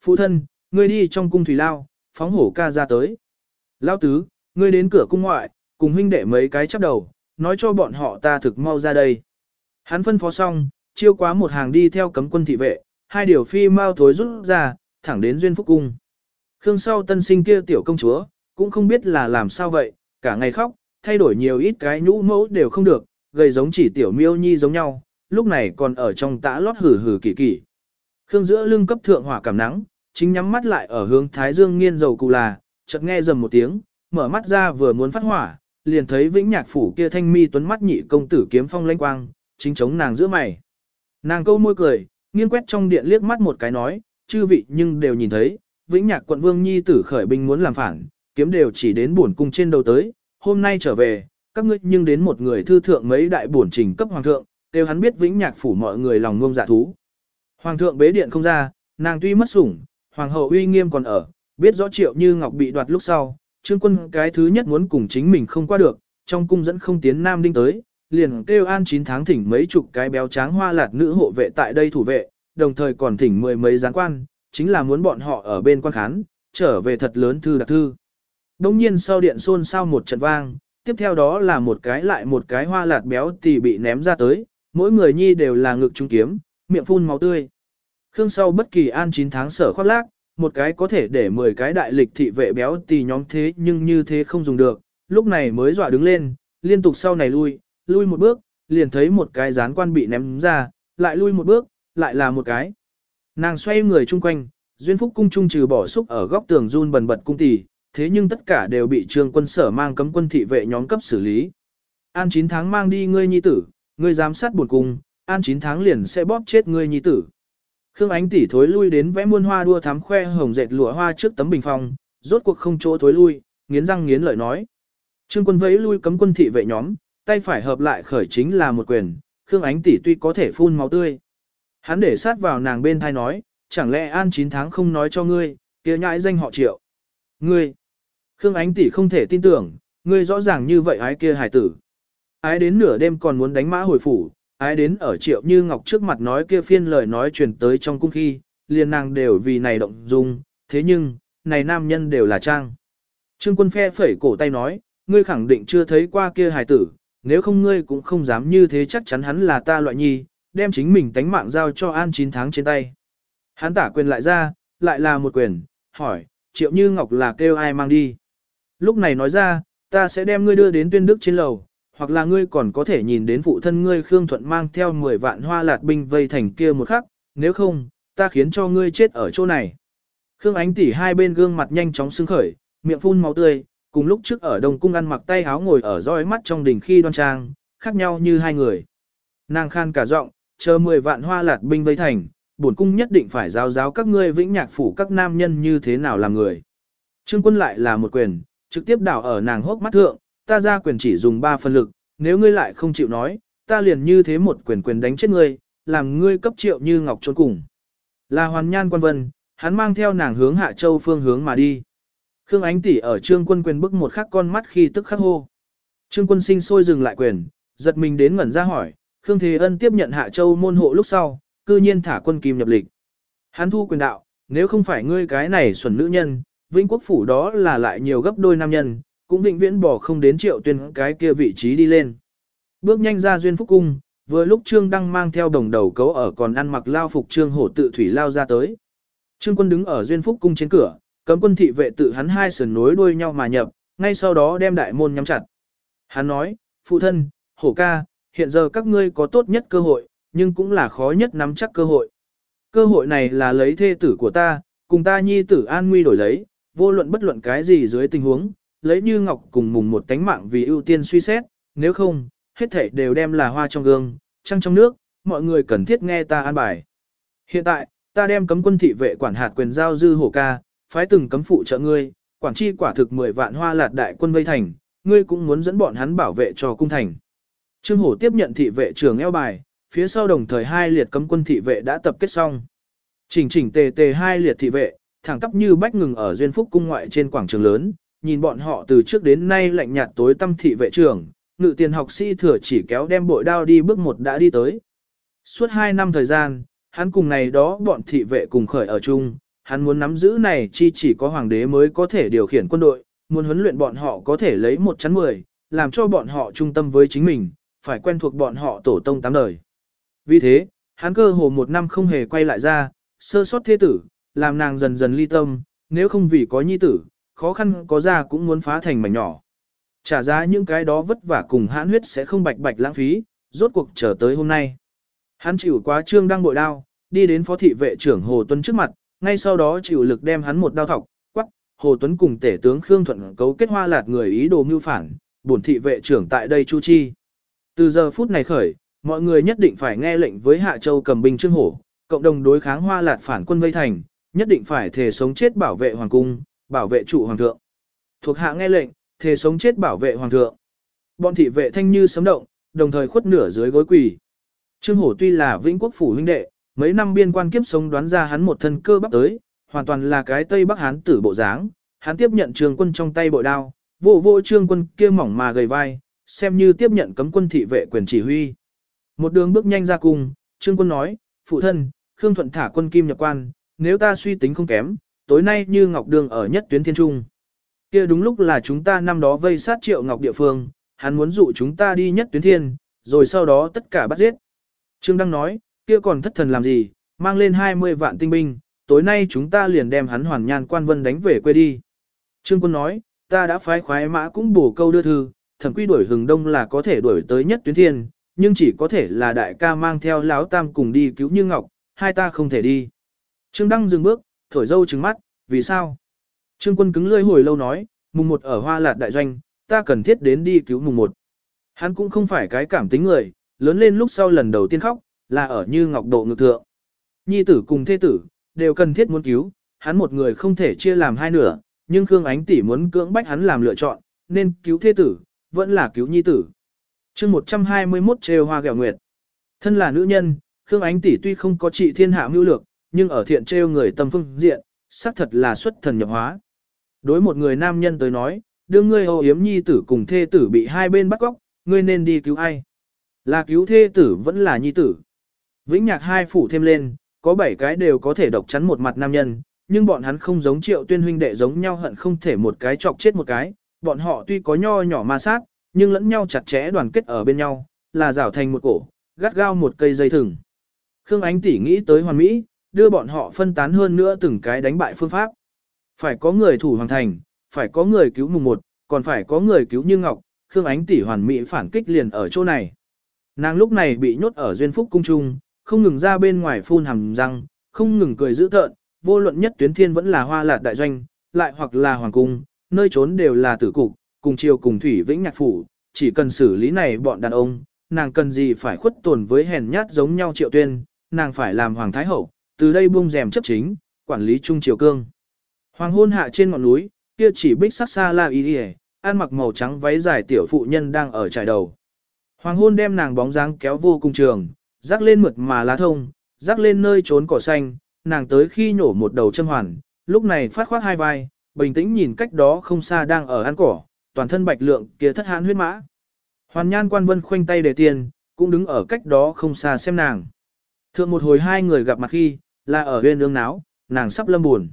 Phụ thân, ngươi đi trong cung thủy lao, phóng hổ ca ra tới. Lao tứ, ngươi đến cửa cung ngoại, cùng huynh đệ mấy cái chắp đầu, nói cho bọn họ ta thực mau ra đây. Hắn phân phó xong, chiêu quá một hàng đi theo cấm quân thị vệ, hai điều phi mau thối rút ra, thẳng đến duyên phúc cung. Khương sau tân sinh kia tiểu công chúa, cũng không biết là làm sao vậy, cả ngày khóc, thay đổi nhiều ít cái nhũ mẫu đều không được, gầy giống chỉ tiểu miêu nhi giống nhau, lúc này còn ở trong tã lót hử hử kỳ kỳ. Khương giữa lưng cấp thượng hỏa cảm nắng, chính nhắm mắt lại ở hướng thái dương nghiên dầu cụ là, chợt nghe rầm một tiếng, mở mắt ra vừa muốn phát hỏa, liền thấy vĩnh nhạc phủ kia thanh mi tuấn mắt nhị công tử kiếm phong lanh quang, chính chống nàng giữa mày. Nàng câu môi cười, nghiêng quét trong điện liếc mắt một cái nói, chư vị nhưng đều nhìn thấy, vĩnh nhạc quận vương nhi tử khởi binh muốn làm phản, kiếm đều chỉ đến bổn cung trên đầu tới, hôm nay trở về, các ngươi nhưng đến một người thư thượng mấy đại bổn trình cấp hoàng thượng, đều hắn biết vĩnh nhạc phủ mọi người lòng ngông dạ thú. Hoàng thượng bế điện không ra, nàng tuy mất sủng, hoàng hậu uy nghiêm còn ở, biết rõ triệu như ngọc bị đoạt lúc sau, trương quân cái thứ nhất muốn cùng chính mình không qua được, trong cung dẫn không tiến nam đinh tới, liền kêu an 9 tháng thỉnh mấy chục cái béo tráng hoa lạt nữ hộ vệ tại đây thủ vệ, đồng thời còn thỉnh mười mấy gián quan, chính là muốn bọn họ ở bên quan khán, trở về thật lớn thư đặc thư. Đông nhiên sau điện xôn xao một trận vang, tiếp theo đó là một cái lại một cái hoa lạt béo tì bị ném ra tới, mỗi người nhi đều là ngực trung kiếm, miệng phun máu tươi. Khương sau bất kỳ an 9 tháng sở khoác lác, một cái có thể để 10 cái đại lịch thị vệ béo tì nhóm thế nhưng như thế không dùng được, lúc này mới dọa đứng lên, liên tục sau này lui, lui một bước, liền thấy một cái gián quan bị ném ra, lại lui một bước, lại là một cái. Nàng xoay người chung quanh, duyên phúc cung trung trừ bỏ xúc ở góc tường run bần bật cung tỷ, thế nhưng tất cả đều bị trường quân sở mang cấm quân thị vệ nhóm cấp xử lý. An 9 tháng mang đi ngươi nhi tử, ngươi giám sát buồn cung, an 9 tháng liền sẽ bóp chết ngươi nhi tử. Khương Ánh tỷ thối lui đến vẽ muôn hoa đua thắm khoe hồng dệt lụa hoa trước tấm bình phong, rốt cuộc không chỗ thối lui, nghiến răng nghiến lợi nói. Trương quân vẫy lui cấm quân thị vệ nhóm, tay phải hợp lại khởi chính là một quyền, Khương Ánh tỷ tuy có thể phun máu tươi. Hắn để sát vào nàng bên thai nói, chẳng lẽ an 9 tháng không nói cho ngươi, kia nhãi danh họ triệu. Ngươi, Khương Ánh tỷ không thể tin tưởng, ngươi rõ ràng như vậy ái kia hài tử. Ái đến nửa đêm còn muốn đánh mã hồi phủ, ái đến ở triệu như ngọc trước mặt nói kia phiên lời nói truyền tới trong cung khi, liền nàng đều vì này động dung, thế nhưng, này nam nhân đều là trang. Trương quân phe phẩy cổ tay nói, ngươi khẳng định chưa thấy qua kia hài tử, nếu không ngươi cũng không dám như thế chắc chắn hắn là ta loại nhi, đem chính mình tánh mạng giao cho an 9 tháng trên tay. Hắn tả quyền lại ra, lại là một quyền, hỏi, triệu như ngọc là kêu ai mang đi. Lúc này nói ra, ta sẽ đem ngươi đưa đến tuyên đức trên lầu, hoặc là ngươi còn có thể nhìn đến phụ thân ngươi Khương Thuận mang theo 10 vạn hoa lạt binh vây thành kia một khắc, nếu không, ta khiến cho ngươi chết ở chỗ này. Khương Ánh tỷ hai bên gương mặt nhanh chóng sưng khởi, miệng phun máu tươi, cùng lúc trước ở đồng cung ăn mặc tay áo ngồi ở dõi mắt trong đỉnh khi đoan trang, khác nhau như hai người. Nàng khan cả giọng, chờ 10 vạn hoa lạt binh vây thành, bổn cung nhất định phải giáo giáo các ngươi vĩnh nhạc phủ các nam nhân như thế nào làm người. Trương quân lại là một quyền, trực tiếp đảo ở nàng hốc mắt thượng, ta ra quyền chỉ dùng 3 phần lực, nếu ngươi lại không chịu nói, ta liền như thế một quyền quyền đánh chết ngươi, làm ngươi cấp triệu như ngọc trốn cùng. Là hoàn nhan quan vân, hắn mang theo nàng hướng hạ châu phương hướng mà đi. Khương Ánh tỷ ở trương quân quyền bức một khắc con mắt khi tức khắc hô. Trương quân sinh sôi dừng lại quyền, giật mình đến ngẩn ra hỏi, Khương Thế Ân tiếp nhận hạ châu môn hộ lúc sau, cư nhiên thả quân kim nhập lịch. Hắn thu quyền đạo, nếu không phải ngươi cái này xuẩn nữ nhân, vĩnh quốc phủ đó là lại nhiều gấp đôi nam nhân, cũng vĩnh viễn bỏ không đến triệu tuyên cái kia vị trí đi lên. Bước nhanh ra duyên phúc cung, vừa lúc Trương Đăng mang theo đồng đầu cấu ở còn ăn mặc lao phục Trương Hổ tự thủy lao ra tới. Trương quân đứng ở duyên phúc cung trên cửa, cấm quân thị vệ tự hắn hai sườn nối đuôi nhau mà nhập, ngay sau đó đem đại môn nhắm chặt. Hắn nói, phụ thân, hổ ca, hiện giờ các ngươi có tốt nhất cơ hội, nhưng cũng là khó nhất nắm chắc cơ hội. Cơ hội này là lấy thê tử của ta, cùng ta nhi tử an nguy đổi lấy, vô luận bất luận cái gì dưới tình huống, lấy như ngọc cùng mùng một tánh mạng vì ưu tiên suy xét, nếu không, hết thảy đều đem là hoa trong gương, trăng trong nước, mọi người cần thiết nghe ta an bài. Hiện tại, ta đem cấm quân thị vệ quản hạt quyền giao dư hổ ca, phái từng cấm phụ trợ ngươi, quản chi quả thực 10 vạn hoa lạt đại quân vây thành, ngươi cũng muốn dẫn bọn hắn bảo vệ cho cung thành. Trương Hổ tiếp nhận thị vệ trưởng eo bài, phía sau đồng thời hai liệt cấm quân thị vệ đã tập kết xong. Chỉnh chỉnh tề tề hai liệt thị vệ, thẳng tắp như bách ngừng ở duyên phúc cung ngoại trên quảng trường lớn, nhìn bọn họ từ trước đến nay lạnh nhạt tối tâm thị vệ trưởng, ngự tiền học sĩ thừa chỉ kéo đem bội đao đi bước một đã đi tới. Suốt hai năm thời gian, hắn cùng này đó bọn thị vệ cùng khởi ở chung, hắn muốn nắm giữ này chi chỉ có hoàng đế mới có thể điều khiển quân đội, muốn huấn luyện bọn họ có thể lấy một chắn mười, làm cho bọn họ trung tâm với chính mình, phải quen thuộc bọn họ tổ tông tám đời. Vì thế, hắn cơ hồ một năm không hề quay lại ra, sơ sót thế tử, làm nàng dần dần ly tâm, nếu không vì có nhi tử, khó khăn có ra cũng muốn phá thành mảnh nhỏ. Trả giá những cái đó vất vả cùng hãn huyết sẽ không bạch bạch lãng phí, rốt cuộc trở tới hôm nay. Hắn chịu quá trương đang bội đao, đi đến phó thị vệ trưởng Hồ Tuấn trước mặt, ngay sau đó chịu lực đem hắn một đao thọc, quắc, Hồ Tuấn cùng tể tướng Khương Thuận cấu kết hoa lạt người ý đồ mưu phản, bổn thị vệ trưởng tại đây chu chi. Từ giờ phút này khởi, mọi người nhất định phải nghe lệnh với Hạ Châu cầm binh trương hổ, cộng đồng đối kháng hoa lạt phản quân vây thành, nhất định phải thể sống chết bảo vệ hoàng cung, bảo vệ trụ hoàng thượng. Thuộc hạ nghe lệnh, thề sống chết bảo vệ hoàng thượng. Bọn thị vệ thanh như sấm động, đồng thời khuất nửa dưới gối quỳ. Trương Hổ tuy là vĩnh quốc phủ huynh đệ, mấy năm biên quan kiếp sống đoán ra hắn một thân cơ bắp tới, hoàn toàn là cái Tây Bắc Hán tử bộ dáng. Hắn tiếp nhận trường quân trong tay bội đao, vô vô trương quân kia mỏng mà gầy vai, xem như tiếp nhận cấm quân thị vệ quyền chỉ huy. Một đường bước nhanh ra cùng, trương quân nói, phụ thân, Khương Thuận thả quân kim nhập quan, nếu ta suy tính không kém, tối nay như Ngọc Đường ở nhất tuyến thiên trung. kia đúng lúc là chúng ta năm đó vây sát triệu Ngọc địa phương, hắn muốn dụ chúng ta đi nhất tuyến thiên, rồi sau đó tất cả bắt giết. Trương Đăng nói, kia còn thất thần làm gì, mang lên 20 vạn tinh binh, tối nay chúng ta liền đem hắn hoàn nhan quan vân đánh về quê đi. Trương Quân nói, ta đã phái khoái mã cũng bổ câu đưa thư, thẩm quy đuổi hừng đông là có thể đuổi tới nhất tuyến thiên, nhưng chỉ có thể là đại ca mang theo láo tam cùng đi cứu như ngọc, hai ta không thể đi. Trương Đăng dừng bước, thổi dâu trừng mắt, vì sao? Trương Quân cứng lưỡi hồi lâu nói, mùng một ở hoa lạt đại doanh, ta cần thiết đến đi cứu mùng một. Hắn cũng không phải cái cảm tính người, lớn lên lúc sau lần đầu tiên khóc, là ở như ngọc độ ngược thượng. Nhi tử cùng thê tử, đều cần thiết muốn cứu, hắn một người không thể chia làm hai nửa, nhưng Khương Ánh tỷ muốn cưỡng bách hắn làm lựa chọn, nên cứu thê tử, vẫn là cứu nhi tử. chương 121 trêu hoa gẹo nguyệt. Thân là nữ nhân, Khương Ánh tỷ tuy không có trị thiên hạ mưu lược, nhưng ở thiện trêu người tâm phương diện, xác thật là xuất thần nhập hóa. Đối một người nam nhân tới nói, đưa ngươi ô yếm nhi tử cùng thê tử bị hai bên bắt cóc, ngươi nên đi cứu ai? Là cứu thê tử vẫn là nhi tử. Vĩnh nhạc hai phủ thêm lên, có bảy cái đều có thể độc chắn một mặt nam nhân, nhưng bọn hắn không giống triệu tuyên huynh đệ giống nhau hận không thể một cái chọc chết một cái, bọn họ tuy có nho nhỏ ma sát, nhưng lẫn nhau chặt chẽ đoàn kết ở bên nhau, là rảo thành một cổ, gắt gao một cây dây thừng. Khương Ánh tỷ nghĩ tới hoàn mỹ, đưa bọn họ phân tán hơn nữa từng cái đánh bại phương pháp. Phải có người thủ hoàng thành, phải có người cứu mùng một, còn phải có người cứu như ngọc, Khương Ánh tỷ hoàn mỹ phản kích liền ở chỗ này. Nàng lúc này bị nhốt ở duyên phúc cung trung, không ngừng ra bên ngoài phun hàm răng, không ngừng cười dữ tợn, vô luận nhất tuyến thiên vẫn là hoa lạt đại doanh, lại hoặc là hoàng cung, nơi trốn đều là tử cục, cùng chiều cùng thủy vĩnh nhạc phủ, chỉ cần xử lý này bọn đàn ông, nàng cần gì phải khuất tồn với hèn nhát giống nhau triệu tuyên, nàng phải làm hoàng thái hậu, từ đây buông rèm chấp chính, quản lý trung triều cương. Hoàng hôn hạ trên ngọn núi, kia chỉ bích sắc xa la y y, ăn mặc màu trắng váy dài tiểu phụ nhân đang ở trải đầu. Hoàng hôn đem nàng bóng dáng kéo vô cùng trường, rắc lên mượt mà lá thông, rắc lên nơi trốn cỏ xanh, nàng tới khi nhổ một đầu chân hoàn, lúc này phát khoác hai vai, bình tĩnh nhìn cách đó không xa đang ở ăn cỏ, toàn thân bạch lượng kia thất hãn huyết mã. Hoàn nhan quan vân khoanh tay để tiền, cũng đứng ở cách đó không xa xem nàng. Thượng một hồi hai người gặp mặt khi, là ở huyên ương náo, nàng sắp lâm buồn.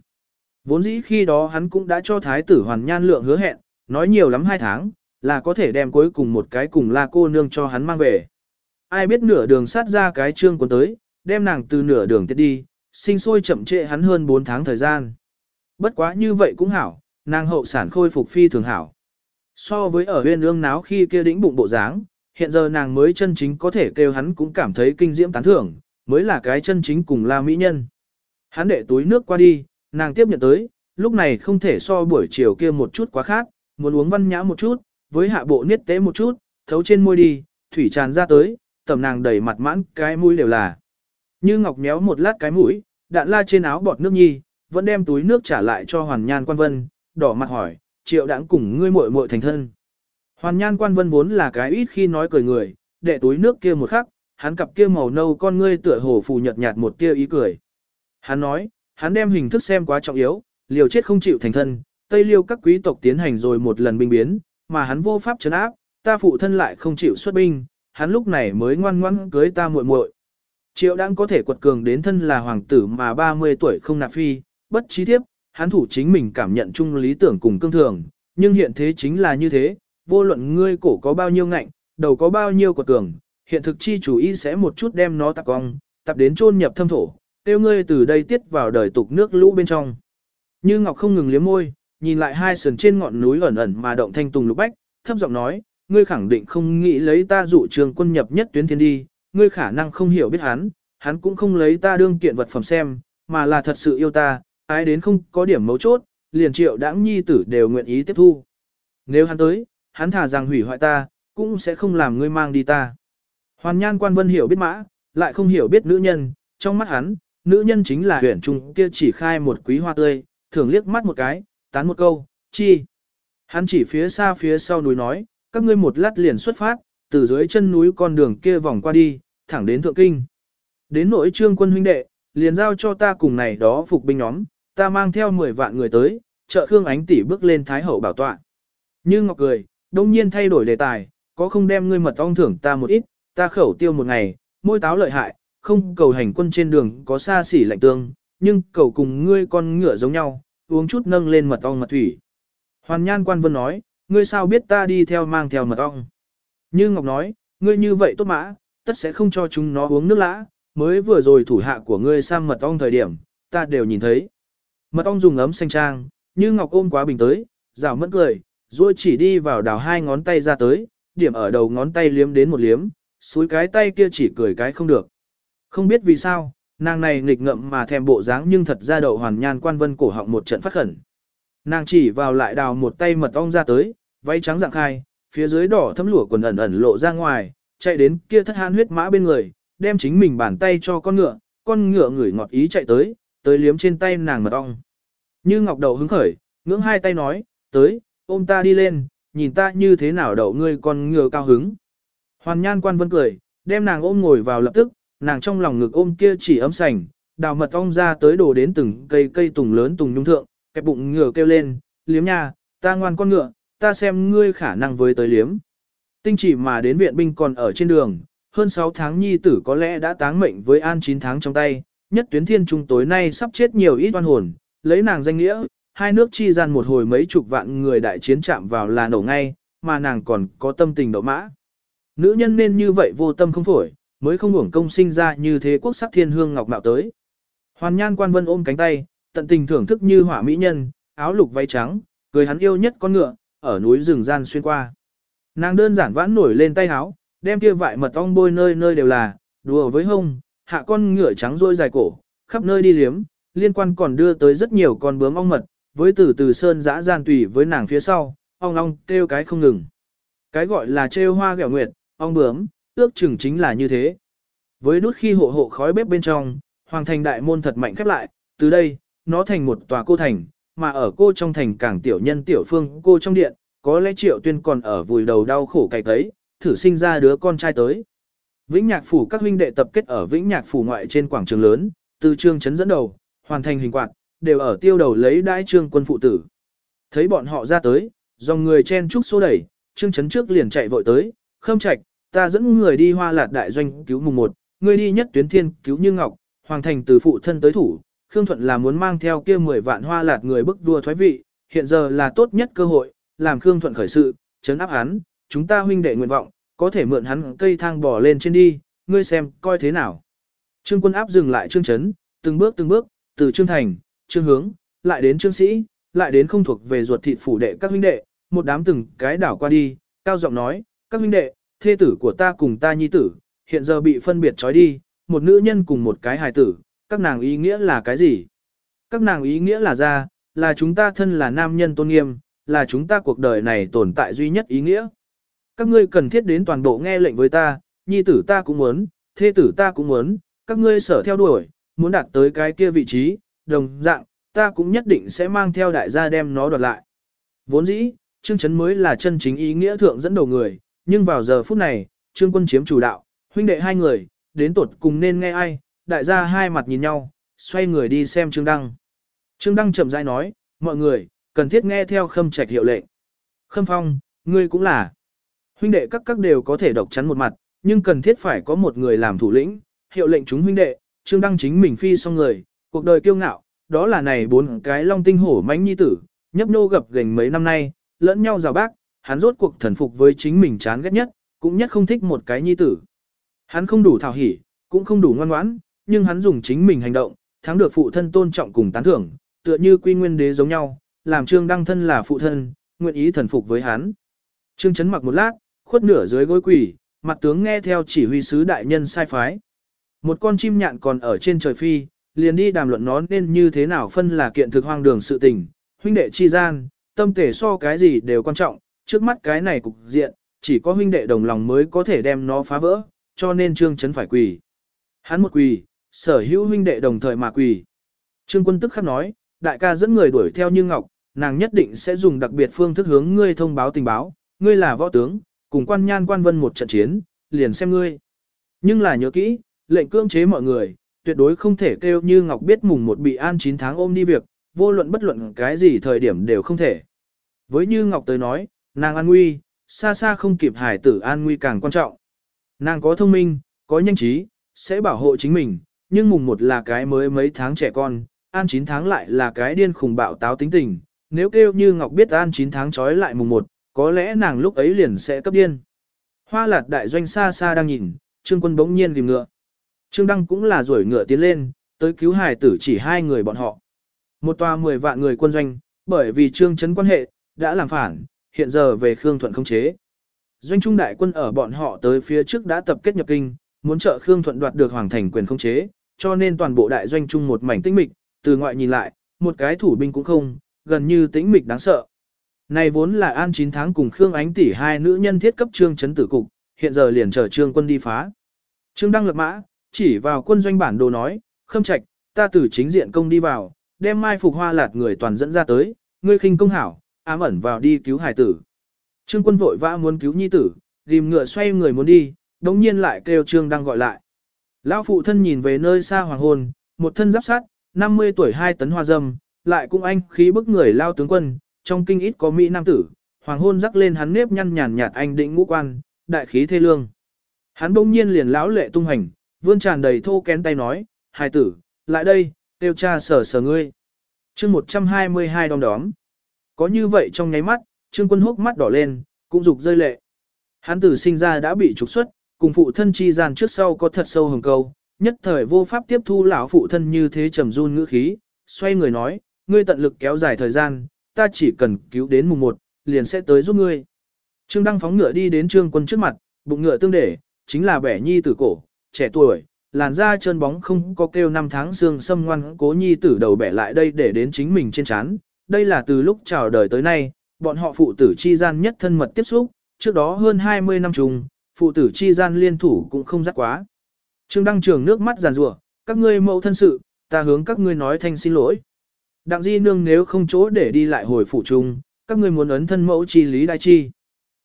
Vốn dĩ khi đó hắn cũng đã cho thái tử hoàn nhan lượng hứa hẹn, nói nhiều lắm hai tháng, là có thể đem cuối cùng một cái cùng la cô nương cho hắn mang về. Ai biết nửa đường sát ra cái trương cuốn tới, đem nàng từ nửa đường tiết đi, sinh sôi chậm trễ hắn hơn 4 tháng thời gian. Bất quá như vậy cũng hảo, nàng hậu sản khôi phục phi thường hảo. So với ở huyên ương náo khi kia đĩnh bụng bộ dáng, hiện giờ nàng mới chân chính có thể kêu hắn cũng cảm thấy kinh diễm tán thưởng, mới là cái chân chính cùng la mỹ nhân. Hắn đệ túi nước qua đi, nàng tiếp nhận tới, lúc này không thể so buổi chiều kia một chút quá khác, muốn uống văn nhã một chút, với hạ bộ niết tế một chút, thấu trên môi đi, thủy tràn ra tới, tầm nàng đầy mặt mãn cái mũi đều là. Như ngọc méo một lát cái mũi, đạn la trên áo bọt nước nhi, vẫn đem túi nước trả lại cho hoàn nhan quan vân, đỏ mặt hỏi, triệu đãng cùng ngươi muội muội thành thân. Hoàn nhan quan vân vốn là cái ít khi nói cười người, đệ túi nước kia một khắc, hắn cặp kia màu nâu con ngươi tựa hồ phù nhợt nhạt một tia ý cười. Hắn nói, hắn đem hình thức xem quá trọng yếu, liều chết không chịu thành thân, Tây Liêu các quý tộc tiến hành rồi một lần binh biến, mà hắn vô pháp trấn áp, ta phụ thân lại không chịu xuất binh, hắn lúc này mới ngoan ngoãn cưới ta muội muội. Triệu đang có thể quật cường đến thân là hoàng tử mà 30 tuổi không nạp phi, bất trí thiếp, hắn thủ chính mình cảm nhận chung lý tưởng cùng cương thường, nhưng hiện thế chính là như thế, vô luận ngươi cổ có bao nhiêu ngạnh, đầu có bao nhiêu quật cường, hiện thực chi chủ ý sẽ một chút đem nó tạp cong, tập đến chôn nhập thâm thổ, tiêu ngươi từ đây tiết vào đời tục nước lũ bên trong. Như Ngọc không ngừng liếm môi, nhìn lại hai sườn trên ngọn núi ẩn ẩn mà động thanh tùng lục bách, thấp giọng nói, ngươi khẳng định không nghĩ lấy ta dụ trường quân nhập nhất tuyến thiên đi, ngươi khả năng không hiểu biết hắn, hắn cũng không lấy ta đương kiện vật phẩm xem, mà là thật sự yêu ta, Ai đến không có điểm mấu chốt, liền triệu đãng nhi tử đều nguyện ý tiếp thu. Nếu hắn tới, hắn thả rằng hủy hoại ta, cũng sẽ không làm ngươi mang đi ta. Hoàn nhan quan vân hiểu biết mã, lại không hiểu biết nữ nhân, trong mắt hắn, nữ nhân chính là Huyền trung kia chỉ khai một quý hoa tươi, thường liếc mắt một cái, tán một câu, chi. Hắn chỉ phía xa phía sau núi nói, các ngươi một lát liền xuất phát, từ dưới chân núi con đường kia vòng qua đi, thẳng đến thượng kinh. Đến nỗi trương quân huynh đệ, liền giao cho ta cùng này đó phục binh nhóm, ta mang theo 10 vạn người tới, trợ Khương Ánh tỷ bước lên Thái Hậu bảo tọa. Như Ngọc cười, đông nhiên thay đổi đề tài, có không đem ngươi mật ong thưởng ta một ít, ta khẩu tiêu một ngày, môi táo lợi hại, không cầu hành quân trên đường có xa xỉ lạnh tương, nhưng cầu cùng ngươi con ngựa giống nhau, uống chút nâng lên mật ong mật thủy. Hoàn nhan quan vân nói, ngươi sao biết ta đi theo mang theo mật ong. Như Ngọc nói, ngươi như vậy tốt mã, tất sẽ không cho chúng nó uống nước lã, mới vừa rồi thủ hạ của ngươi sang mật ong thời điểm, ta đều nhìn thấy. Mật ong dùng ấm xanh trang, như Ngọc ôm quá bình tới, rào mất cười, rồi chỉ đi vào đào hai ngón tay ra tới, điểm ở đầu ngón tay liếm đến một liếm, suối cái tay kia chỉ cười cái không được. Không biết vì sao, nàng này nghịch ngậm mà thèm bộ dáng nhưng thật ra đậu hoàn nhan quan vân cổ họng một trận phát khẩn. Nàng chỉ vào lại đào một tay mật ong ra tới, váy trắng dạng khai, phía dưới đỏ thấm lụa quần ẩn ẩn lộ ra ngoài, chạy đến kia thất hàn huyết mã bên người, đem chính mình bàn tay cho con ngựa, con ngựa ngửi ngọt ý chạy tới, tới liếm trên tay nàng mật ong. Như ngọc đầu hứng khởi, ngưỡng hai tay nói, tới, ôm ta đi lên, nhìn ta như thế nào đậu ngươi con ngựa cao hứng. Hoàn nhan quan vân cười, đem nàng ôm ngồi vào lập tức, nàng trong lòng ngực ôm kia chỉ ấm sành, đào mật ong ra tới đổ đến từng cây cây tùng lớn tùng nhung thượng, kẹp bụng ngựa kêu lên, liếm nha, ta ngoan con ngựa, ta xem ngươi khả năng với tới liếm. Tinh chỉ mà đến viện binh còn ở trên đường, hơn 6 tháng nhi tử có lẽ đã táng mệnh với an 9 tháng trong tay, nhất tuyến thiên trung tối nay sắp chết nhiều ít oan hồn, lấy nàng danh nghĩa, hai nước chi gian một hồi mấy chục vạn người đại chiến chạm vào là nổ ngay, mà nàng còn có tâm tình đậu mã. Nữ nhân nên như vậy vô tâm không phổi, mới không uổng công sinh ra như thế quốc sắc thiên hương ngọc mạo tới. Hoàn nhan quan vân ôm cánh tay, tận tình thưởng thức như hỏa mỹ nhân, áo lục váy trắng, cười hắn yêu nhất con ngựa, ở núi rừng gian xuyên qua. Nàng đơn giản vãn nổi lên tay áo, đem kia vại mật ong bôi nơi nơi đều là, đùa với hông, hạ con ngựa trắng rôi dài cổ, khắp nơi đi liếm, liên quan còn đưa tới rất nhiều con bướm ong mật, với từ từ sơn dã gian tùy với nàng phía sau, ong ong kêu cái không ngừng. Cái gọi là trêu hoa gẹo nguyệt, ong bướm, ước chừng chính là như thế. Với đút khi hộ hộ khói bếp bên trong, hoàng thành đại môn thật mạnh khép lại, từ đây, nó thành một tòa cô thành, mà ở cô trong thành càng tiểu nhân tiểu phương cô trong điện, có lẽ triệu tuyên còn ở vùi đầu đau khổ cày tấy, thử sinh ra đứa con trai tới. Vĩnh Nhạc phủ các huynh đệ tập kết ở Vĩnh Nhạc phủ ngoại trên quảng trường lớn, từ trương chấn dẫn đầu, hoàn thành hình quạt, đều ở tiêu đầu lấy đãi trương quân phụ tử. Thấy bọn họ ra tới, dòng người chen trúc xô đẩy, trương chấn trước liền chạy vội tới, khâm trạch, ta dẫn người đi hoa lạt đại doanh cứu mùng một, ngươi đi nhất tuyến thiên cứu như ngọc, hoàng thành từ phụ thân tới thủ, Khương Thuận là muốn mang theo kia 10 vạn hoa lạt người bức vua thoái vị, hiện giờ là tốt nhất cơ hội, làm Khương Thuận khởi sự, chấn áp hắn, chúng ta huynh đệ nguyện vọng, có thể mượn hắn cây thang bò lên trên đi, ngươi xem, coi thế nào. Trương quân áp dừng lại trương chấn, từng bước từng bước, từ trương thành, trương hướng, lại đến trương sĩ, lại đến không thuộc về ruột thịt phủ đệ các huynh đệ, một đám từng cái đảo qua đi, cao giọng nói, các huynh đệ, thê tử của ta cùng ta nhi tử, hiện giờ bị phân biệt trói đi, một nữ nhân cùng một cái hài tử, các nàng ý nghĩa là cái gì? Các nàng ý nghĩa là ra, là chúng ta thân là nam nhân tôn nghiêm, là chúng ta cuộc đời này tồn tại duy nhất ý nghĩa. Các ngươi cần thiết đến toàn bộ nghe lệnh với ta, nhi tử ta cũng muốn, thê tử ta cũng muốn, các ngươi sở theo đuổi, muốn đạt tới cái kia vị trí, đồng dạng, ta cũng nhất định sẽ mang theo đại gia đem nó đoạt lại. Vốn dĩ, Trương Chấn mới là chân chính ý nghĩa thượng dẫn đầu người, nhưng vào giờ phút này, Trương Quân chiếm chủ đạo, huynh đệ hai người, đến tuột cùng nên nghe ai, đại gia hai mặt nhìn nhau, xoay người đi xem Trương Đăng. Trương Đăng chậm rãi nói, mọi người, cần thiết nghe theo khâm trạch hiệu lệnh. Khâm phong, ngươi cũng là. Huynh đệ các các đều có thể độc chắn một mặt, nhưng cần thiết phải có một người làm thủ lĩnh, hiệu lệnh chúng huynh đệ, Trương Đăng chính mình phi xong người, cuộc đời kiêu ngạo, đó là này bốn cái long tinh hổ mãnh nhi tử, nhấp nô gặp gành mấy năm nay, lẫn nhau rào bác, hắn rốt cuộc thần phục với chính mình chán ghét nhất, cũng nhất không thích một cái nhi tử. Hắn không đủ thảo hỉ, cũng không đủ ngoan ngoãn, nhưng hắn dùng chính mình hành động, thắng được phụ thân tôn trọng cùng tán thưởng, tựa như quy nguyên đế giống nhau, làm trương đăng thân là phụ thân, nguyện ý thần phục với hắn. Trương chấn mặc một lát, khuất nửa dưới gối quỷ, mặt tướng nghe theo chỉ huy sứ đại nhân sai phái. Một con chim nhạn còn ở trên trời phi, liền đi đàm luận nó nên như thế nào phân là kiện thực hoang đường sự tình, huynh đệ chi gian, tâm thể so cái gì đều quan trọng, trước mắt cái này cục diện, chỉ có huynh đệ đồng lòng mới có thể đem nó phá vỡ, cho nên trương chấn phải quỳ. Hắn một quỳ, sở hữu huynh đệ đồng thời mà quỳ. Trương quân tức khắc nói, đại ca dẫn người đuổi theo như ngọc, nàng nhất định sẽ dùng đặc biệt phương thức hướng ngươi thông báo tình báo, ngươi là võ tướng, cùng quan nhan quan vân một trận chiến, liền xem ngươi. Nhưng là nhớ kỹ, lệnh cưỡng chế mọi người, tuyệt đối không thể kêu như Ngọc biết mùng một bị an 9 tháng ôm đi việc, vô luận bất luận cái gì thời điểm đều không thể. Với như Ngọc tới nói, nàng an nguy, xa xa không kịp hải tử an nguy càng quan trọng. Nàng có thông minh, có nhanh trí, sẽ bảo hộ chính mình, nhưng mùng một là cái mới mấy tháng trẻ con, an 9 tháng lại là cái điên khùng bạo táo tính tình. Nếu kêu như Ngọc biết an 9 tháng trói lại mùng một, có lẽ nàng lúc ấy liền sẽ cấp điên. Hoa lạt đại doanh xa xa đang nhìn, trương quân bỗng nhiên tìm ngựa. Trương Đăng cũng là rủi ngựa tiến lên, tới cứu Hải tử chỉ hai người bọn họ. Một tòa 10 vạn người quân doanh, bởi vì trương chấn quan hệ, đã làm phản, hiện giờ về Khương Thuận không chế. Doanh trung đại quân ở bọn họ tới phía trước đã tập kết nhập kinh, muốn trợ Khương Thuận đoạt được hoàng thành quyền không chế, cho nên toàn bộ đại doanh trung một mảnh tĩnh mịch, từ ngoại nhìn lại, một cái thủ binh cũng không, gần như tĩnh mịch đáng sợ. Này vốn là an 9 tháng cùng Khương Ánh tỷ hai nữ nhân thiết cấp trương chấn tử cục, hiện giờ liền chờ trương quân đi phá. Trương Đăng lập mã, chỉ vào quân doanh bản đồ nói, khâm trạch, ta từ chính diện công đi vào, đem mai phục hoa lạt người toàn dẫn ra tới, ngươi khinh công hảo, ám ẩn vào đi cứu hải tử. Trương quân vội vã muốn cứu nhi tử, ghim ngựa xoay người muốn đi, đống nhiên lại kêu Trương đang gọi lại. Lão phụ thân nhìn về nơi xa hoàng hôn, một thân giáp sát, 50 tuổi hai tấn hoa dâm, lại cũng anh khí bức người lao tướng quân, trong kinh ít có mỹ nam tử, hoàng hôn rắc lên hắn nếp nhăn nhàn nhạt anh định ngũ quan, đại khí thê lương. Hắn bỗng nhiên liền lão lệ tung hành, vươn tràn đầy thô kén tay nói, hài tử, lại đây, tiêu cha sở sở ngươi. chương 122 đom đóm. Có như vậy trong nháy mắt, trương quân hốc mắt đỏ lên, cũng dục rơi lệ. Hắn tử sinh ra đã bị trục xuất, cùng phụ thân chi gian trước sau có thật sâu hồng câu, nhất thời vô pháp tiếp thu lão phụ thân như thế trầm run ngữ khí, xoay người nói, ngươi tận lực kéo dài thời gian, ta chỉ cần cứu đến mùng 1, liền sẽ tới giúp ngươi. Trương Đăng phóng ngựa đi đến trương quân trước mặt, bụng ngựa tương để, chính là bẻ nhi tử cổ, trẻ tuổi, làn da trơn bóng không có kêu năm tháng xương xâm ngoan cố nhi tử đầu bẻ lại đây để đến chính mình trên chán. Đây là từ lúc chào đời tới nay, bọn họ phụ tử chi gian nhất thân mật tiếp xúc, trước đó hơn 20 năm trùng, phụ tử chi gian liên thủ cũng không rắc quá. Trương Đăng Trường nước mắt giàn rủa, các ngươi mẫu thân sự, ta hướng các ngươi nói thanh xin lỗi. Đặng di nương nếu không chỗ để đi lại hồi phủ chung, các ngươi muốn ấn thân mẫu chi lý đại chi.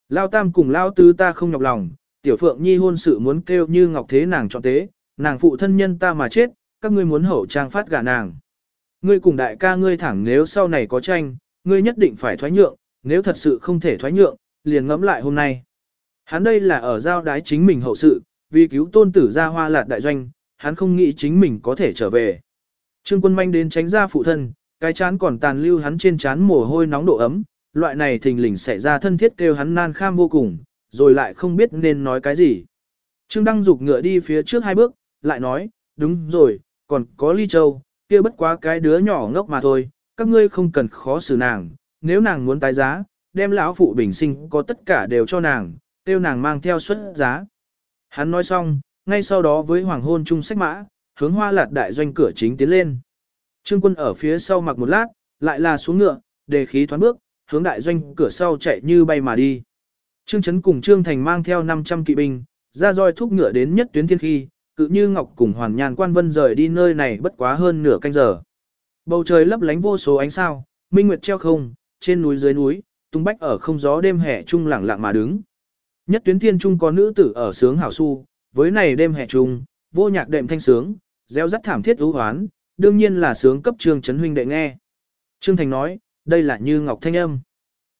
Lao tam cùng lao tứ ta không nhọc lòng, tiểu phượng nhi hôn sự muốn kêu như ngọc thế nàng chọn tế, nàng phụ thân nhân ta mà chết, các ngươi muốn hậu trang phát gả nàng. Ngươi cùng đại ca ngươi thẳng nếu sau này có tranh, ngươi nhất định phải thoái nhượng, nếu thật sự không thể thoái nhượng, liền ngẫm lại hôm nay. Hắn đây là ở giao đái chính mình hậu sự, vì cứu tôn tử ra hoa lạt đại doanh, hắn không nghĩ chính mình có thể trở về. Trương quân manh đến tránh ra phụ thân, cái chán còn tàn lưu hắn trên chán mồ hôi nóng độ ấm, loại này thình lình xảy ra thân thiết kêu hắn nan kham vô cùng, rồi lại không biết nên nói cái gì. Trương Đăng dục ngựa đi phía trước hai bước, lại nói, đúng rồi, còn có ly châu, kia bất quá cái đứa nhỏ ngốc mà thôi, các ngươi không cần khó xử nàng, nếu nàng muốn tái giá, đem lão phụ bình sinh có tất cả đều cho nàng, tiêu nàng mang theo xuất giá. Hắn nói xong, ngay sau đó với hoàng hôn chung sách mã, hướng hoa lạt đại doanh cửa chính tiến lên. Trương quân ở phía sau mặc một lát, lại là xuống ngựa, đề khí thoáng bước, hướng đại doanh cửa sau chạy như bay mà đi. Trương Chấn cùng Trương Thành mang theo 500 kỵ binh, ra roi thúc ngựa đến nhất tuyến thiên khi, cự như Ngọc cùng Hoàn Nhàn Quan Vân rời đi nơi này bất quá hơn nửa canh giờ. Bầu trời lấp lánh vô số ánh sao, minh nguyệt treo không, trên núi dưới núi, tung bách ở không gió đêm hè trung lẳng lặng mà đứng. Nhất tuyến thiên trung có nữ tử ở sướng hảo su, với này đêm hè trung, vô nhạc đệm thanh sướng, gieo rắt thảm thiết ưu hoán, đương nhiên là sướng cấp Trương Chấn huynh đệ nghe. Trương Thành nói, đây là như Ngọc thanh âm.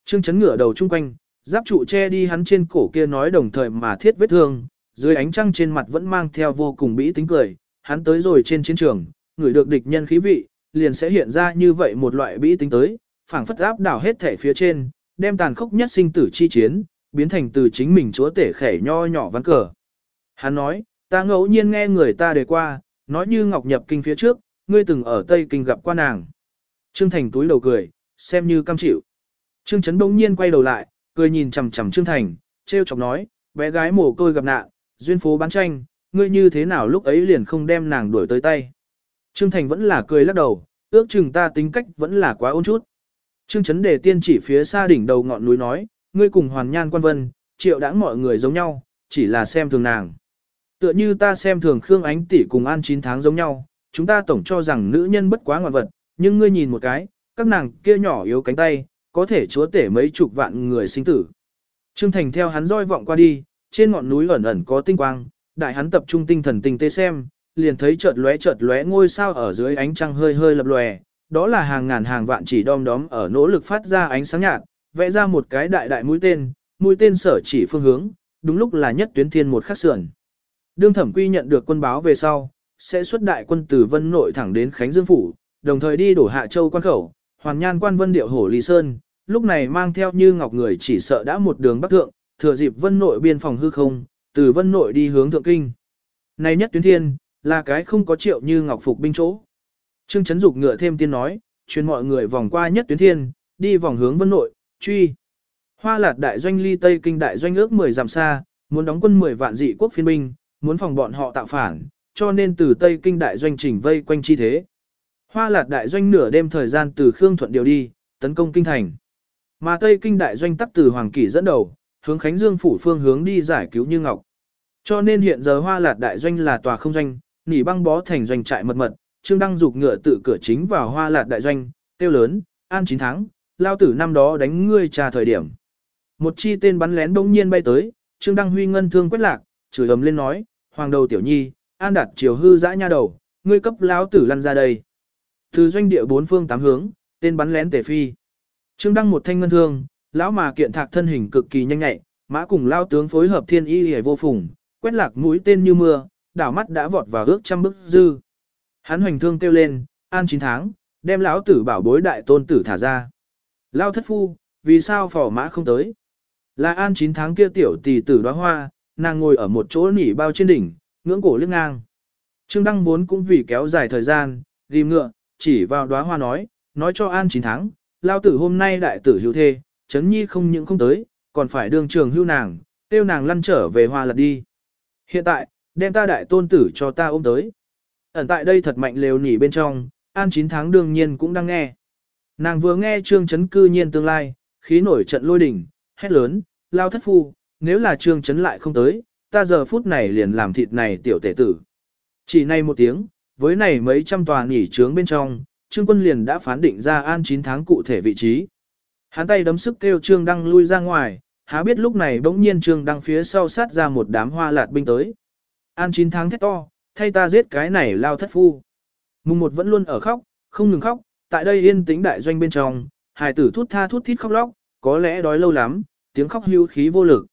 Trương Chấn ngửa đầu chung quanh, giáp trụ che đi hắn trên cổ kia nói đồng thời mà thiết vết thương, dưới ánh trăng trên mặt vẫn mang theo vô cùng bĩ tính cười, hắn tới rồi trên chiến trường, người được địch nhân khí vị, liền sẽ hiện ra như vậy một loại bĩ tính tới, phảng phất áp đảo hết thể phía trên, đem tàn khốc nhất sinh tử chi chiến, biến thành từ chính mình chúa tể khẻ nho nhỏ ván cờ. Hắn nói, ta ngẫu nhiên nghe người ta đề qua, nói như Ngọc nhập kinh phía trước, ngươi từng ở Tây Kinh gặp qua nàng. Trương Thành túi đầu cười, xem như cam chịu. Trương Trấn đông nhiên quay đầu lại, cười nhìn chằm chằm Trương Thành, trêu chọc nói, bé gái mồ côi gặp nạn, duyên phố bán tranh, ngươi như thế nào lúc ấy liền không đem nàng đuổi tới tay. Trương Thành vẫn là cười lắc đầu, ước chừng ta tính cách vẫn là quá ôn chút. Trương Trấn đề tiên chỉ phía xa đỉnh đầu ngọn núi nói, ngươi cùng hoàn nhan quan vân, triệu đãng mọi người giống nhau, chỉ là xem thường nàng. Tựa như ta xem thường Khương Ánh tỷ cùng An 9 tháng giống nhau, chúng ta tổng cho rằng nữ nhân bất quá ngoạn vật, nhưng ngươi nhìn một cái, các nàng kia nhỏ yếu cánh tay, có thể chúa tể mấy chục vạn người sinh tử. Trương Thành theo hắn roi vọng qua đi, trên ngọn núi ẩn ẩn có tinh quang, đại hắn tập trung tinh thần tinh tế xem, liền thấy chợt lóe chợt lóe ngôi sao ở dưới ánh trăng hơi hơi lập lòe, đó là hàng ngàn hàng vạn chỉ đom đóm ở nỗ lực phát ra ánh sáng nhạt, vẽ ra một cái đại đại mũi tên, mũi tên sở chỉ phương hướng, đúng lúc là nhất tuyến thiên một khắc sườn. Đương Thẩm Quy nhận được quân báo về sau, sẽ xuất đại quân từ Vân Nội thẳng đến Khánh Dương phủ, đồng thời đi đổ Hạ Châu quan khẩu, hoàn nhan quan Vân điệu hổ Lý Sơn, lúc này mang theo như ngọc người chỉ sợ đã một đường bắc thượng, thừa dịp Vân Nội biên phòng hư không, từ Vân Nội đi hướng thượng kinh. Này nhất tuyến thiên, là cái không có triệu như ngọc phục binh chỗ. Trương Chấn Dục ngựa thêm tiên nói, truyền mọi người vòng qua nhất tuyến thiên, đi vòng hướng Vân Nội, truy. Hoa lạt đại doanh ly Tây Kinh đại doanh ước 10 dặm xa, muốn đóng quân 10 vạn dị quốc phiên binh, muốn phòng bọn họ tạo phản, cho nên từ Tây Kinh đại doanh chỉnh vây quanh chi thế. Hoa lạt đại doanh nửa đêm thời gian từ Khương Thuận điều đi, tấn công kinh thành. Mà Tây Kinh đại doanh tắc từ Hoàng Kỷ dẫn đầu, hướng Khánh Dương phủ phương hướng đi giải cứu Như Ngọc. Cho nên hiện giờ Hoa Lạt đại doanh là tòa không doanh, nỉ băng bó thành doanh trại mật mật, Trương Đăng dục ngựa tự cửa chính vào Hoa Lạt đại doanh, tiêu lớn, an chín tháng, lao tử năm đó đánh ngươi trà thời điểm. Một chi tên bắn lén bỗng nhiên bay tới, Trương Đăng huy ngân thương quét lạc, chửi ầm lên nói, hoàng đầu tiểu nhi, an đặt chiều hư dã nha đầu, ngươi cấp lão tử lăn ra đây. Từ doanh địa bốn phương tám hướng, tên bắn lén tề phi. Trương Đăng một thanh ngân thương, lão mà kiện thạc thân hình cực kỳ nhanh nhạy, mã cùng lao tướng phối hợp thiên y hề vô phùng, quét lạc mũi tên như mưa, đảo mắt đã vọt vào ước trăm bức dư. Hắn hoành thương kêu lên, an chín tháng, đem lão tử bảo bối đại tôn tử thả ra. Lao thất phu, vì sao phỏ mã không tới? Là an chín tháng kia tiểu tỷ tử đóa hoa, nàng ngồi ở một chỗ nỉ bao trên đỉnh, ngưỡng cổ liếc ngang. Trương Đăng vốn cũng vì kéo dài thời gian, ghim ngựa, chỉ vào đóa hoa nói, nói cho an chín tháng, lao tử hôm nay đại tử hữu thê, Trấn nhi không những không tới, còn phải đường trường hưu nàng, tiêu nàng lăn trở về hoa lật đi. Hiện tại, đem ta đại tôn tử cho ta ôm tới. Ẩn tại đây thật mạnh lều nỉ bên trong, an chín tháng đương nhiên cũng đang nghe. Nàng vừa nghe trương chấn cư nhiên tương lai, khí nổi trận lôi đỉnh, hét lớn, lao thất phu, nếu là trương chấn lại không tới, ta giờ phút này liền làm thịt này tiểu tể tử. Chỉ nay một tiếng, với này mấy trăm tòa nghỉ trướng bên trong, trương quân liền đã phán định ra an 9 tháng cụ thể vị trí. Hắn tay đấm sức kêu trương đăng lui ra ngoài, há biết lúc này bỗng nhiên trương đăng phía sau sát ra một đám hoa lạt binh tới. An chín tháng thét to, thay ta giết cái này lao thất phu. Mùng một vẫn luôn ở khóc, không ngừng khóc, tại đây yên tĩnh đại doanh bên trong, hài tử thút tha thút thít khóc lóc, có lẽ đói lâu lắm, tiếng khóc hưu khí vô lực.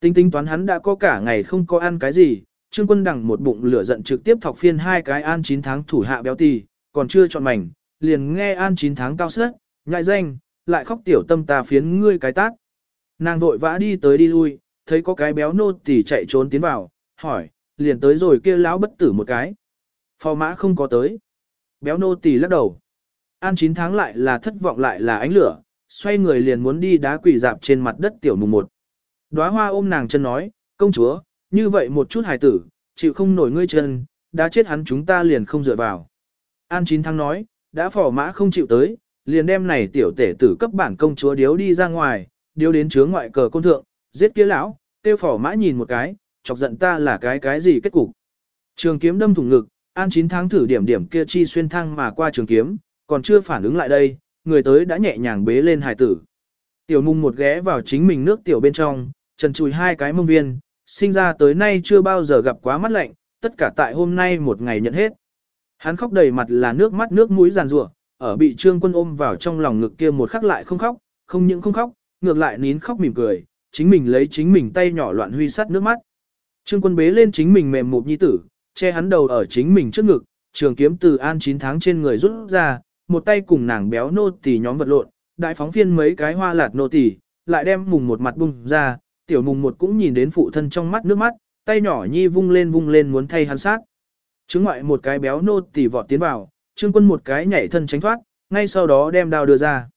Tinh tinh toán hắn đã có cả ngày không có ăn cái gì, trương quân đằng một bụng lửa giận trực tiếp thọc phiên hai cái an 9 tháng thủ hạ béo tì, còn chưa chọn mảnh, liền nghe an 9 tháng cao sớt, nhại danh, lại khóc tiểu tâm ta phiến ngươi cái tát. Nàng vội vã đi tới đi lui, thấy có cái béo nô tỳ chạy trốn tiến vào, hỏi, liền tới rồi kia lão bất tử một cái. Phò mã không có tới. Béo nô tỳ lắc đầu. An 9 tháng lại là thất vọng lại là ánh lửa, xoay người liền muốn đi đá quỷ dạp trên mặt đất tiểu mùng một. Đóa hoa ôm nàng chân nói, công chúa, như vậy một chút hài tử, chịu không nổi ngươi chân, đã chết hắn chúng ta liền không dựa vào. An chín tháng nói, đã phỏ mã không chịu tới, liền đem này tiểu tể tử cấp bản công chúa điếu đi ra ngoài, điếu đến chướng ngoại cờ côn thượng, giết kia lão, tiêu phỏ mã nhìn một cái, chọc giận ta là cái cái gì kết cục. Trường kiếm đâm thủng ngực, an chín tháng thử điểm điểm kia chi xuyên thăng mà qua trường kiếm, còn chưa phản ứng lại đây, người tới đã nhẹ nhàng bế lên hài tử. Tiểu mung một ghé vào chính mình nước tiểu bên trong, trần chùi hai cái mông viên, sinh ra tới nay chưa bao giờ gặp quá mắt lạnh, tất cả tại hôm nay một ngày nhận hết. Hắn khóc đầy mặt là nước mắt nước mũi giàn rủa, ở bị trương quân ôm vào trong lòng ngực kia một khắc lại không khóc, không những không khóc, ngược lại nín khóc mỉm cười, chính mình lấy chính mình tay nhỏ loạn huy sắt nước mắt. Trương quân bế lên chính mình mềm mụp nhi tử, che hắn đầu ở chính mình trước ngực, trường kiếm từ an 9 tháng trên người rút ra, một tay cùng nàng béo nô tỳ nhóm vật lộn, đại phóng phiên mấy cái hoa lạt nô tỳ, lại đem mùng một mặt bung ra, tiểu mùng một cũng nhìn đến phụ thân trong mắt nước mắt, tay nhỏ nhi vung lên vung lên muốn thay hắn sát. Chứng ngoại một cái béo nô tỳ vọt tiến vào, trương quân một cái nhảy thân tránh thoát, ngay sau đó đem đao đưa ra.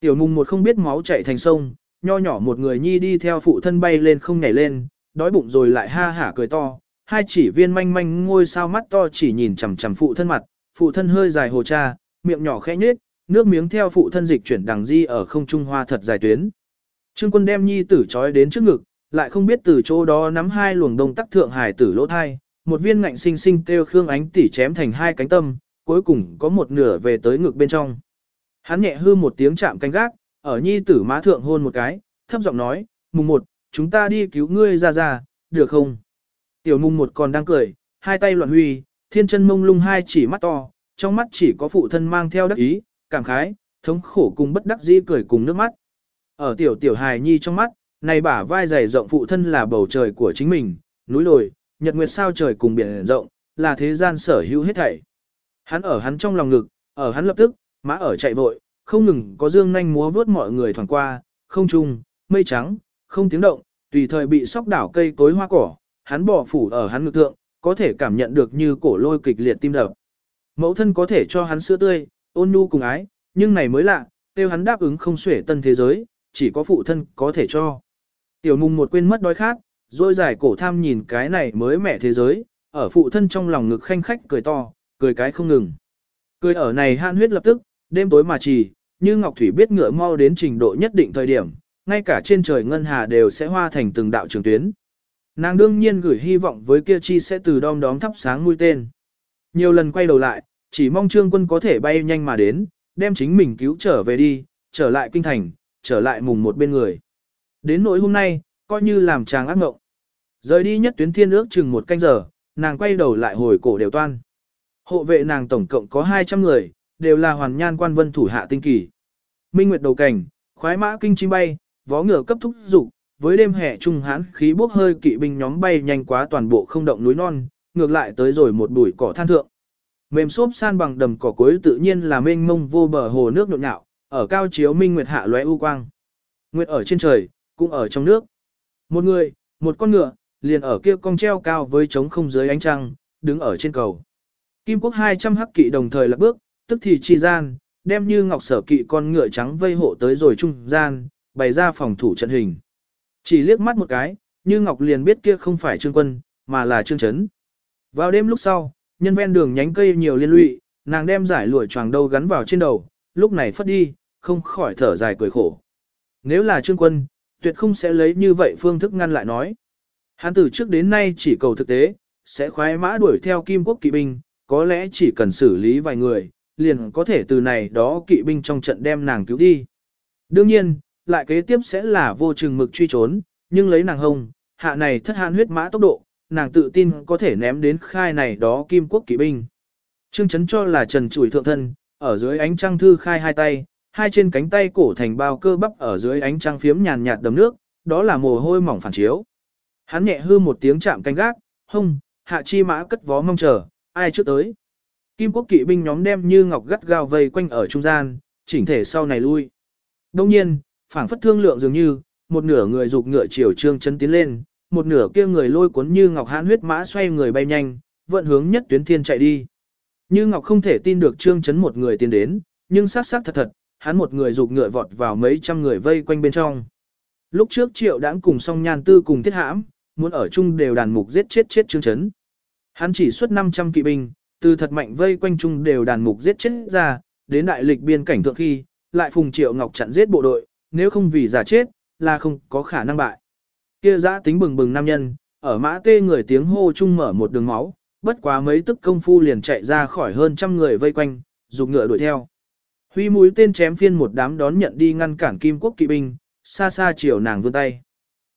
Tiểu mùng một không biết máu chảy thành sông, nho nhỏ một người nhi đi theo phụ thân bay lên không nhảy lên, đói bụng rồi lại ha hả cười to, hai chỉ viên manh manh ngôi sao mắt to chỉ nhìn chằm chằm phụ thân mặt, phụ thân hơi dài hồ cha, miệng nhỏ khẽ nhếch, nước miếng theo phụ thân dịch chuyển đằng di ở không trung hoa thật dài tuyến. Trương quân đem nhi tử trói đến trước ngực, lại không biết từ chỗ đó nắm hai luồng đông tắc thượng hải tử lỗ thai, một viên ngạnh sinh sinh kêu khương ánh tỉ chém thành hai cánh tâm, cuối cùng có một nửa về tới ngực bên trong. Hắn nhẹ hư một tiếng chạm canh gác, ở nhi tử má thượng hôn một cái, thấp giọng nói, mùng một, chúng ta đi cứu ngươi ra ra, được không? Tiểu mùng một còn đang cười, hai tay loạn huy, thiên chân mông lung hai chỉ mắt to, trong mắt chỉ có phụ thân mang theo đắc ý, cảm khái, thống khổ cùng bất đắc dĩ cười cùng nước mắt. Ở tiểu tiểu hài nhi trong mắt, này bả vai dày rộng phụ thân là bầu trời của chính mình, núi đồi, nhật nguyệt sao trời cùng biển rộng, là thế gian sở hữu hết thảy. Hắn ở hắn trong lòng ngực, ở hắn lập tức, mã ở chạy vội, không ngừng có dương nhanh múa vớt mọi người thoảng qua, không trung, mây trắng, không tiếng động, tùy thời bị sóc đảo cây cối hoa cỏ, hắn bỏ phủ ở hắn ngực thượng, có thể cảm nhận được như cổ lôi kịch liệt tim đập. Mẫu thân có thể cho hắn sữa tươi, ôn nhu cùng ái, nhưng này mới lạ, tiêu hắn đáp ứng không xuể tân thế giới, chỉ có phụ thân có thể cho. Tiểu mùng một quên mất đói khát, rồi giải cổ tham nhìn cái này mới mẻ thế giới, ở phụ thân trong lòng ngực khanh khách cười to, cười cái không ngừng. Cười ở này han huyết lập tức, đêm tối mà trì, như Ngọc Thủy biết ngựa mau đến trình độ nhất định thời điểm, ngay cả trên trời ngân hà đều sẽ hoa thành từng đạo trường tuyến. Nàng đương nhiên gửi hy vọng với kia chi sẽ từ đom đóm thắp sáng mũi tên. Nhiều lần quay đầu lại, chỉ mong trương quân có thể bay nhanh mà đến, đem chính mình cứu trở về đi, trở lại kinh thành, trở lại mùng một bên người. Đến nỗi hôm nay, coi như làm chàng ác ngộng, Rời đi nhất tuyến thiên ước chừng một canh giờ, nàng quay đầu lại hồi cổ đều toan. Hộ vệ nàng tổng cộng có 200 người, đều là hoàn nhan quan vân thủ hạ tinh kỳ. Minh Nguyệt đầu cảnh, khoái mã kinh chim bay, vó ngựa cấp thúc dục với đêm hè trung hãn khí bốc hơi kỵ binh nhóm bay nhanh quá toàn bộ không động núi non, ngược lại tới rồi một bụi cỏ than thượng. Mềm xốp san bằng đầm cỏ cuối tự nhiên là mênh mông vô bờ hồ nước nhộn nhạo, ở cao chiếu minh nguyệt hạ lóe u quang. Nguyệt ở trên trời, cũng ở trong nước. Một người, một con ngựa, liền ở kia cong treo cao với trống không dưới ánh trăng, đứng ở trên cầu. Kim quốc 200 hắc kỵ đồng thời lạc bước, tức thì chi gian, đem như ngọc sở kỵ con ngựa trắng vây hộ tới rồi trung gian, bày ra phòng thủ trận hình. Chỉ liếc mắt một cái, như ngọc liền biết kia không phải trương quân, mà là trương chấn. Vào đêm lúc sau, nhân ven đường nhánh cây nhiều liên lụy, nàng đem giải lụa choàng đâu gắn vào trên đầu, lúc này phất đi, không khỏi thở dài cười khổ. Nếu là trương quân, tuyệt không sẽ lấy như vậy phương thức ngăn lại nói. Hắn từ trước đến nay chỉ cầu thực tế, sẽ khoái mã đuổi theo kim quốc kỵ binh, có lẽ chỉ cần xử lý vài người, liền có thể từ này đó kỵ binh trong trận đem nàng cứu đi. Đương nhiên, lại kế tiếp sẽ là vô chừng mực truy trốn, nhưng lấy nàng hông, hạ này thất hạn huyết mã tốc độ, nàng tự tin có thể ném đến khai này đó kim quốc kỵ binh. Trương chấn cho là trần chủi thượng thân, ở dưới ánh trăng thư khai hai tay, hai trên cánh tay cổ thành bao cơ bắp ở dưới ánh trăng phiếm nhàn nhạt đầm nước, đó là mồ hôi mỏng phản chiếu. Hắn nhẹ hư một tiếng chạm canh gác, hông, hạ chi mã cất vó mong chờ, ai trước tới. Kim quốc kỵ binh nhóm đem như ngọc gắt gao vây quanh ở trung gian, chỉnh thể sau này lui. Đông nhiên, phảng phất thương lượng dường như, một nửa người dục ngựa chiều trương chân tiến lên, một nửa kia người lôi cuốn như ngọc hãn huyết mã xoay người bay nhanh, vận hướng nhất tuyến thiên chạy đi. Như ngọc không thể tin được trương chấn một người tiến đến, nhưng sát sát thật thật, hắn một người dục ngựa vọt vào mấy trăm người vây quanh bên trong. Lúc trước triệu đãng cùng song nhan tư cùng thiết hãm, muốn ở chung đều đàn mục giết chết chết trương chấn. Hắn chỉ xuất 500 kỵ binh, từ thật mạnh vây quanh chung đều đàn mục giết chết ra, đến đại lịch biên cảnh thượng khi, lại phùng triệu ngọc chặn giết bộ đội, nếu không vì giả chết, là không có khả năng bại. Kia giã tính bừng bừng nam nhân, ở mã tê người tiếng hô chung mở một đường máu, bất quá mấy tức công phu liền chạy ra khỏi hơn trăm người vây quanh, dục ngựa đuổi theo. Huy mũi tên chém phiên một đám đón nhận đi ngăn cản kim quốc kỵ binh, xa xa chiều nàng vươn tay.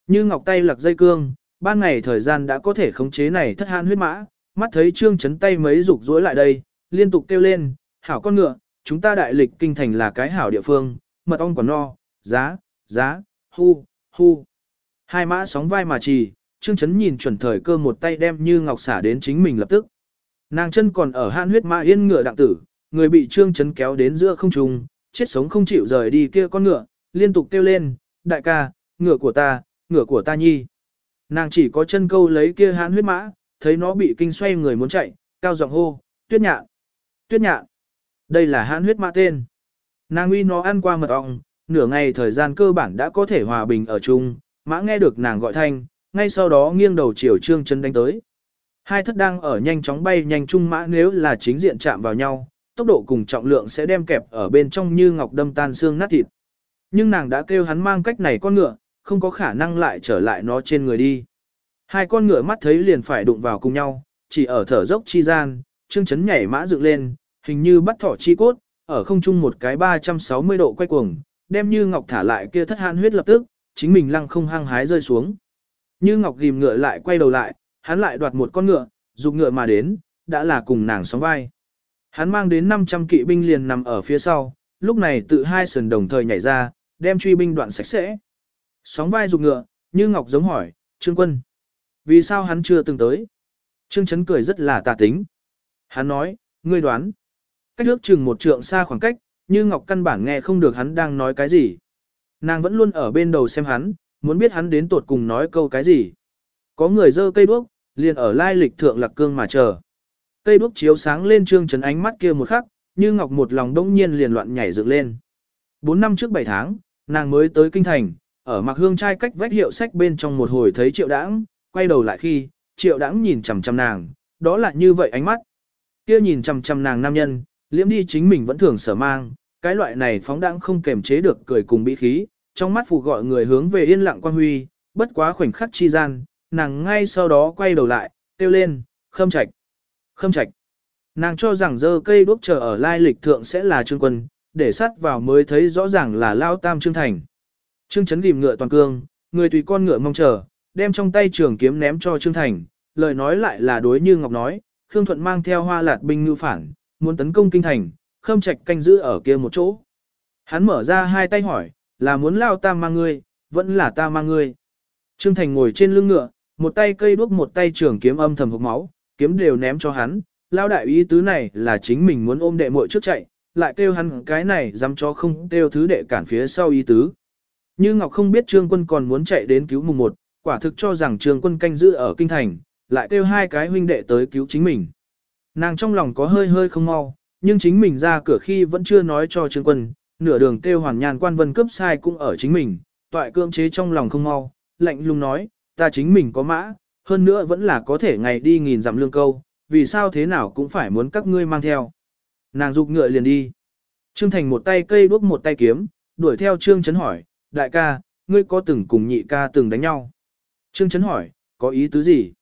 Như ngọc tay lặc dây cương, ban ngày thời gian đã có thể khống chế này thất han huyết mã, mắt thấy trương chấn tay mấy rục rối lại đây, liên tục kêu lên, hảo con ngựa, chúng ta đại lịch kinh thành là cái hảo địa phương, mật ong còn no, giá, giá, hu, hu. Hai mã sóng vai mà trì, trương chấn nhìn chuẩn thời cơ một tay đem như ngọc xả đến chính mình lập tức. Nàng chân còn ở han huyết mã yên ngựa đặng tử, người bị trương chấn kéo đến giữa không trung, chết sống không chịu rời đi kia con ngựa, liên tục kêu lên, đại ca, ngựa của ta, ngựa của ta nhi. Nàng chỉ có chân câu lấy kia hãn huyết mã, thấy nó bị kinh xoay người muốn chạy, cao giọng hô, tuyết nhạn, tuyết nhạn. Đây là hãn huyết mã tên. Nàng uy nó ăn qua mật ong, nửa ngày thời gian cơ bản đã có thể hòa bình ở chung, mã nghe được nàng gọi thanh, ngay sau đó nghiêng đầu chiều trương chân đánh tới. Hai thất đang ở nhanh chóng bay nhanh chung mã nếu là chính diện chạm vào nhau, tốc độ cùng trọng lượng sẽ đem kẹp ở bên trong như ngọc đâm tan xương nát thịt. Nhưng nàng đã kêu hắn mang cách này con ngựa, không có khả năng lại trở lại nó trên người đi. Hai con ngựa mắt thấy liền phải đụng vào cùng nhau, chỉ ở thở dốc chi gian, trương chấn nhảy mã dựng lên, hình như bắt thỏ chi cốt, ở không trung một cái 360 độ quay cuồng, đem như ngọc thả lại kia thất hàn huyết lập tức, chính mình lăng không hăng hái rơi xuống. Như ngọc ghim ngựa lại quay đầu lại, hắn lại đoạt một con ngựa, dục ngựa mà đến, đã là cùng nàng sóng vai. Hắn mang đến 500 kỵ binh liền nằm ở phía sau, lúc này tự hai sườn đồng thời nhảy ra, đem truy binh đoạn sạch sẽ. Sóng vai dục ngựa, như ngọc giống hỏi, Trương quân. Vì sao hắn chưa từng tới? Trương chấn cười rất là tà tính. Hắn nói, ngươi đoán. Cách ước chừng một trượng xa khoảng cách, như ngọc căn bản nghe không được hắn đang nói cái gì. Nàng vẫn luôn ở bên đầu xem hắn, muốn biết hắn đến tột cùng nói câu cái gì. Có người dơ cây đuốc, liền ở lai lịch thượng lạc cương mà chờ. Cây đuốc chiếu sáng lên trương chấn ánh mắt kia một khắc, như ngọc một lòng đông nhiên liền loạn nhảy dựng lên. Bốn năm trước bảy tháng, nàng mới tới kinh thành, ở mặc hương trai cách vách hiệu sách bên trong một hồi thấy triệu đãng, quay đầu lại khi, triệu đãng nhìn chằm chằm nàng, đó là như vậy ánh mắt. Kia nhìn chằm chằm nàng nam nhân, liễm đi chính mình vẫn thường sở mang, cái loại này phóng đãng không kềm chế được cười cùng bị khí, trong mắt phụ gọi người hướng về yên lặng quan huy, bất quá khoảnh khắc chi gian, nàng ngay sau đó quay đầu lại, kêu lên, khâm trạch, khâm trạch. Nàng cho rằng dơ cây đuốc chờ ở lai lịch thượng sẽ là trương quân, để sắt vào mới thấy rõ ràng là lao tam trương thành. Trương chấn gìm ngựa toàn cương, người tùy con ngựa mong chờ, đem trong tay trường kiếm ném cho trương thành, lời nói lại là đối như ngọc nói, Khương Thuận mang theo hoa lạt binh ngư phản, muốn tấn công kinh thành, khâm trạch canh giữ ở kia một chỗ. Hắn mở ra hai tay hỏi, là muốn lao ta mang ngươi, vẫn là ta mang ngươi. Trương Thành ngồi trên lưng ngựa, một tay cây đuốc một tay trường kiếm âm thầm hộc máu, kiếm đều ném cho hắn, lao đại ý tứ này là chính mình muốn ôm đệ muội trước chạy, lại kêu hắn cái này dám cho không kêu thứ đệ cản phía sau ý tứ. Như Ngọc không biết Trương Quân còn muốn chạy đến cứu mùng một, quả thực cho rằng Trương Quân canh giữ ở kinh thành, lại kêu hai cái huynh đệ tới cứu chính mình. Nàng trong lòng có hơi hơi không mau, nhưng chính mình ra cửa khi vẫn chưa nói cho Trương Quân, nửa đường kêu hoàn nhàn quan vân cướp sai cũng ở chính mình, toại cưỡng chế trong lòng không mau, lạnh lùng nói, ta chính mình có mã, hơn nữa vẫn là có thể ngày đi nghìn dặm lương câu, vì sao thế nào cũng phải muốn các ngươi mang theo. Nàng dục ngựa liền đi. Trương Thành một tay cây đuốc một tay kiếm, đuổi theo Trương Trấn hỏi, đại ca, ngươi có từng cùng nhị ca từng đánh nhau? Trương Trấn hỏi, có ý tứ gì?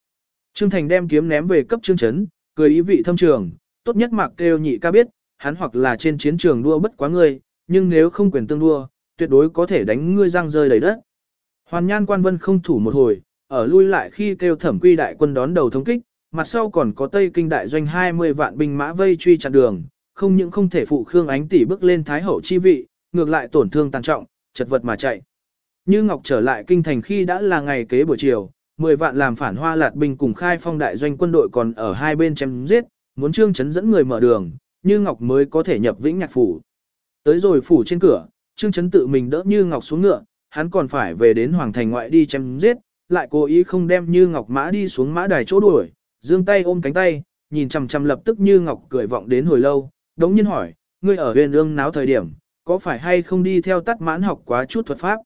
Trương Thành đem kiếm ném về cấp Trương Trấn, cười ý vị thâm trường, tốt nhất mặc kêu nhị ca biết, hắn hoặc là trên chiến trường đua bất quá ngươi, nhưng nếu không quyền tương đua, tuyệt đối có thể đánh ngươi răng rơi đầy đất. Hoàn nhan quan vân không thủ một hồi, ở lui lại khi kêu thẩm quy đại quân đón đầu thống kích, mặt sau còn có Tây Kinh đại doanh 20 vạn binh mã vây truy chặn đường, không những không thể phụ Khương Ánh tỷ bước lên thái hậu chi vị, ngược lại tổn thương tàn trọng, chật vật mà chạy. Như Ngọc trở lại kinh thành khi đã là ngày kế buổi chiều, 10 vạn làm phản hoa lạt binh cùng khai phong đại doanh quân đội còn ở hai bên chém giết, muốn trương chấn dẫn người mở đường, Như Ngọc mới có thể nhập vĩnh nhạc phủ. Tới rồi phủ trên cửa, trương chấn tự mình đỡ Như Ngọc xuống ngựa, hắn còn phải về đến hoàng thành ngoại đi chém giết, lại cố ý không đem Như Ngọc mã đi xuống mã đài chỗ đuổi, dương tay ôm cánh tay, nhìn chằm chằm lập tức Như Ngọc cười vọng đến hồi lâu, đống nhiên hỏi, ngươi ở huyền ương náo thời điểm, có phải hay không đi theo tắt mãn học quá chút thuật pháp?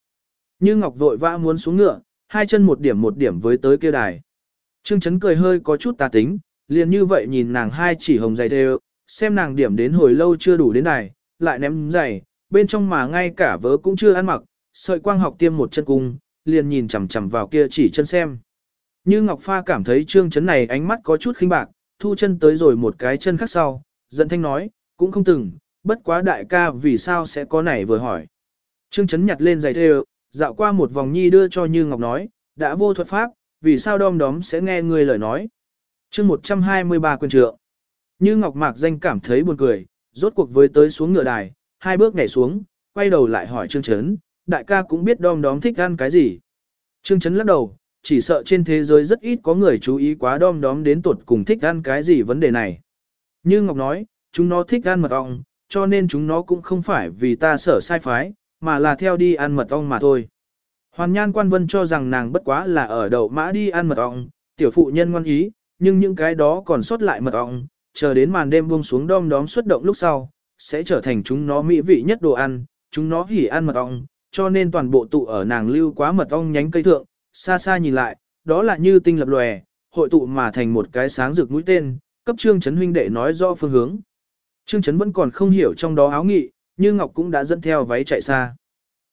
Như Ngọc vội vã muốn xuống ngựa, hai chân một điểm một điểm với tới kia đài. Trương Chấn cười hơi có chút tà tính, liền như vậy nhìn nàng hai chỉ hồng dày đều, xem nàng điểm đến hồi lâu chưa đủ đến đài, lại ném giày, bên trong mà ngay cả vớ cũng chưa ăn mặc, sợi quang học tiêm một chân cung, liền nhìn chằm chằm vào kia chỉ chân xem. Như Ngọc Pha cảm thấy Trương Chấn này ánh mắt có chút khinh bạc, thu chân tới rồi một cái chân khác sau, giận thanh nói, cũng không từng, bất quá đại ca vì sao sẽ có này vừa hỏi. Trương Chấn nhặt lên giày thêu, dạo qua một vòng nhi đưa cho Như Ngọc nói, đã vô thuật pháp, vì sao đom đóm sẽ nghe người lời nói. chương 123 quyền trượng. Như Ngọc Mạc danh cảm thấy buồn cười, rốt cuộc với tới xuống ngựa đài, hai bước nhảy xuống, quay đầu lại hỏi Trương Chấn, đại ca cũng biết đom đóm thích ăn cái gì. Trương Chấn lắc đầu, chỉ sợ trên thế giới rất ít có người chú ý quá đom đóm đến tuột cùng thích ăn cái gì vấn đề này. Như Ngọc nói, chúng nó thích ăn mật ong, cho nên chúng nó cũng không phải vì ta sở sai phái, mà là theo đi ăn mật ong mà thôi. Hoàn nhan quan vân cho rằng nàng bất quá là ở đầu mã đi ăn mật ong, tiểu phụ nhân ngoan ý, nhưng những cái đó còn sót lại mật ong, chờ đến màn đêm buông xuống đom đóm xuất động lúc sau, sẽ trở thành chúng nó mỹ vị nhất đồ ăn, chúng nó hỉ ăn mật ong, cho nên toàn bộ tụ ở nàng lưu quá mật ong nhánh cây thượng, xa xa nhìn lại, đó là như tinh lập lòe, hội tụ mà thành một cái sáng rực mũi tên, cấp trương chấn huynh đệ nói rõ phương hướng. Trương chấn vẫn còn không hiểu trong đó áo nghị, như Ngọc cũng đã dẫn theo váy chạy xa.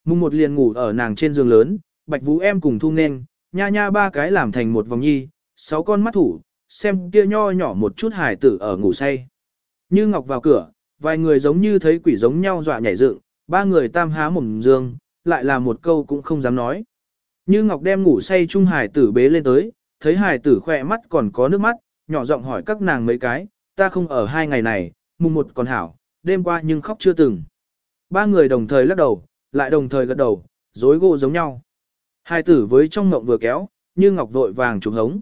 Mùng một liền ngủ ở nàng trên giường lớn, bạch vũ em cùng thu nên, nha nha ba cái làm thành một vòng nhi, sáu con mắt thủ, xem kia nho nhỏ một chút hải tử ở ngủ say. Như Ngọc vào cửa, vài người giống như thấy quỷ giống nhau dọa nhảy dựng, ba người tam há mồm dương, lại là một câu cũng không dám nói. Như Ngọc đem ngủ say chung hải tử bế lên tới, thấy hải tử khỏe mắt còn có nước mắt, nhỏ giọng hỏi các nàng mấy cái, ta không ở hai ngày này, mùng một còn hảo, đêm qua nhưng khóc chưa từng. Ba người đồng thời lắc đầu, lại đồng thời gật đầu, dối gỗ giống nhau. Hai tử với trong ngộng vừa kéo, như ngọc vội vàng trùng hống.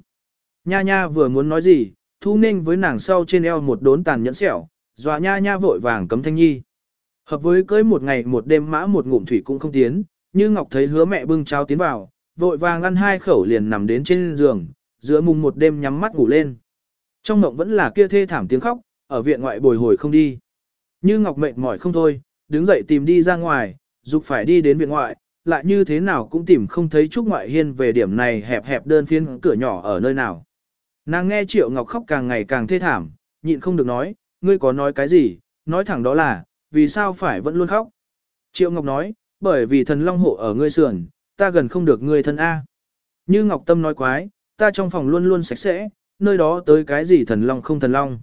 Nha nha vừa muốn nói gì, thu ninh với nàng sau trên eo một đốn tàn nhẫn sẹo, dọa nha nha vội vàng cấm thanh nhi. Hợp với cưới một ngày một đêm mã một ngụm thủy cũng không tiến, như ngọc thấy hứa mẹ bưng cháo tiến vào, vội vàng ăn hai khẩu liền nằm đến trên giường, giữa mùng một đêm nhắm mắt ngủ lên. Trong ngộng vẫn là kia thê thảm tiếng khóc, ở viện ngoại bồi hồi không đi. Như ngọc mệt mỏi không thôi, đứng dậy tìm đi ra ngoài, dục phải đi đến viện ngoại, lại như thế nào cũng tìm không thấy Trúc Ngoại Hiên về điểm này hẹp hẹp đơn phiên cửa nhỏ ở nơi nào. Nàng nghe Triệu Ngọc khóc càng ngày càng thê thảm, nhịn không được nói, ngươi có nói cái gì, nói thẳng đó là, vì sao phải vẫn luôn khóc. Triệu Ngọc nói, bởi vì thần long hộ ở ngươi sườn, ta gần không được ngươi thân A. Như Ngọc Tâm nói quái, ta trong phòng luôn luôn sạch sẽ, nơi đó tới cái gì thần long không thần long.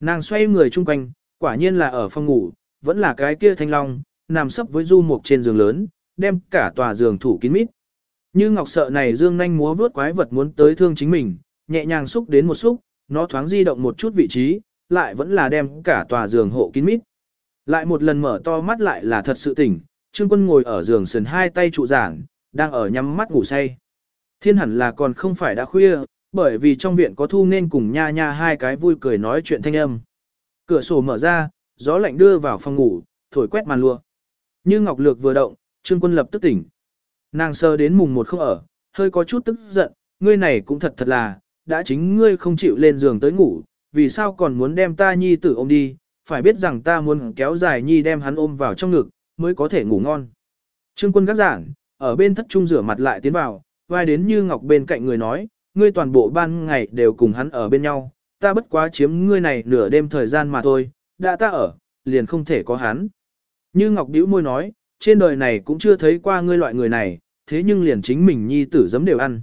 Nàng xoay người chung quanh, quả nhiên là ở phòng ngủ, vẫn là cái kia thanh long, nằm sấp với du mục trên giường lớn, đem cả tòa giường thủ kín mít. Như ngọc sợ này dương nhanh múa vướt quái vật muốn tới thương chính mình, nhẹ nhàng xúc đến một xúc, nó thoáng di động một chút vị trí, lại vẫn là đem cả tòa giường hộ kín mít. Lại một lần mở to mắt lại là thật sự tỉnh, Trương Quân ngồi ở giường sườn hai tay trụ giảng, đang ở nhắm mắt ngủ say. Thiên hẳn là còn không phải đã khuya, bởi vì trong viện có thu nên cùng nha nha hai cái vui cười nói chuyện thanh âm. Cửa sổ mở ra, gió lạnh đưa vào phòng ngủ, thổi quét màn lụa. Như Ngọc Lược vừa động, Trương Quân lập tức tỉnh. Nàng sơ đến mùng một không ở, hơi có chút tức giận, ngươi này cũng thật thật là, đã chính ngươi không chịu lên giường tới ngủ, vì sao còn muốn đem ta nhi tử ôm đi, phải biết rằng ta muốn kéo dài nhi đem hắn ôm vào trong ngực, mới có thể ngủ ngon. Trương Quân gác giảng, ở bên thất trung rửa mặt lại tiến vào, vai đến như Ngọc bên cạnh người nói, ngươi toàn bộ ban ngày đều cùng hắn ở bên nhau, ta bất quá chiếm ngươi này nửa đêm thời gian mà thôi, đã ta ở, liền không thể có hắn. Như Ngọc Điễu môi nói, trên đời này cũng chưa thấy qua ngươi loại người này, thế nhưng liền chính mình nhi tử giấm đều ăn.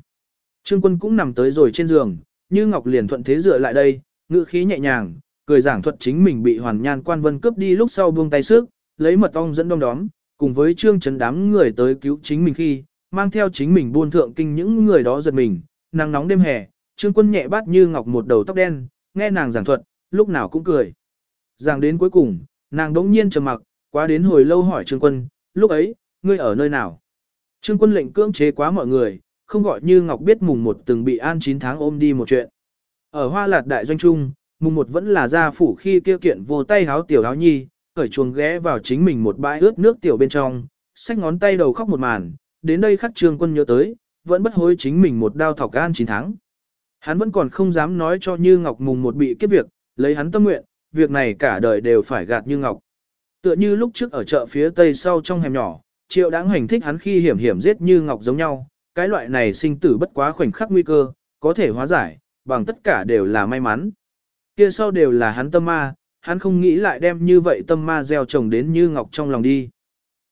Trương quân cũng nằm tới rồi trên giường, như Ngọc liền thuận thế dựa lại đây, ngữ khí nhẹ nhàng, cười giảng thuật chính mình bị hoàn nhan quan vân cướp đi lúc sau buông tay sức, lấy mật ong dẫn đông đóm, cùng với trương chấn đám người tới cứu chính mình khi, mang theo chính mình buôn thượng kinh những người đó giật mình, nắng nóng đêm hè, trương quân nhẹ bát như Ngọc một đầu tóc đen, nghe nàng giảng thuật, lúc nào cũng cười. Giảng đến cuối cùng, nàng đống nhiên trầm mặc, quá đến hồi lâu hỏi trương quân, lúc ấy, ngươi ở nơi nào? Trương quân lệnh cưỡng chế quá mọi người, không gọi như Ngọc biết mùng một từng bị an 9 tháng ôm đi một chuyện. Ở hoa lạt đại doanh trung, mùng một vẫn là gia phủ khi kia kiện vô tay háo tiểu háo nhi, khởi chuồng ghé vào chính mình một bãi ướt nước tiểu bên trong, xách ngón tay đầu khóc một màn, đến đây khắc trương quân nhớ tới, vẫn bất hối chính mình một đao thọc gan 9 tháng. Hắn vẫn còn không dám nói cho Như Ngọc mùng một bị kiếp việc, lấy hắn tâm nguyện, việc này cả đời đều phải gạt Như Ngọc. Tựa như lúc trước ở chợ phía tây sau trong hẻm nhỏ, triệu đáng hành thích hắn khi hiểm hiểm giết Như Ngọc giống nhau, cái loại này sinh tử bất quá khoảnh khắc nguy cơ, có thể hóa giải, bằng tất cả đều là may mắn. Kia sau đều là hắn tâm ma, hắn không nghĩ lại đem như vậy tâm ma gieo trồng đến Như Ngọc trong lòng đi.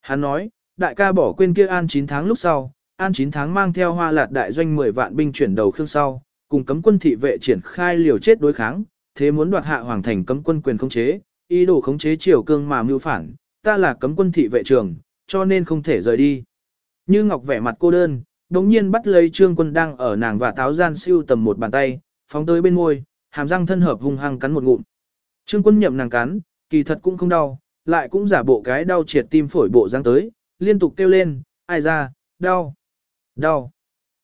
Hắn nói, đại ca bỏ quên kia an 9 tháng lúc sau, an 9 tháng mang theo hoa lạt đại doanh 10 vạn binh chuyển đầu khương sau, cùng cấm quân thị vệ triển khai liều chết đối kháng, thế muốn đoạt hạ hoàng thành cấm quân quyền khống chế, ý đồ khống chế triều cương mà mưu phản, ta là cấm quân thị vệ trường, cho nên không thể rời đi. Như Ngọc vẻ mặt cô đơn, đống nhiên bắt lấy trương quân đang ở nàng và táo gian siêu tầm một bàn tay, phóng tới bên môi, hàm răng thân hợp hung hăng cắn một ngụm. Trương quân nhậm nàng cắn, kỳ thật cũng không đau, lại cũng giả bộ cái đau triệt tim phổi bộ răng tới, liên tục kêu lên, ai ra, đau, đau.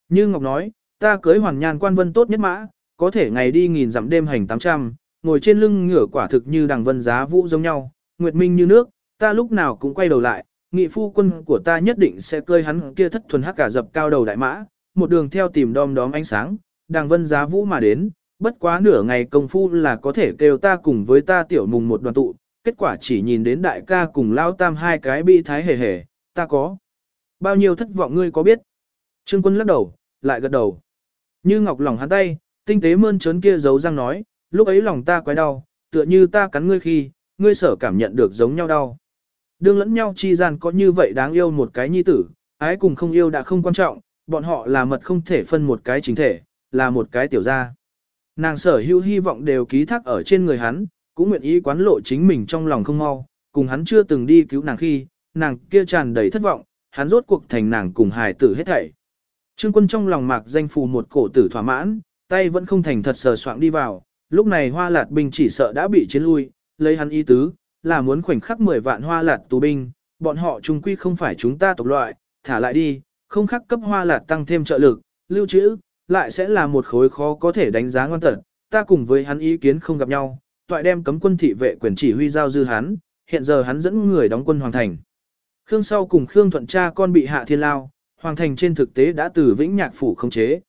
Như Ngọc nói, ta cưới hoàn nhan quan vân tốt nhất mã, có thể ngày đi nghìn dặm đêm hành 800, ngồi trên lưng ngựa quả thực như đằng vân giá vũ giống nhau, nguyệt minh như nước, ta lúc nào cũng quay đầu lại, nghị phu quân của ta nhất định sẽ cơi hắn kia thất thuần hắc cả dập cao đầu đại mã, một đường theo tìm đom đóm ánh sáng, đằng vân giá vũ mà đến, bất quá nửa ngày công phu là có thể kêu ta cùng với ta tiểu mùng một đoàn tụ, kết quả chỉ nhìn đến đại ca cùng lao tam hai cái bị thái hề hề, ta có. Bao nhiêu thất vọng ngươi có biết? Trương quân lắc đầu, lại gật đầu. Như ngọc lòng hắn tay, tinh tế mơn trớn kia giấu răng nói, lúc ấy lòng ta quái đau, tựa như ta cắn ngươi khi, ngươi sở cảm nhận được giống nhau đau. Đương lẫn nhau chi gian có như vậy đáng yêu một cái nhi tử, ái cùng không yêu đã không quan trọng, bọn họ là mật không thể phân một cái chính thể, là một cái tiểu gia. Nàng sở hữu hy vọng đều ký thác ở trên người hắn, cũng nguyện ý quán lộ chính mình trong lòng không mau, cùng hắn chưa từng đi cứu nàng khi, nàng kia tràn đầy thất vọng, hắn rốt cuộc thành nàng cùng hài tử hết thảy. Trương quân trong lòng mạc danh phù một cổ tử thỏa mãn, tay vẫn không thành thật sờ soạng đi vào, lúc này hoa lạt binh chỉ sợ đã bị chiến lui, lấy hắn ý tứ, là muốn khoảnh khắc 10 vạn hoa lạt tù binh, bọn họ trung quy không phải chúng ta tộc loại, thả lại đi, không khắc cấp hoa lạt tăng thêm trợ lực, lưu trữ, lại sẽ là một khối khó có thể đánh giá ngoan tật, ta cùng với hắn ý kiến không gặp nhau, toại đem cấm quân thị vệ quyền chỉ huy giao dư hắn, hiện giờ hắn dẫn người đóng quân hoàng thành. Khương sau cùng Khương thuận cha con bị hạ thiên lao, hoàng thành trên thực tế đã từ vĩnh nhạc phủ khống chế.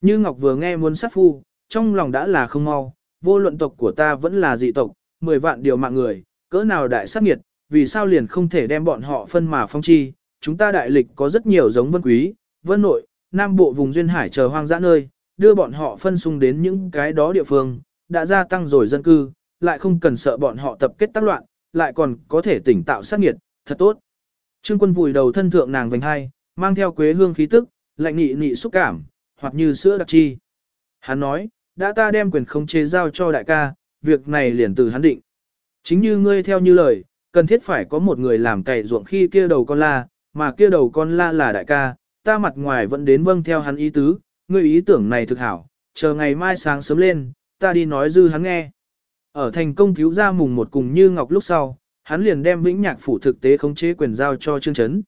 Như Ngọc vừa nghe muốn sát phu, trong lòng đã là không mau, vô luận tộc của ta vẫn là dị tộc, 10 vạn điều mạng người, cỡ nào đại sát nghiệt, vì sao liền không thể đem bọn họ phân mà phong chi, chúng ta đại lịch có rất nhiều giống vân quý, vân nội, nam bộ vùng duyên hải chờ hoang dã nơi, đưa bọn họ phân xung đến những cái đó địa phương, đã gia tăng rồi dân cư, lại không cần sợ bọn họ tập kết tác loạn, lại còn có thể tỉnh tạo sát nghiệt, thật tốt. Trương quân vùi đầu thân thượng nàng vành hai, mang theo quế hương khí tức, lạnh nị nị xúc cảm, hoặc như sữa đặc chi. Hắn nói, đã ta đem quyền khống chế giao cho đại ca, việc này liền từ hắn định. Chính như ngươi theo như lời, cần thiết phải có một người làm cày ruộng khi kia đầu con la, mà kia đầu con la là đại ca, ta mặt ngoài vẫn đến vâng theo hắn ý tứ, ngươi ý tưởng này thực hảo, chờ ngày mai sáng sớm lên, ta đi nói dư hắn nghe. Ở thành công cứu ra mùng một cùng như ngọc lúc sau, hắn liền đem vĩnh nhạc phủ thực tế khống chế quyền giao cho Trương Chấn.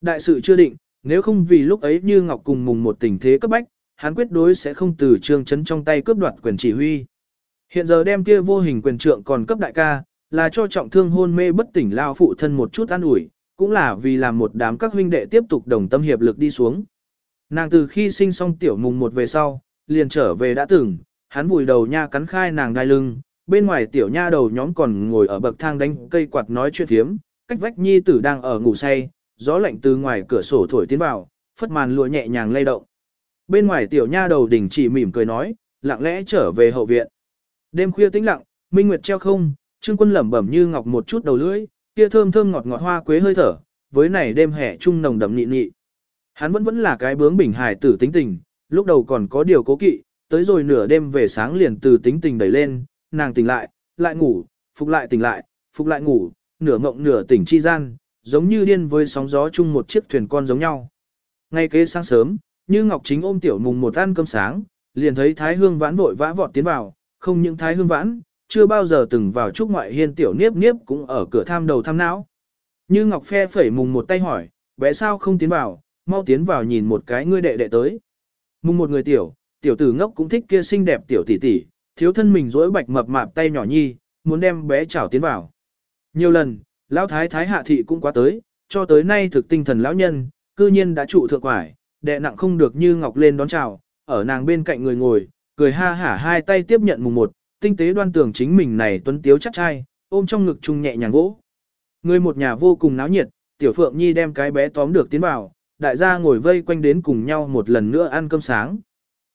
Đại sự chưa định, nếu không vì lúc ấy như ngọc cùng mùng một tình thế cấp bách, hắn quyết đối sẽ không từ Trương Chấn trong tay cướp đoạt quyền chỉ huy. Hiện giờ đem kia vô hình quyền trượng còn cấp đại ca, là cho trọng thương hôn mê bất tỉnh lao phụ thân một chút an ủi, cũng là vì làm một đám các huynh đệ tiếp tục đồng tâm hiệp lực đi xuống. Nàng từ khi sinh xong tiểu mùng một về sau, liền trở về đã từng, hắn vùi đầu nha cắn khai nàng đai lưng, bên ngoài tiểu nha đầu nhóm còn ngồi ở bậc thang đánh cây quạt nói chuyện thiếm, cách vách nhi tử đang ở ngủ say, gió lạnh từ ngoài cửa sổ thổi tiến vào, phất màn lụa nhẹ nhàng lay động. Bên ngoài tiểu nha đầu đỉnh chỉ mỉm cười nói, lặng lẽ trở về hậu viện. Đêm khuya tĩnh lặng, minh nguyệt treo không, trương quân lẩm bẩm như ngọc một chút đầu lưỡi, kia thơm thơm ngọt ngọt hoa quế hơi thở, với này đêm hè trung nồng đậm nị nị. Hắn vẫn vẫn là cái bướng bỉnh hài tử tính tình, lúc đầu còn có điều cố kỵ, tới rồi nửa đêm về sáng liền từ tính tình đẩy lên, nàng tỉnh lại, lại ngủ, phục lại tỉnh lại, phục lại ngủ, nửa ngộng nửa tỉnh chi gian, giống như điên với sóng gió chung một chiếc thuyền con giống nhau. Ngay kế sáng sớm, như Ngọc Chính ôm tiểu mùng một ăn cơm sáng, liền thấy Thái Hương vãn vội vã vọt tiến vào, không những Thái Hương vãn, chưa bao giờ từng vào trúc ngoại hiên tiểu niếp niếp cũng ở cửa tham đầu tham não. Như Ngọc phe phẩy mùng một tay hỏi, bé sao không tiến vào, mau tiến vào nhìn một cái ngươi đệ đệ tới. Mùng một người tiểu, tiểu tử ngốc cũng thích kia xinh đẹp tiểu tỷ tỷ, thiếu thân mình rỗi bạch mập mạp tay nhỏ nhi, muốn đem bé chảo tiến vào. Nhiều lần, lão thái thái hạ thị cũng quá tới, cho tới nay thực tinh thần lão nhân, cư nhiên đã trụ thượng quải, đệ nặng không được như ngọc lên đón chào, ở nàng bên cạnh người ngồi, cười ha hả hai tay tiếp nhận mùng một, tinh tế đoan tưởng chính mình này tuấn tiếu chắc trai, ôm trong ngực chung nhẹ nhàng vỗ. Người một nhà vô cùng náo nhiệt, tiểu phượng nhi đem cái bé tóm được tiến vào, đại gia ngồi vây quanh đến cùng nhau một lần nữa ăn cơm sáng.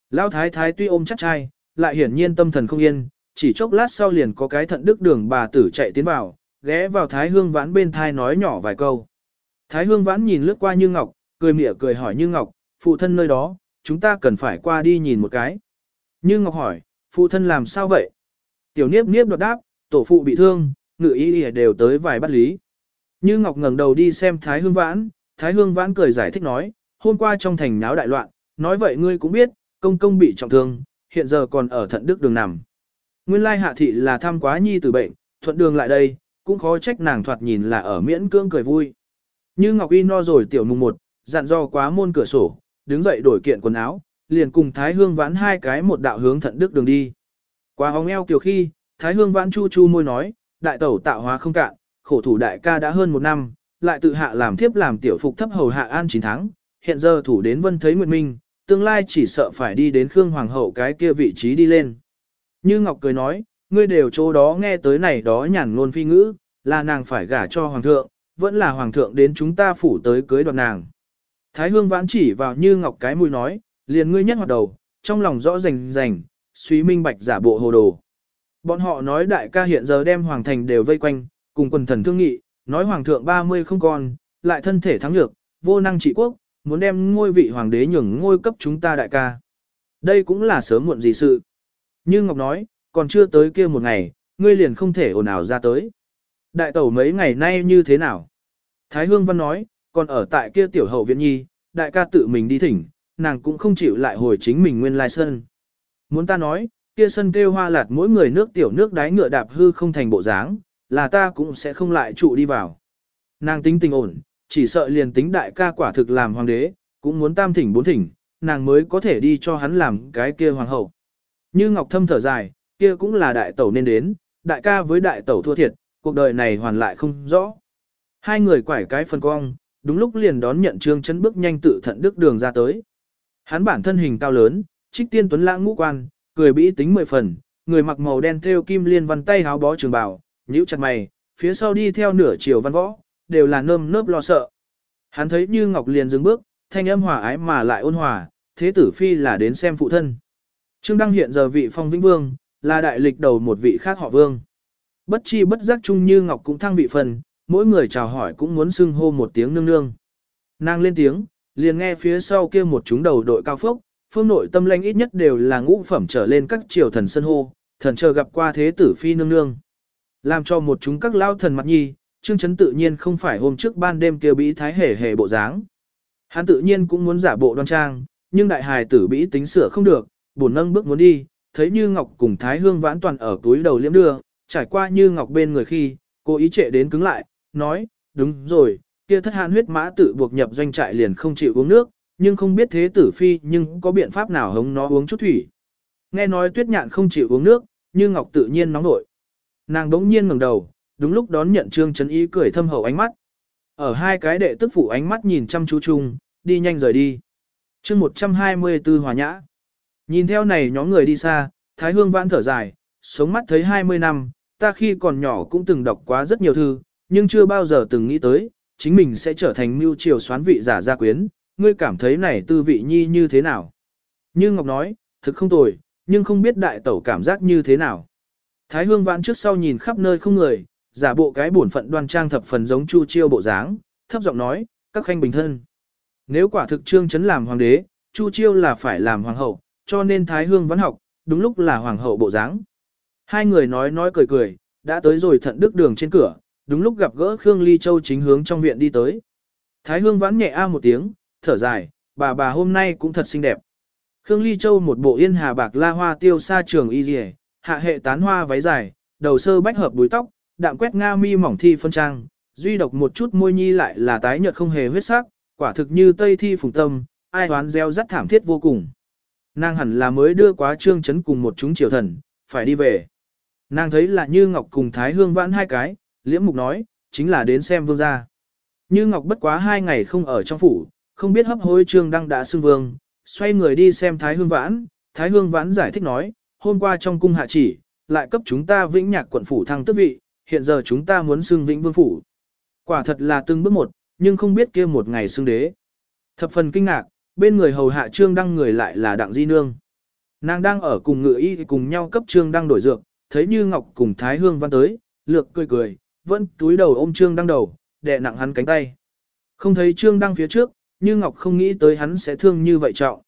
Lão thái thái tuy ôm chắc trai, lại hiển nhiên tâm thần không yên, chỉ chốc lát sau liền có cái thận đức đường bà tử chạy tiến vào, ghé vào Thái Hương Vãn bên thai nói nhỏ vài câu. Thái Hương Vãn nhìn lướt qua Như Ngọc, cười mỉa cười hỏi Như Ngọc, phụ thân nơi đó, chúng ta cần phải qua đi nhìn một cái. Như Ngọc hỏi, phụ thân làm sao vậy? Tiểu Niếp Niếp đột đáp, tổ phụ bị thương, ngự ý đều tới vài bắt lý. Như Ngọc ngẩng đầu đi xem Thái Hương Vãn, Thái Hương Vãn cười giải thích nói, hôm qua trong thành náo đại loạn, nói vậy ngươi cũng biết, công công bị trọng thương, hiện giờ còn ở thận đức đường nằm. Nguyên lai hạ thị là tham quá nhi từ bệnh, thuận đường lại đây, cũng khó trách nàng thoạt nhìn là ở miễn cưỡng cười vui. Như Ngọc Y no rồi tiểu mùng một, dặn do quá môn cửa sổ, đứng dậy đổi kiện quần áo, liền cùng Thái Hương vãn hai cái một đạo hướng thận đức đường đi. Qua hóng eo kiểu khi, Thái Hương vãn chu chu môi nói, đại tẩu tạo hóa không cạn, khổ thủ đại ca đã hơn một năm, lại tự hạ làm thiếp làm tiểu phục thấp hầu hạ an 9 tháng, hiện giờ thủ đến vân thấy nguyệt minh, tương lai chỉ sợ phải đi đến Khương Hoàng hậu cái kia vị trí đi lên. Như Ngọc cười nói, ngươi đều chỗ đó nghe tới này đó nhàn ngôn phi ngữ, là nàng phải gả cho Hoàng thượng, vẫn là Hoàng thượng đến chúng ta phủ tới cưới đoạt nàng. Thái Hương vãn chỉ vào Như Ngọc cái mũi nói, liền ngươi nhất hoạt đầu, trong lòng rõ rành rành, suy minh bạch giả bộ hồ đồ. Bọn họ nói đại ca hiện giờ đem Hoàng thành đều vây quanh, cùng quần thần thương nghị, nói Hoàng thượng 30 không còn, lại thân thể thắng lược, vô năng trị quốc, muốn đem ngôi vị hoàng đế nhường ngôi cấp chúng ta đại ca. Đây cũng là sớm muộn gì sự. Như Ngọc nói, còn chưa tới kia một ngày, ngươi liền không thể ồn ào ra tới. Đại tẩu mấy ngày nay như thế nào? Thái Hương Văn nói, còn ở tại kia tiểu hậu viện nhi, đại ca tự mình đi thỉnh, nàng cũng không chịu lại hồi chính mình nguyên lai sân. Muốn ta nói, kia sân kêu hoa lạt mỗi người nước tiểu nước đáy ngựa đạp hư không thành bộ dáng, là ta cũng sẽ không lại trụ đi vào. Nàng tính tình ổn, chỉ sợ liền tính đại ca quả thực làm hoàng đế, cũng muốn tam thỉnh bốn thỉnh, nàng mới có thể đi cho hắn làm cái kia hoàng hậu. Như Ngọc Thâm thở dài, kia cũng là đại tẩu nên đến, đại ca với đại tẩu thua thiệt, cuộc đời này hoàn lại không rõ. Hai người quải cái phân cong, đúng lúc liền đón nhận trương chấn bước nhanh tự thận đức đường ra tới. Hắn bản thân hình cao lớn, trích tiên tuấn lãng ngũ quan, cười bĩ tính mười phần, người mặc màu đen thêu kim liên văn tay háo bó trường bào, nhíu chặt mày, phía sau đi theo nửa chiều văn võ, đều là nơm nớp lo sợ. Hắn thấy như Ngọc liền dừng bước, thanh âm hòa ái mà lại ôn hòa, thế tử phi là đến xem phụ thân. Trương Đăng hiện giờ vị phong vĩnh vương, là đại lịch đầu một vị khác họ vương. Bất chi bất giác chung như Ngọc cũng thăng vị phần, mỗi người chào hỏi cũng muốn xưng hô một tiếng nương nương. Nàng lên tiếng, liền nghe phía sau kia một chúng đầu đội cao phốc, phương nội tâm lãnh ít nhất đều là ngũ phẩm trở lên các triều thần sân hô, thần chờ gặp qua thế tử phi nương nương. Làm cho một chúng các lao thần mặt nhi, Trương Chấn tự nhiên không phải hôm trước ban đêm kia bĩ thái hề hề bộ dáng. Hắn tự nhiên cũng muốn giả bộ đoan trang, nhưng đại hài tử bĩ tính sửa không được, buồn nâng bước muốn đi, thấy Như Ngọc cùng Thái Hương vãn toàn ở túi đầu liễm đưa, trải qua Như Ngọc bên người khi, cô ý trệ đến cứng lại, nói, đúng rồi, kia thất hạn huyết mã tự buộc nhập doanh trại liền không chịu uống nước, nhưng không biết thế tử phi nhưng có biện pháp nào hống nó uống chút thủy. Nghe nói tuyết nhạn không chịu uống nước, Như Ngọc tự nhiên nóng nổi. Nàng đống nhiên ngẩng đầu, đúng lúc đón nhận Trương Trấn Ý cười thâm hậu ánh mắt. Ở hai cái đệ tức phụ ánh mắt nhìn chăm chú chung, đi nhanh rời đi. chương 124 hòa nhã. Nhìn theo này nhóm người đi xa, Thái Hương vãn thở dài, sống mắt thấy 20 năm, ta khi còn nhỏ cũng từng đọc quá rất nhiều thư, nhưng chưa bao giờ từng nghĩ tới, chính mình sẽ trở thành mưu triều xoán vị giả gia quyến, ngươi cảm thấy này tư vị nhi như thế nào? Như Ngọc nói, thực không tồi, nhưng không biết đại tẩu cảm giác như thế nào. Thái Hương vãn trước sau nhìn khắp nơi không người, giả bộ cái bổn phận đoan trang thập phần giống Chu Chiêu bộ dáng, thấp giọng nói, các khanh bình thân. Nếu quả thực trương chấn làm hoàng đế, Chu Chiêu là phải làm hoàng hậu, cho nên Thái Hương vẫn học, đúng lúc là hoàng hậu bộ dáng. Hai người nói nói cười cười, đã tới rồi thận đức đường trên cửa, đúng lúc gặp gỡ Khương Ly Châu chính hướng trong viện đi tới. Thái Hương vãn nhẹ a một tiếng, thở dài, bà bà hôm nay cũng thật xinh đẹp. Khương Ly Châu một bộ yên hà bạc la hoa tiêu sa trường y rìa, hạ hệ tán hoa váy dài, đầu sơ bách hợp búi tóc, đạm quét nga mi mỏng thi phân trang, duy độc một chút môi nhi lại là tái nhợt không hề huyết sắc, quả thực như tây thi phùng tâm, ai hoán gieo rất thảm thiết vô cùng. Nàng hẳn là mới đưa quá trương chấn cùng một chúng triều thần, phải đi về. Nàng thấy là Như Ngọc cùng Thái Hương vãn hai cái, liễm mục nói, chính là đến xem vương gia. Như Ngọc bất quá hai ngày không ở trong phủ, không biết hấp hối trương đăng đã xưng vương, xoay người đi xem Thái Hương vãn, Thái Hương vãn giải thích nói, hôm qua trong cung hạ chỉ, lại cấp chúng ta vĩnh nhạc quận phủ thăng tước vị, hiện giờ chúng ta muốn xưng vĩnh vương phủ. Quả thật là từng bước một, nhưng không biết kia một ngày xưng đế. Thập phần kinh ngạc, bên người hầu hạ trương đăng người lại là đặng di nương. Nàng đang ở cùng ngự y cùng nhau cấp trương đăng đổi dược, thấy như ngọc cùng thái hương văn tới, lược cười cười, vẫn túi đầu ôm trương đăng đầu, đè nặng hắn cánh tay. Không thấy trương đăng phía trước, như ngọc không nghĩ tới hắn sẽ thương như vậy trọng.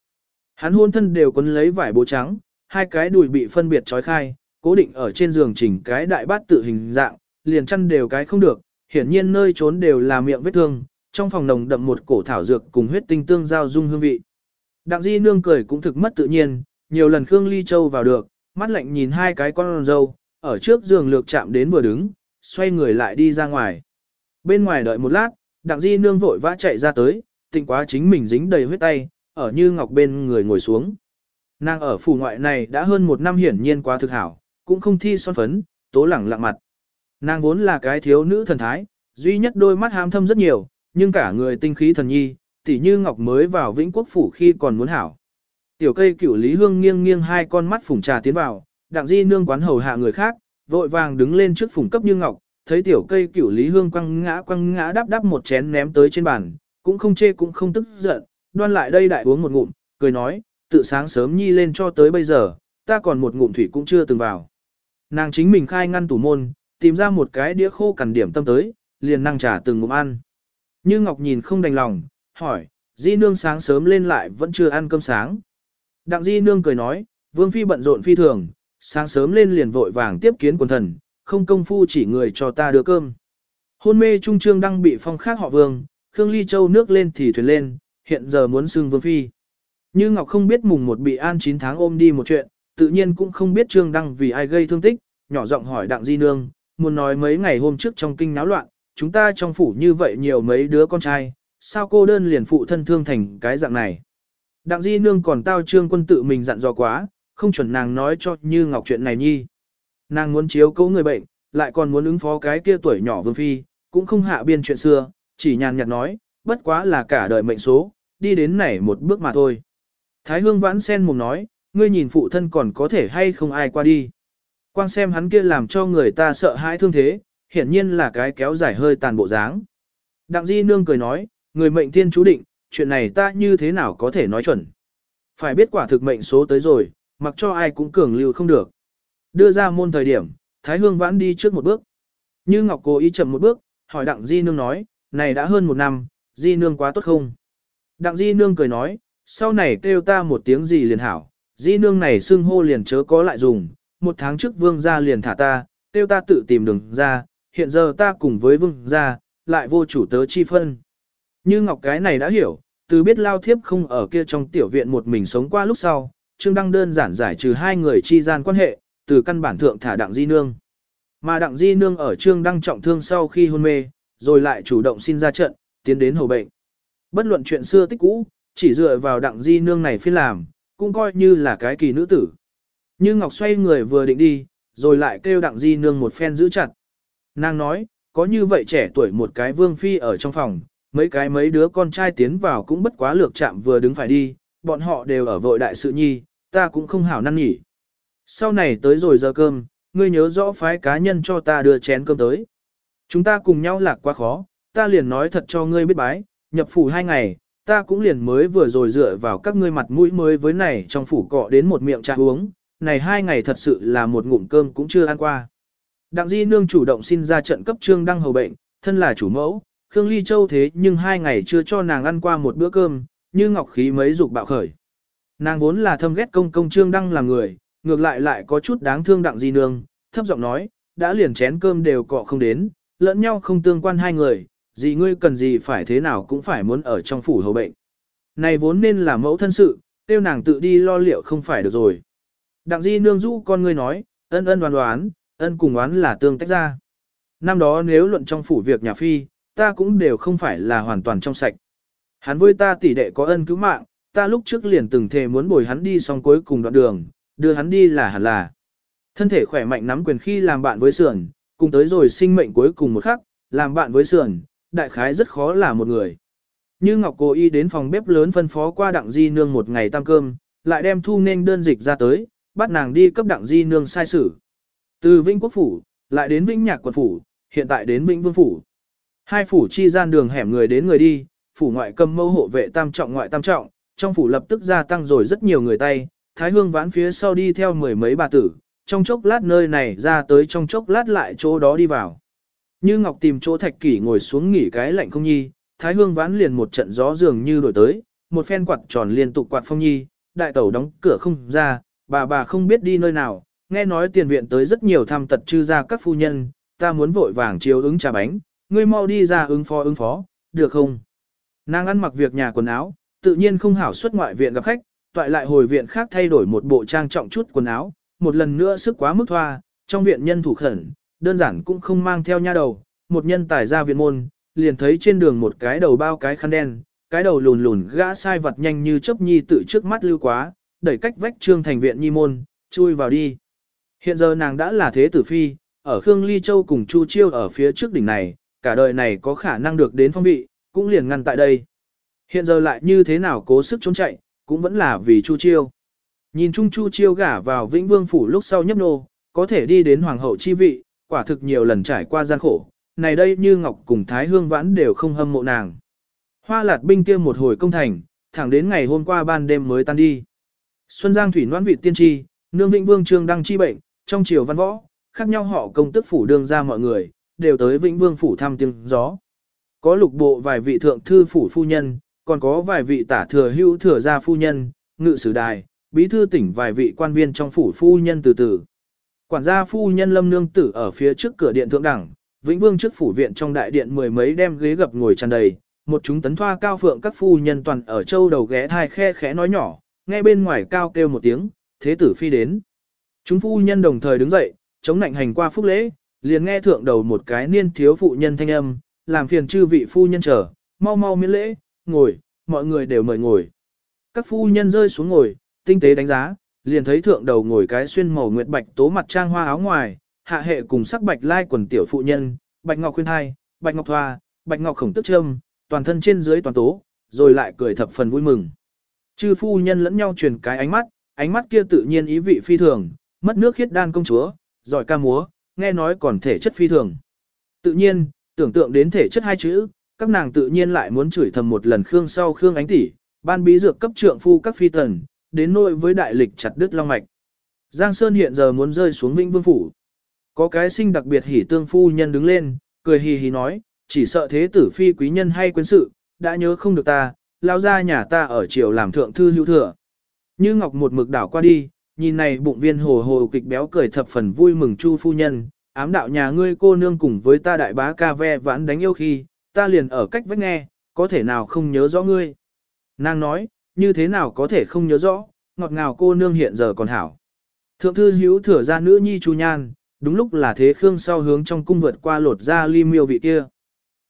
Hắn hôn thân đều quấn lấy vải bố trắng, hai cái đùi bị phân biệt trói khai, cố định ở trên giường chỉnh cái đại bát tự hình dạng, liền chăn đều cái không được, hiển nhiên nơi trốn đều là miệng vết thương, trong phòng nồng đậm một cổ thảo dược cùng huyết tinh tương giao dung hương vị. Đặng Di nương cười cũng thực mất tự nhiên, nhiều lần Khương Ly Châu vào được, mắt lạnh nhìn hai cái con dâu, ở trước giường lược chạm đến vừa đứng, xoay người lại đi ra ngoài. Bên ngoài đợi một lát, Đặng Di nương vội vã chạy ra tới, tịnh quá chính mình dính đầy huyết tay, ở Như Ngọc bên người ngồi xuống. Nàng ở phủ ngoại này đã hơn một năm hiển nhiên quá thực hảo, cũng không thi son phấn, tố lẳng lặng mặt. Nàng vốn là cái thiếu nữ thần thái, duy nhất đôi mắt ham thâm rất nhiều, nhưng cả người tinh khí thần nhi, tỉ như Ngọc mới vào Vĩnh Quốc phủ khi còn muốn hảo. Tiểu cây cửu Lý Hương nghiêng nghiêng hai con mắt phủng trà tiến vào, đặng di nương quán hầu hạ người khác, vội vàng đứng lên trước phủng cấp như Ngọc, thấy tiểu cây cửu Lý Hương quăng ngã quăng ngã đắp đắp một chén ném tới trên bàn, cũng không chê cũng không tức giận, đoan lại đây đại uống một ngụm, cười nói, tự sáng sớm nhi lên cho tới bây giờ, ta còn một ngụm thủy cũng chưa từng vào. Nàng chính mình khai ngăn tủ môn, tìm ra một cái đĩa khô cằn điểm tâm tới, liền năng trả từng ngụm ăn. Như Ngọc nhìn không đành lòng, hỏi, Di Nương sáng sớm lên lại vẫn chưa ăn cơm sáng. Đặng Di Nương cười nói, Vương Phi bận rộn phi thường, sáng sớm lên liền vội vàng tiếp kiến quần thần, không công phu chỉ người cho ta đưa cơm. Hôn mê trung trương đang bị phong khác họ Vương, Khương Ly Châu nước lên thì thuyền lên, hiện giờ muốn xưng Vương Phi. Như Ngọc không biết mùng một bị an 9 tháng ôm đi một chuyện, tự nhiên cũng không biết Trương Đăng vì ai gây thương tích, nhỏ giọng hỏi Đặng Di Nương, muốn nói mấy ngày hôm trước trong kinh náo loạn, chúng ta trong phủ như vậy nhiều mấy đứa con trai, sao cô đơn liền phụ thân thương thành cái dạng này. Đặng Di Nương còn tao Trương quân tự mình dặn dò quá, không chuẩn nàng nói cho Như Ngọc chuyện này nhi. Nàng muốn chiếu cố người bệnh, lại còn muốn ứng phó cái kia tuổi nhỏ Vương Phi, cũng không hạ biên chuyện xưa, chỉ nhàn nhạt nói, bất quá là cả đời mệnh số, đi đến này một bước mà thôi. Thái hương vãn sen mồm nói, ngươi nhìn phụ thân còn có thể hay không ai qua đi. Quang xem hắn kia làm cho người ta sợ hãi thương thế, hiển nhiên là cái kéo dài hơi tàn bộ dáng. Đặng di nương cười nói, người mệnh thiên chú định, chuyện này ta như thế nào có thể nói chuẩn. Phải biết quả thực mệnh số tới rồi, mặc cho ai cũng cường lưu không được. Đưa ra môn thời điểm, Thái Hương vãn đi trước một bước. Như Ngọc cố ý chậm một bước, hỏi Đặng Di Nương nói, này đã hơn một năm, Di Nương quá tốt không? Đặng Di Nương cười nói, sau này kêu ta một tiếng gì liền hảo, Di Nương này xưng hô liền chớ có lại dùng, một tháng trước vương gia liền thả ta, kêu ta tự tìm đường ra, hiện giờ ta cùng với vương gia, lại vô chủ tớ chi phân. Như Ngọc cái này đã hiểu, từ biết lao thiếp không ở kia trong tiểu viện một mình sống qua lúc sau, Trương Đăng đơn giản giải trừ hai người chi gian quan hệ, từ căn bản thượng thả Đặng Di Nương. Mà Đặng Di Nương ở Trương Đăng trọng thương sau khi hôn mê, rồi lại chủ động xin ra trận, tiến đến hầu bệnh. Bất luận chuyện xưa tích cũ, chỉ dựa vào Đặng Di Nương này phiên làm, cũng coi như là cái kỳ nữ tử. Như Ngọc xoay người vừa định đi, rồi lại kêu Đặng Di Nương một phen giữ chặt. Nàng nói, có như vậy trẻ tuổi một cái vương phi ở trong phòng, mấy cái mấy đứa con trai tiến vào cũng bất quá lược chạm vừa đứng phải đi, bọn họ đều ở vội đại sự nhi, ta cũng không hảo năn nhỉ. Sau này tới rồi giờ cơm, ngươi nhớ rõ phái cá nhân cho ta đưa chén cơm tới. Chúng ta cùng nhau lạc quá khó, ta liền nói thật cho ngươi biết bái, nhập phủ hai ngày, ta cũng liền mới vừa rồi dựa vào các ngươi mặt mũi mới với này trong phủ cọ đến một miệng trà uống, này hai ngày thật sự là một ngụm cơm cũng chưa ăn qua. Đặng Di Nương chủ động xin ra trận cấp trương đăng hầu bệnh, thân là chủ mẫu, Khương Ly Châu thế nhưng hai ngày chưa cho nàng ăn qua một bữa cơm, như ngọc khí mấy dục bạo khởi. Nàng vốn là thâm ghét công công trương đăng là người, ngược lại lại có chút đáng thương Đặng Di Nương, thấp giọng nói, đã liền chén cơm đều cọ không đến, lẫn nhau không tương quan hai người, gì ngươi cần gì phải thế nào cũng phải muốn ở trong phủ hầu bệnh. Này vốn nên là mẫu thân sự, tiêu nàng tự đi lo liệu không phải được rồi. Đặng di nương rũ con ngươi nói, ân ân đoán đoán, ân cùng oán là tương tách ra. Năm đó nếu luận trong phủ việc nhà phi, ta cũng đều không phải là hoàn toàn trong sạch. Hắn với ta tỷ đệ có ân cứu mạng, ta lúc trước liền từng thề muốn bồi hắn đi xong cuối cùng đoạn đường, đưa hắn đi là hẳn là. Thân thể khỏe mạnh nắm quyền khi làm bạn với sườn, cùng tới rồi sinh mệnh cuối cùng một khắc, làm bạn với sườn, đại khái rất khó là một người. Như Ngọc cố ý đến phòng bếp lớn phân phó qua đặng di nương một ngày tam cơm, lại đem thu nên đơn dịch ra tới, bắt nàng đi cấp đặng di nương sai sử. Từ Vĩnh Quốc Phủ, lại đến Vĩnh Nhạc Quận Phủ, hiện tại đến Vĩnh Vương Phủ. Hai phủ chi gian đường hẻm người đến người đi, phủ ngoại cầm mâu hộ vệ tam trọng ngoại tam trọng, trong phủ lập tức gia tăng rồi rất nhiều người tay, thái hương vãn phía sau đi theo mười mấy bà tử, trong chốc lát nơi này ra tới trong chốc lát lại chỗ đó đi vào. Như Ngọc tìm chỗ thạch kỷ ngồi xuống nghỉ cái lạnh không nhi, Thái Hương vãn liền một trận gió dường như đổi tới, một phen quạt tròn liên tục quạt phong nhi, đại tẩu đóng cửa không ra, bà bà không biết đi nơi nào, nghe nói tiền viện tới rất nhiều tham tật chư ra các phu nhân, ta muốn vội vàng chiếu ứng trà bánh, ngươi mau đi ra ứng phó ứng phó, được không? Nàng ăn mặc việc nhà quần áo, tự nhiên không hảo xuất ngoại viện gặp khách, toại lại hồi viện khác thay đổi một bộ trang trọng chút quần áo, một lần nữa sức quá mức thoa, trong viện nhân thủ khẩn, đơn giản cũng không mang theo nha đầu, một nhân tài ra viện môn, liền thấy trên đường một cái đầu bao cái khăn đen, cái đầu lùn lùn gã sai vật nhanh như chớp nhi tự trước mắt lưu quá, đẩy cách vách trương thành viện nhi môn, chui vào đi. Hiện giờ nàng đã là thế tử phi, ở Khương Ly Châu cùng Chu Chiêu ở phía trước đỉnh này, cả đời này có khả năng được đến phong vị, cũng liền ngăn tại đây. Hiện giờ lại như thế nào cố sức trốn chạy, cũng vẫn là vì Chu Chiêu. Nhìn chung Chu Chiêu gả vào Vĩnh Vương Phủ lúc sau nhấp nô, có thể đi đến Hoàng hậu chi vị, quả thực nhiều lần trải qua gian khổ, này đây như Ngọc cùng Thái Hương Vãn đều không hâm mộ nàng. Hoa lạt binh kia một hồi công thành, thẳng đến ngày hôm qua ban đêm mới tan đi. Xuân Giang Thủy Noãn vị tiên tri, nương Vĩnh Vương Trương đang chi bệnh, trong triều văn võ, khác nhau họ công tức phủ đương ra mọi người, đều tới Vĩnh Vương phủ thăm tiếng gió. Có lục bộ vài vị thượng thư phủ phu nhân, còn có vài vị tả thừa hữu thừa gia phu nhân, ngự sử đài, bí thư tỉnh vài vị quan viên trong phủ phu nhân từ từ. Quản gia phu nhân lâm nương tử ở phía trước cửa điện thượng đẳng, Vĩnh Vương trước phủ viện trong đại điện mười mấy đem ghế gập ngồi tràn đầy, một chúng tấn thoa cao phượng các phu nhân toàn ở châu đầu ghé thai khe khẽ nói nhỏ, nghe bên ngoài cao kêu một tiếng, thế tử phi đến. Chúng phu nhân đồng thời đứng dậy, chống nạnh hành qua phúc lễ, liền nghe thượng đầu một cái niên thiếu phụ nhân thanh âm, làm phiền chư vị phu nhân chờ, mau mau miễn lễ, ngồi, mọi người đều mời ngồi. Các phu nhân rơi xuống ngồi, tinh tế đánh giá, liền thấy thượng đầu ngồi cái xuyên màu nguyệt bạch tố mặt trang hoa áo ngoài, hạ hệ cùng sắc bạch lai quần tiểu phụ nhân, bạch ngọc khuyên hai, bạch ngọc thoa, bạch ngọc khổng tức trâm, toàn thân trên dưới toàn tố, rồi lại cười thập phần vui mừng. Chư phu nhân lẫn nhau truyền cái ánh mắt, ánh mắt kia tự nhiên ý vị phi thường, mất nước khiết đan công chúa, giỏi ca múa, nghe nói còn thể chất phi thường. Tự nhiên, tưởng tượng đến thể chất hai chữ, các nàng tự nhiên lại muốn chửi thầm một lần Khương sau Khương ánh tỷ, ban bí dược cấp trượng phu các phi tần, đến nỗi với đại lịch chặt đứt long mạch. Giang Sơn hiện giờ muốn rơi xuống Vĩnh Vương phủ. Có cái sinh đặc biệt hỉ tương phu nhân đứng lên, cười hì hì nói, chỉ sợ thế tử phi quý nhân hay quyến sự, đã nhớ không được ta, lao ra nhà ta ở triều làm thượng thư hữu thừa. Như Ngọc một mực đảo qua đi, nhìn này bụng viên hồ hồ kịch béo cười thập phần vui mừng chu phu nhân, ám đạo nhà ngươi cô nương cùng với ta đại bá ca ve vãn đánh yêu khi, ta liền ở cách vách nghe, có thể nào không nhớ rõ ngươi. Nàng nói, như thế nào có thể không nhớ rõ, ngọt ngào cô nương hiện giờ còn hảo. Thượng thư hữu thừa ra nữ nhi chu nhan, đúng lúc là thế khương sau hướng trong cung vượt qua lột ra ly miêu vị kia.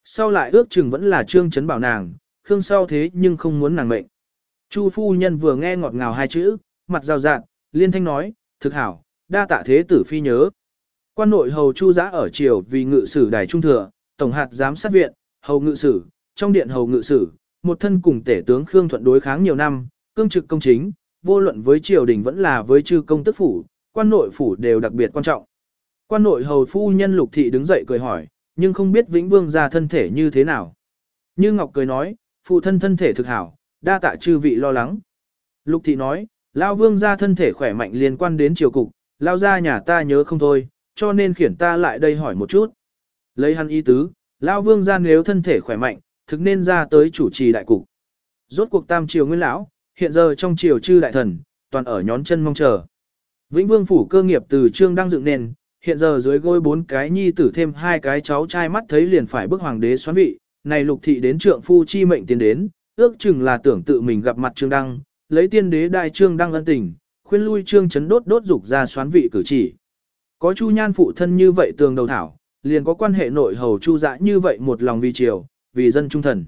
Sau lại ước chừng vẫn là trương chấn bảo nàng, khương sau thế nhưng không muốn nàng mệnh. Chu phu nhân vừa nghe ngọt ngào hai chữ, mặt rào rạng, liên thanh nói, thực hảo, đa tạ thế tử phi nhớ. Quan nội hầu chu giã ở triều vì ngự sử đài trung thừa, tổng hạt giám sát viện, hầu ngự sử, trong điện hầu ngự sử, một thân cùng tể tướng Khương Thuận đối kháng nhiều năm, cương trực công chính, vô luận với triều đình vẫn là với chư công tức phủ, quan nội phủ đều đặc biệt quan trọng. Quan nội hầu phu nhân lục thị đứng dậy cười hỏi, nhưng không biết Vĩnh Vương ra thân thể như thế nào. Như Ngọc cười nói, phụ thân thân thể thực hảo, đa tạ chư vị lo lắng. Lục thị nói, Lao Vương gia thân thể khỏe mạnh liên quan đến triều cục, Lao gia nhà ta nhớ không thôi, cho nên khiển ta lại đây hỏi một chút. Lấy hắn ý tứ, Lao Vương gia nếu thân thể khỏe mạnh, thực nên ra tới chủ trì đại cục. Rốt cuộc tam triều nguyên lão, hiện giờ trong triều chư đại thần, toàn ở nhón chân mong chờ. Vĩnh Vương phủ cơ nghiệp từ trương đang dựng nền, hiện giờ dưới gối bốn cái nhi tử thêm hai cái cháu trai mắt thấy liền phải bức hoàng đế xoán vị, này lục thị đến trượng phu chi mệnh tiến đến, ước chừng là tưởng tự mình gặp mặt trương đăng, lấy tiên đế đại trương đang ân tình, khuyên lui trương chấn đốt đốt dục ra xoán vị cử chỉ. Có chu nhan phụ thân như vậy tường đầu thảo, liền có quan hệ nội hầu chu dã như vậy một lòng vì triều, vì dân trung thần.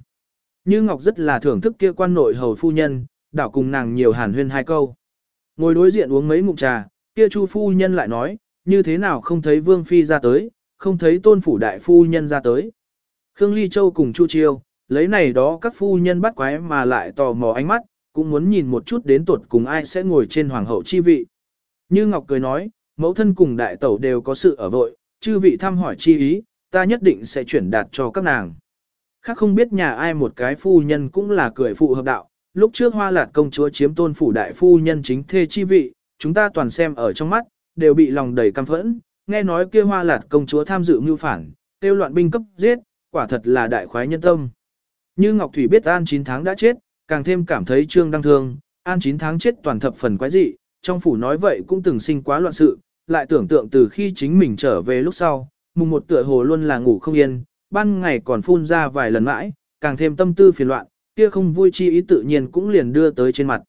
Như Ngọc rất là thưởng thức kia quan nội hầu phu nhân, đảo cùng nàng nhiều hàn huyên hai câu. Ngồi đối diện uống mấy ngụm trà, kia chu phu nhân lại nói, như thế nào không thấy vương phi ra tới, không thấy tôn phủ đại phu nhân ra tới. Khương Ly Châu cùng chu chiêu, lấy này đó các phu nhân bắt quái mà lại tò mò ánh mắt, cũng muốn nhìn một chút đến tuột cùng ai sẽ ngồi trên hoàng hậu chi vị. Như Ngọc cười nói, mẫu thân cùng đại tẩu đều có sự ở vội, chư vị thăm hỏi chi ý, ta nhất định sẽ chuyển đạt cho các nàng. Khác không biết nhà ai một cái phu nhân cũng là cười phụ hợp đạo, lúc trước hoa lạt công chúa chiếm tôn phủ đại phu nhân chính thê chi vị, chúng ta toàn xem ở trong mắt, đều bị lòng đầy căm phẫn, nghe nói kia hoa lạt công chúa tham dự mưu phản, tiêu loạn binh cấp giết, quả thật là đại khoái nhân tâm. Như Ngọc Thủy biết An 9 tháng đã chết, càng thêm cảm thấy trương đăng thương, An 9 tháng chết toàn thập phần quái dị, trong phủ nói vậy cũng từng sinh quá loạn sự, lại tưởng tượng từ khi chính mình trở về lúc sau, mùng một tựa hồ luôn là ngủ không yên, ban ngày còn phun ra vài lần mãi, càng thêm tâm tư phiền loạn, kia không vui chi ý tự nhiên cũng liền đưa tới trên mặt.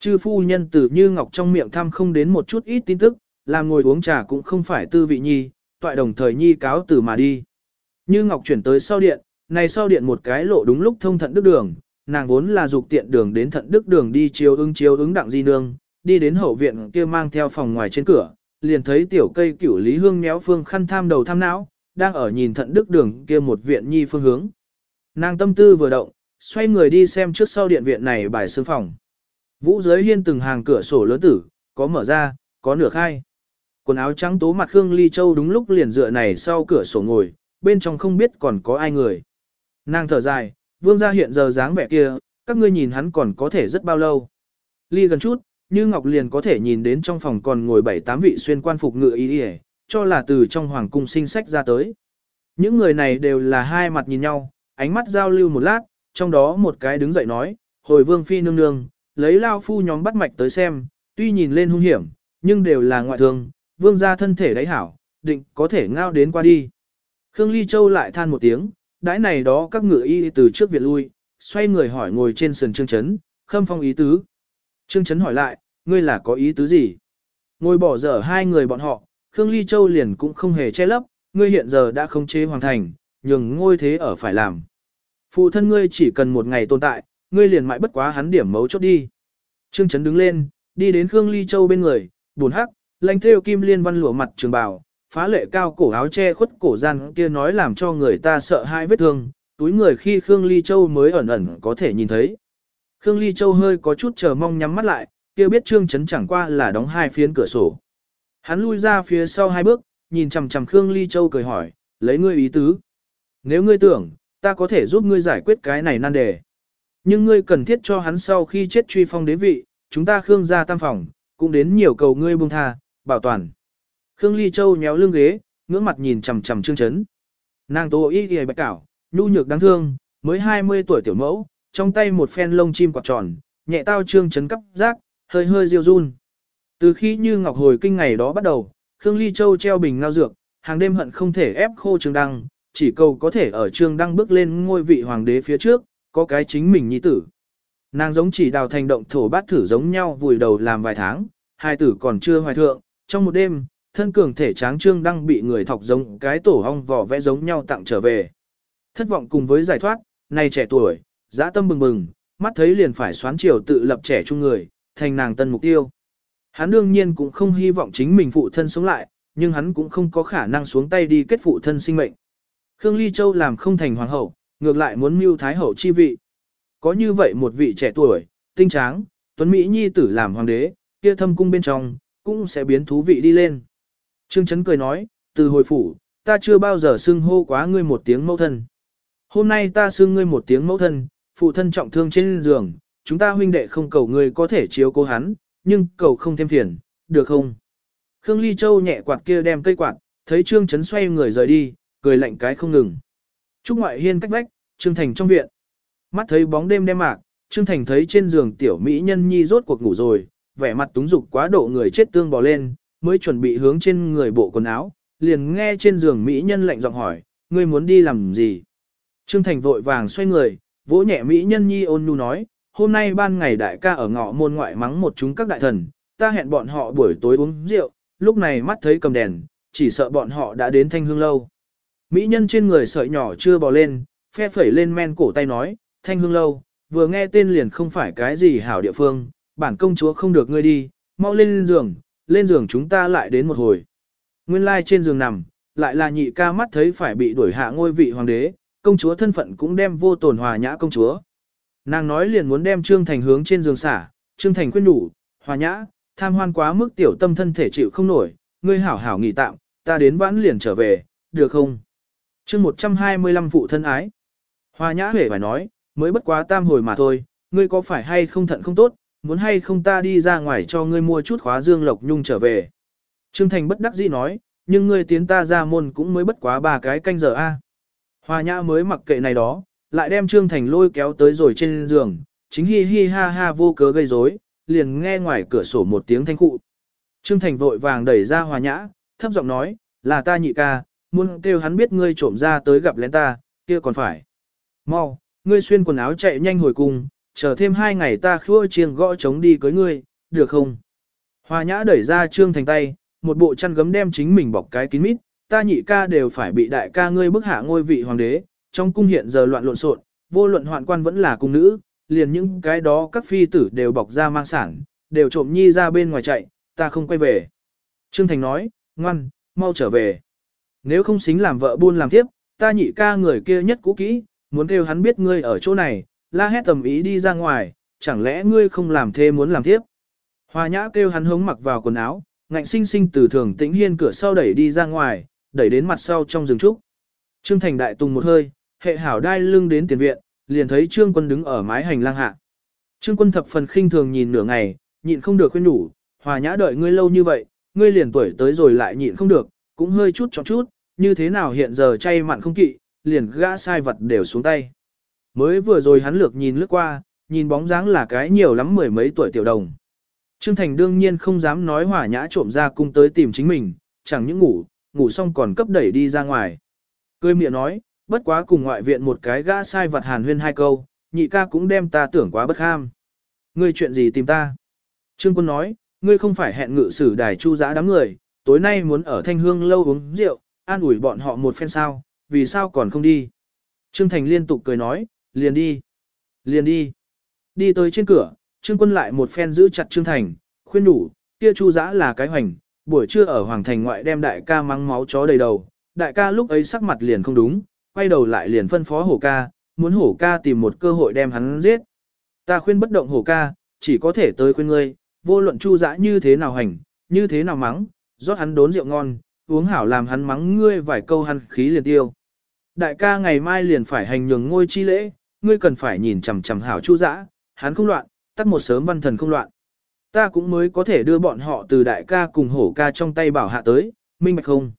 Chư phu nhân tử như ngọc trong miệng thăm không đến một chút ít tin tức, làm ngồi uống trà cũng không phải tư vị nhi, toại đồng thời nhi cáo từ mà đi. Như ngọc chuyển tới sau điện, này sau điện một cái lộ đúng lúc thông thận đức đường, nàng vốn là dục tiện đường đến thận đức đường đi chiếu ứng chiếu ứng đặng di nương, đi đến hậu viện kia mang theo phòng ngoài trên cửa, liền thấy tiểu cây cửu lý hương méo phương khăn tham đầu tham não, đang ở nhìn thận đức đường kia một viện nhi phương hướng. Nàng tâm tư vừa động, xoay người đi xem trước sau điện viện này bài xương phòng. Vũ giới hiên từng hàng cửa sổ lớn tử, có mở ra, có nửa khai. Quần áo trắng tố mặt Khương Ly Châu đúng lúc liền dựa này sau cửa sổ ngồi, bên trong không biết còn có ai người. Nàng thở dài, vương gia hiện giờ dáng vẻ kia, các ngươi nhìn hắn còn có thể rất bao lâu. Ly gần chút, như Ngọc liền có thể nhìn đến trong phòng còn ngồi bảy tám vị xuyên quan phục ngựa y y, cho là từ trong hoàng cung sinh sách ra tới. Những người này đều là hai mặt nhìn nhau, ánh mắt giao lưu một lát, trong đó một cái đứng dậy nói, hồi vương phi nương nương, lấy lao phu nhóm bắt mạch tới xem, tuy nhìn lên hung hiểm, nhưng đều là ngoại thương, vương gia thân thể đáy hảo, định có thể ngao đến qua đi. Khương Ly Châu lại than một tiếng, đãi này đó các ngựa y từ trước viện lui, xoay người hỏi ngồi trên sườn Trương Chấn, khâm phong ý tứ. Trương Chấn hỏi lại, ngươi là có ý tứ gì? Ngồi bỏ dở hai người bọn họ, Khương Ly Châu liền cũng không hề che lấp, ngươi hiện giờ đã không chế hoàn thành, nhường ngôi thế ở phải làm. Phụ thân ngươi chỉ cần một ngày tồn tại, ngươi liền mãi bất quá hắn điểm mấu chốt đi. Trương Chấn đứng lên, đi đến Khương Ly Châu bên người, buồn hắc, lãnh theo kim liên văn lụa mặt trường bào, phá lệ cao cổ áo che khuất cổ gian kia nói làm cho người ta sợ hai vết thương, túi người khi Khương Ly Châu mới ẩn ẩn có thể nhìn thấy. Khương Ly Châu hơi có chút chờ mong nhắm mắt lại, kia biết Trương Chấn chẳng qua là đóng hai phiến cửa sổ. Hắn lui ra phía sau hai bước, nhìn chằm chằm Khương Ly Châu cười hỏi, lấy ngươi ý tứ. Nếu ngươi tưởng, ta có thể giúp ngươi giải quyết cái này nan đề. Nhưng ngươi cần thiết cho hắn sau khi chết truy phong đế vị, chúng ta Khương gia tam phòng, cũng đến nhiều cầu ngươi buông tha, bảo toàn. Khương Ly Châu nhéo lưng ghế, ngưỡng mặt nhìn chằm chằm Trương Chấn. Nàng tô y y bạch cảo, nhu nhược đáng thương, mới 20 tuổi tiểu mẫu, trong tay một phen lông chim quạt tròn, nhẹ tao Trương Chấn cắp rác, hơi hơi diêu run. Từ khi như ngọc hồi kinh ngày đó bắt đầu, Khương Ly Châu treo bình ngao dược, hàng đêm hận không thể ép khô Trương Đăng, chỉ cầu có thể ở Trương Đăng bước lên ngôi vị hoàng đế phía trước, có cái chính mình nhi tử. Nàng giống chỉ đào thành động thổ bát thử giống nhau vùi đầu làm vài tháng, hai tử còn chưa hoài thượng, trong một đêm, thân cường thể tráng Trương đang bị người thọc giống cái tổ hong vỏ vẽ giống nhau tặng trở về. Thất vọng cùng với giải thoát, này trẻ tuổi, dã tâm bừng bừng, mắt thấy liền phải xoán chiều tự lập trẻ trung người, thành nàng tân mục tiêu. Hắn đương nhiên cũng không hy vọng chính mình phụ thân sống lại, nhưng hắn cũng không có khả năng xuống tay đi kết phụ thân sinh mệnh. Khương Ly Châu làm không thành hoàng hậu, ngược lại muốn mưu thái hậu chi vị. Có như vậy một vị trẻ tuổi, tinh tráng, tuấn Mỹ nhi tử làm hoàng đế, kia thâm cung bên trong, cũng sẽ biến thú vị đi lên. Trương Trấn cười nói, từ hồi phủ, ta chưa bao giờ xưng hô quá ngươi một tiếng mẫu thân. Hôm nay ta xưng ngươi một tiếng mẫu thân, phụ thân trọng thương trên giường, chúng ta huynh đệ không cầu ngươi có thể chiếu cố hắn, nhưng cầu không thêm phiền, được không? Khương Ly Châu nhẹ quạt kia đem cây quạt, thấy Trương Trấn xoay người rời đi, cười lạnh cái không ngừng. Trúc ngoại hiên cách vách, Trương Thành trong viện. Mắt thấy bóng đêm đêm mạc, Trương Thành thấy trên giường tiểu mỹ nhân nhi rốt cuộc ngủ rồi, vẻ mặt túng dục quá độ người chết tương bò lên, mới chuẩn bị hướng trên người bộ quần áo, liền nghe trên giường mỹ nhân lạnh giọng hỏi, ngươi muốn đi làm gì? Trương Thành vội vàng xoay người, vỗ nhẹ mỹ nhân nhi ôn nhu nói, hôm nay ban ngày đại ca ở ngõ môn ngoại mắng một chúng các đại thần, ta hẹn bọn họ buổi tối uống rượu, lúc này mắt thấy cầm đèn, chỉ sợ bọn họ đã đến thanh hương lâu. Mỹ nhân trên người sợi nhỏ chưa bò lên, phe phẩy lên men cổ tay nói, thanh hương lâu, vừa nghe tên liền không phải cái gì hảo địa phương, bản công chúa không được ngươi đi, mau lên giường, lên giường chúng ta lại đến một hồi. Nguyên lai like trên giường nằm, lại là nhị ca mắt thấy phải bị đuổi hạ ngôi vị hoàng đế, công chúa thân phận cũng đem vô tổn hòa nhã công chúa. Nàng nói liền muốn đem Trương Thành hướng trên giường xả, Trương Thành khuyên đủ, hòa nhã, tham hoan quá mức tiểu tâm thân thể chịu không nổi, ngươi hảo hảo nghỉ tạm, ta đến vãn liền trở về, được không? chương 125 phụ thân ái. Hòa nhã hề phải nói, mới bất quá tam hồi mà thôi, ngươi có phải hay không thận không tốt, muốn hay không ta đi ra ngoài cho ngươi mua chút khóa dương lộc nhung trở về. Trương Thành bất đắc dĩ nói, nhưng ngươi tiến ta ra môn cũng mới bất quá ba cái canh giờ a. Hòa nhã mới mặc kệ này đó, lại đem Trương Thành lôi kéo tới rồi trên giường, chính hi hi ha ha vô cớ gây rối, liền nghe ngoài cửa sổ một tiếng thanh cụ. Trương Thành vội vàng đẩy ra hòa nhã, thấp giọng nói, là ta nhị ca, muốn kêu hắn biết ngươi trộm ra tới gặp lén ta, kia còn phải. Mau, ngươi xuyên quần áo chạy nhanh hồi cùng, chờ thêm hai ngày ta khua chiêng gõ trống đi cưới ngươi, được không? Hòa nhã đẩy ra Trương Thành tay, một bộ chăn gấm đem chính mình bọc cái kín mít, ta nhị ca đều phải bị đại ca ngươi bức hạ ngôi vị hoàng đế, trong cung hiện giờ loạn lộn xộn, vô luận hoạn quan vẫn là cung nữ, liền những cái đó các phi tử đều bọc ra mang sản, đều trộm nhi ra bên ngoài chạy, ta không quay về. Trương Thành nói, ngoan, mau trở về. Nếu không xính làm vợ buôn làm tiếp, ta nhị ca người kia nhất cũ kỹ, muốn kêu hắn biết ngươi ở chỗ này, la hét tầm ý đi ra ngoài, chẳng lẽ ngươi không làm thê muốn làm tiếp. Hoa nhã kêu hắn hống mặc vào quần áo, ngạnh sinh sinh từ thường tĩnh hiên cửa sau đẩy đi ra ngoài, đẩy đến mặt sau trong rừng trúc. Trương Thành đại tùng một hơi, hệ hảo đai lưng đến tiền viện, liền thấy Trương Quân đứng ở mái hành lang hạ. Trương Quân thập phần khinh thường nhìn nửa ngày, nhịn không được khuyên nhủ, hòa nhã đợi ngươi lâu như vậy, ngươi liền tuổi tới rồi lại nhịn không được, cũng hơi chút chọn chút, như thế nào hiện giờ chay mặn không kỵ, liền gã sai vật đều xuống tay. Mới vừa rồi hắn lược nhìn lướt qua, nhìn bóng dáng là cái nhiều lắm mười mấy tuổi tiểu đồng. Trương Thành đương nhiên không dám nói hỏa nhã trộm ra cung tới tìm chính mình, chẳng những ngủ, ngủ xong còn cấp đẩy đi ra ngoài. Cười miệng nói, bất quá cùng ngoại viện một cái gã sai vật hàn huyên hai câu, nhị ca cũng đem ta tưởng quá bất ham. Ngươi chuyện gì tìm ta? Trương Quân nói, ngươi không phải hẹn ngự sử đài chu giã đám người, tối nay muốn ở thanh hương lâu uống rượu, an ủi bọn họ một phen sao, vì sao còn không đi? Trương Thành liên tục cười nói, liền đi, liền đi. Đi tới trên cửa, Trương Quân lại một phen giữ chặt Trương Thành, khuyên đủ, kia chu dã là cái hoành, buổi trưa ở Hoàng Thành ngoại đem đại ca mắng máu chó đầy đầu, đại ca lúc ấy sắc mặt liền không đúng, quay đầu lại liền phân phó hổ ca, muốn hổ ca tìm một cơ hội đem hắn giết. Ta khuyên bất động hổ ca, chỉ có thể tới khuyên ngươi, vô luận chu dã như thế nào hành, như thế nào mắng, rót hắn đốn rượu ngon, uống hảo làm hắn mắng ngươi vài câu hắn khí liền tiêu. Đại ca ngày mai liền phải hành nhường ngôi chi lễ, ngươi cần phải nhìn chằm chằm hảo chu dã, hắn không loạn, tắt một sớm văn thần không loạn. Ta cũng mới có thể đưa bọn họ từ đại ca cùng hổ ca trong tay bảo hạ tới, minh bạch không?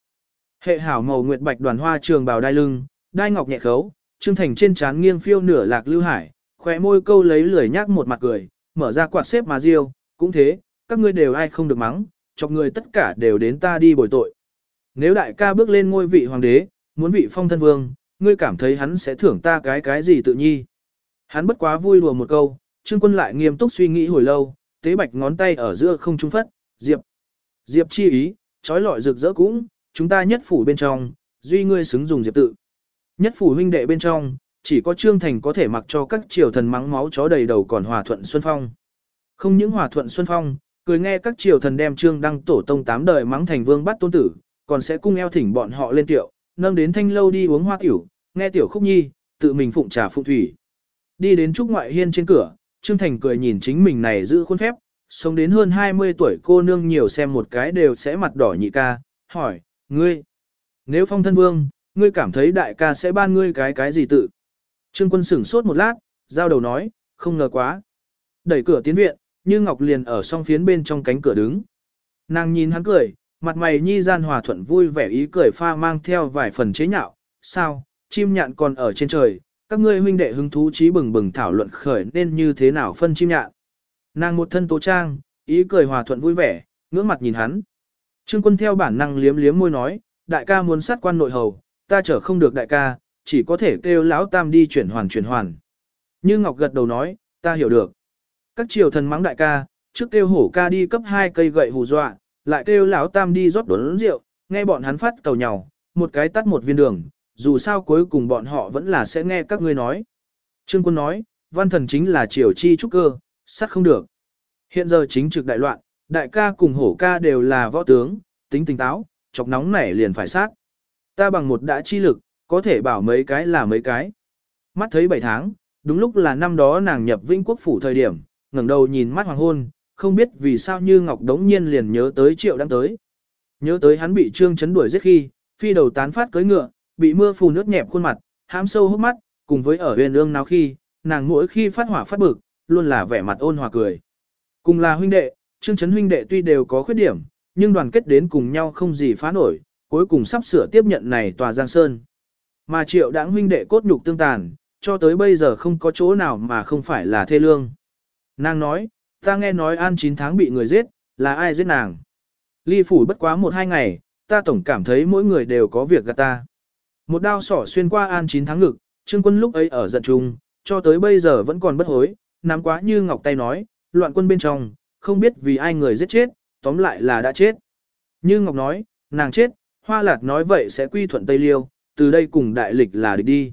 Hệ hảo màu nguyệt bạch đoàn hoa trường bào đai lưng, đai ngọc nhẹ khấu, trương thành trên trán nghiêng phiêu nửa lạc lưu hải, khóe môi câu lấy lười nhác một mặt cười, mở ra quạt xếp mà riêu, cũng thế, các ngươi đều ai không được mắng, chọc người tất cả đều đến ta đi bồi tội. Nếu đại ca bước lên ngôi vị hoàng đế, muốn vị phong thân vương, ngươi cảm thấy hắn sẽ thưởng ta cái cái gì tự nhi. Hắn bất quá vui đùa một câu, trương quân lại nghiêm túc suy nghĩ hồi lâu, tế bạch ngón tay ở giữa không trung phất, diệp. Diệp chi ý, trói lọi rực rỡ cũng, chúng ta nhất phủ bên trong, duy ngươi xứng dùng diệp tự. Nhất phủ huynh đệ bên trong, chỉ có Trương Thành có thể mặc cho các triều thần mắng máu chó đầy đầu còn hòa thuận Xuân Phong. Không những hòa thuận Xuân Phong, cười nghe các triều thần đem Trương Đăng tổ tông tám đời mắng thành vương bắt tôn tử, còn sẽ cung eo thỉnh bọn họ lên tiệu, nâng đến thanh lâu đi uống hoa tiểu, nghe tiểu khúc nhi, tự mình phụng trà phụng thủy. Đi đến trúc ngoại hiên trên cửa, Trương Thành cười nhìn chính mình này giữ khuôn phép, sống đến hơn 20 tuổi cô nương nhiều xem một cái đều sẽ mặt đỏ nhị ca, hỏi, ngươi, nếu phong thân vương, ngươi cảm thấy đại ca sẽ ban ngươi cái cái gì tự. Trương quân sửng sốt một lát, giao đầu nói, không ngờ quá. Đẩy cửa tiến viện, như Ngọc liền ở song phiến bên trong cánh cửa đứng. Nàng nhìn hắn cười, mặt mày nhi gian hòa thuận vui vẻ ý cười pha mang theo vài phần chế nhạo. Sao, chim nhạn còn ở trên trời, các ngươi huynh đệ hứng thú trí bừng bừng thảo luận khởi nên như thế nào phân chim nhạn. Nàng một thân tố trang, ý cười hòa thuận vui vẻ, ngưỡng mặt nhìn hắn. Trương quân theo bản năng liếm liếm môi nói, đại ca muốn sát quan nội hầu, ta chở không được đại ca, chỉ có thể kêu lão tam đi chuyển hoàn chuyển hoàn. Như Ngọc gật đầu nói, ta hiểu được. Các triều thần mắng đại ca, trước kêu hổ ca đi cấp hai cây gậy hù dọa, lại kêu lão tam đi rót đốn rượu, nghe bọn hắn phát cầu nhau, một cái tắt một viên đường, dù sao cuối cùng bọn họ vẫn là sẽ nghe các ngươi nói. Trương quân nói, văn thần chính là triều chi trúc cơ, sát không được. Hiện giờ chính trực đại loạn, đại ca cùng hổ ca đều là võ tướng, tính tỉnh táo, chọc nóng nảy liền phải sát. Ta bằng một đã chi lực, có thể bảo mấy cái là mấy cái. Mắt thấy 7 tháng, đúng lúc là năm đó nàng nhập Vĩnh Quốc phủ thời điểm, ngẩng đầu nhìn mắt hoàng hôn, không biết vì sao như Ngọc đống nhiên liền nhớ tới triệu đang tới. Nhớ tới hắn bị trương chấn đuổi giết khi, phi đầu tán phát cưới ngựa, bị mưa phù nước nhẹp khuôn mặt, hãm sâu hốc mắt, cùng với ở huyền ương nào khi, nàng mỗi khi phát hỏa phát bực, luôn là vẻ mặt ôn hòa cười. Cùng là huynh đệ, trương chấn huynh đệ tuy đều có khuyết điểm, nhưng đoàn kết đến cùng nhau không gì phá nổi, cuối cùng sắp sửa tiếp nhận này tòa Giang Sơn. Mà triệu đãng huynh đệ cốt nhục tương tàn, cho tới bây giờ không có chỗ nào mà không phải là thê lương. Nàng nói, ta nghe nói an 9 tháng bị người giết, là ai giết nàng. Ly phủ bất quá một hai ngày, ta tổng cảm thấy mỗi người đều có việc gạt ta. Một đao sỏ xuyên qua an 9 tháng ngực, trương quân lúc ấy ở giận trùng cho tới bây giờ vẫn còn bất hối, nắm quá như ngọc tay nói, loạn quân bên trong, không biết vì ai người giết chết, tóm lại là đã chết. Như ngọc nói, nàng chết, hoa lạc nói vậy sẽ quy thuận Tây Liêu, từ đây cùng đại lịch là địch đi.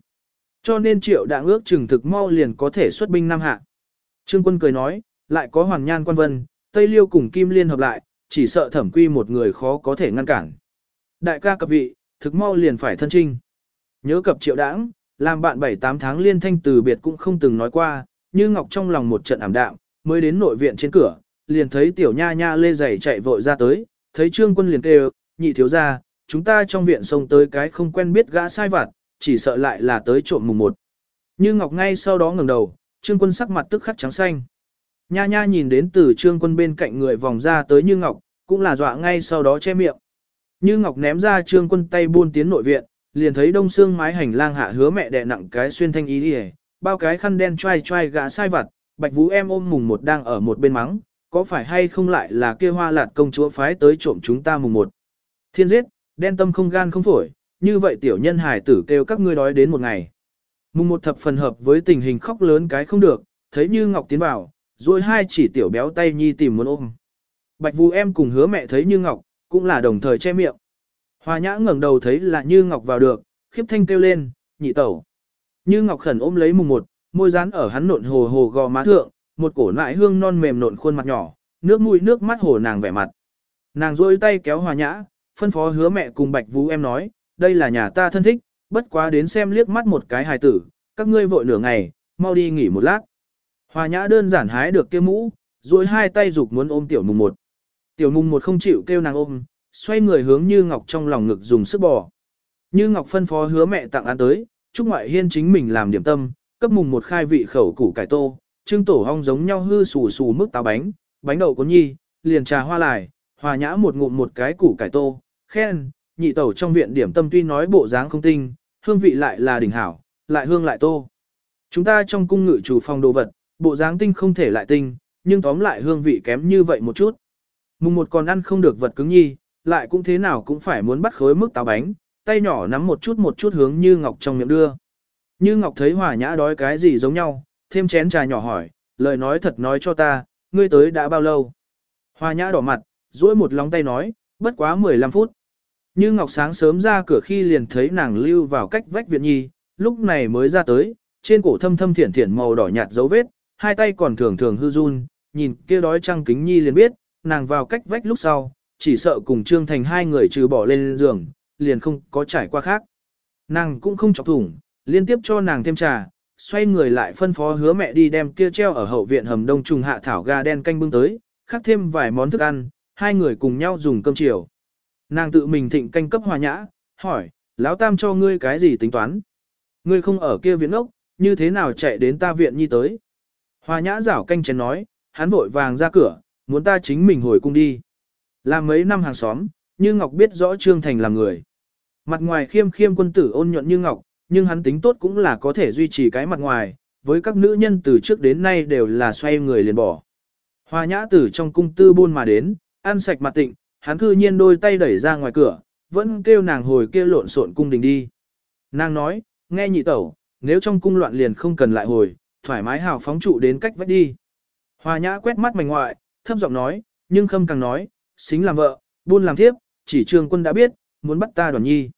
Cho nên triệu đã ước chừng thực mau liền có thể xuất binh Nam Hạ. Trương quân cười nói, lại có hoàng nhan quan vân, Tây Liêu cùng Kim Liên hợp lại, chỉ sợ thẩm quy một người khó có thể ngăn cản. Đại ca cập vị, thực mau liền phải thân trinh. Nhớ cập triệu đãng, làm bạn 7-8 tháng liên thanh từ biệt cũng không từng nói qua, như Ngọc trong lòng một trận ảm đạm, mới đến nội viện trên cửa, liền thấy tiểu nha nha lê giày chạy vội ra tới, thấy trương quân liền kêu, nhị thiếu ra, chúng ta trong viện xông tới cái không quen biết gã sai vặt, chỉ sợ lại là tới trộm mùng một. Như Ngọc ngay sau đó ngẩng đầu, trương quân sắc mặt tức khắc trắng xanh. Nha nha nhìn đến từ trương quân bên cạnh người vòng ra tới Như Ngọc, cũng là dọa ngay sau đó che miệng. Như Ngọc ném ra trương quân tay buôn tiến nội viện, liền thấy đông xương mái hành lang hạ hứa mẹ đè nặng cái xuyên thanh ý đi bao cái khăn đen trai trai gã sai vặt, bạch vũ em ôm mùng một đang ở một bên mắng, có phải hay không lại là kia hoa lạt công chúa phái tới trộm chúng ta mùng một. Thiên giết, đen tâm không gan không phổi, như vậy tiểu nhân hải tử kêu các ngươi đói đến một ngày. Mùng một thập phần hợp với tình hình khóc lớn cái không được, thấy như Ngọc tiến vào, rồi hai chỉ tiểu béo tay nhi tìm muốn ôm. Bạch Vũ em cùng hứa mẹ thấy Như Ngọc, cũng là đồng thời che miệng. Hoa nhã ngẩng đầu thấy là Như Ngọc vào được, khiếp thanh kêu lên, nhị tẩu. Như Ngọc khẩn ôm lấy mùng một, môi dán ở hắn nộn hồ hồ gò má thượng, một cổ lại hương non mềm nộn khuôn mặt nhỏ, nước mũi nước mắt hồ nàng vẻ mặt. Nàng rôi tay kéo Hoa nhã, phân phó hứa mẹ cùng Bạch Vũ em nói, đây là nhà ta thân thích, bất quá đến xem liếc mắt một cái hài tử, các ngươi vội nửa ngày, mau đi nghỉ một lát. Hoa nhã đơn giản hái được kia mũ, rồi hai tay dục muốn ôm tiểu mùng một. Tiểu mùng một không chịu kêu nàng ôm, xoay người hướng Như Ngọc trong lòng ngực dùng sức bò. Như Ngọc phân phó hứa mẹ tặng ăn tới, chúc ngoại hiên chính mình làm điểm tâm, cấp mùng một khai vị khẩu củ cải tô, trưng tổ hong giống nhau hư sù sù mức táo bánh, bánh đậu có nhi, liền trà hoa lại, hòa nhã một ngụm một cái củ cải tô, khen, nhị tẩu trong viện điểm tâm tuy nói bộ dáng không tinh, hương vị lại là đỉnh hảo, lại hương lại tô. Chúng ta trong cung ngự chủ phòng đồ vật, bộ dáng tinh không thể lại tinh, nhưng tóm lại hương vị kém như vậy một chút. Mùng một còn ăn không được vật cứng nhi, lại cũng thế nào cũng phải muốn bắt khối mức táo bánh, tay nhỏ nắm một chút một chút hướng Như Ngọc trong miệng đưa. Như Ngọc thấy Hòa Nhã đói cái gì giống nhau, thêm chén trà nhỏ hỏi, lời nói thật nói cho ta, ngươi tới đã bao lâu? Hòa Nhã đỏ mặt, duỗi một lóng tay nói, bất quá 15 phút. Như Ngọc sáng sớm ra cửa khi liền thấy nàng lưu vào cách vách viện nhi, lúc này mới ra tới, trên cổ thâm thâm thiển thiển màu đỏ nhạt dấu vết, hai tay còn thường thường hư run, nhìn kia đói trăng kính nhi liền biết, nàng vào cách vách lúc sau, chỉ sợ cùng Trương Thành hai người trừ bỏ lên giường, liền không có trải qua khác. Nàng cũng không chọc thủng, liên tiếp cho nàng thêm trà, xoay người lại phân phó hứa mẹ đi đem kia treo ở hậu viện hầm đông trùng hạ thảo gà đen canh bưng tới, khắc thêm vài món thức ăn, hai người cùng nhau dùng cơm chiều. Nàng tự mình thịnh canh cấp hòa nhã, hỏi, lão tam cho ngươi cái gì tính toán? Ngươi không ở kia viện ốc, như thế nào chạy đến ta viện nhi tới? Hòa nhã rảo canh chén nói, hắn vội vàng ra cửa, muốn ta chính mình hồi cung đi. Làm mấy năm hàng xóm, như Ngọc biết rõ Trương Thành là người. Mặt ngoài khiêm khiêm quân tử ôn nhuận như Ngọc, nhưng hắn tính tốt cũng là có thể duy trì cái mặt ngoài, với các nữ nhân từ trước đến nay đều là xoay người liền bỏ. Hoa nhã tử trong cung tư buôn mà đến, ăn sạch mặt tịnh, hắn cư nhiên đôi tay đẩy ra ngoài cửa, vẫn kêu nàng hồi kia lộn xộn cung đình đi. Nàng nói, nghe nhị tẩu, nếu trong cung loạn liền không cần lại hồi, thoải mái hào phóng trụ đến cách vách đi. Hoa nhã quét mắt mảnh ngoại, thấp giọng nói, nhưng khâm càng nói, xính làm vợ, buôn làm thiếp, chỉ trương quân đã biết, muốn bắt ta đoàn nhi.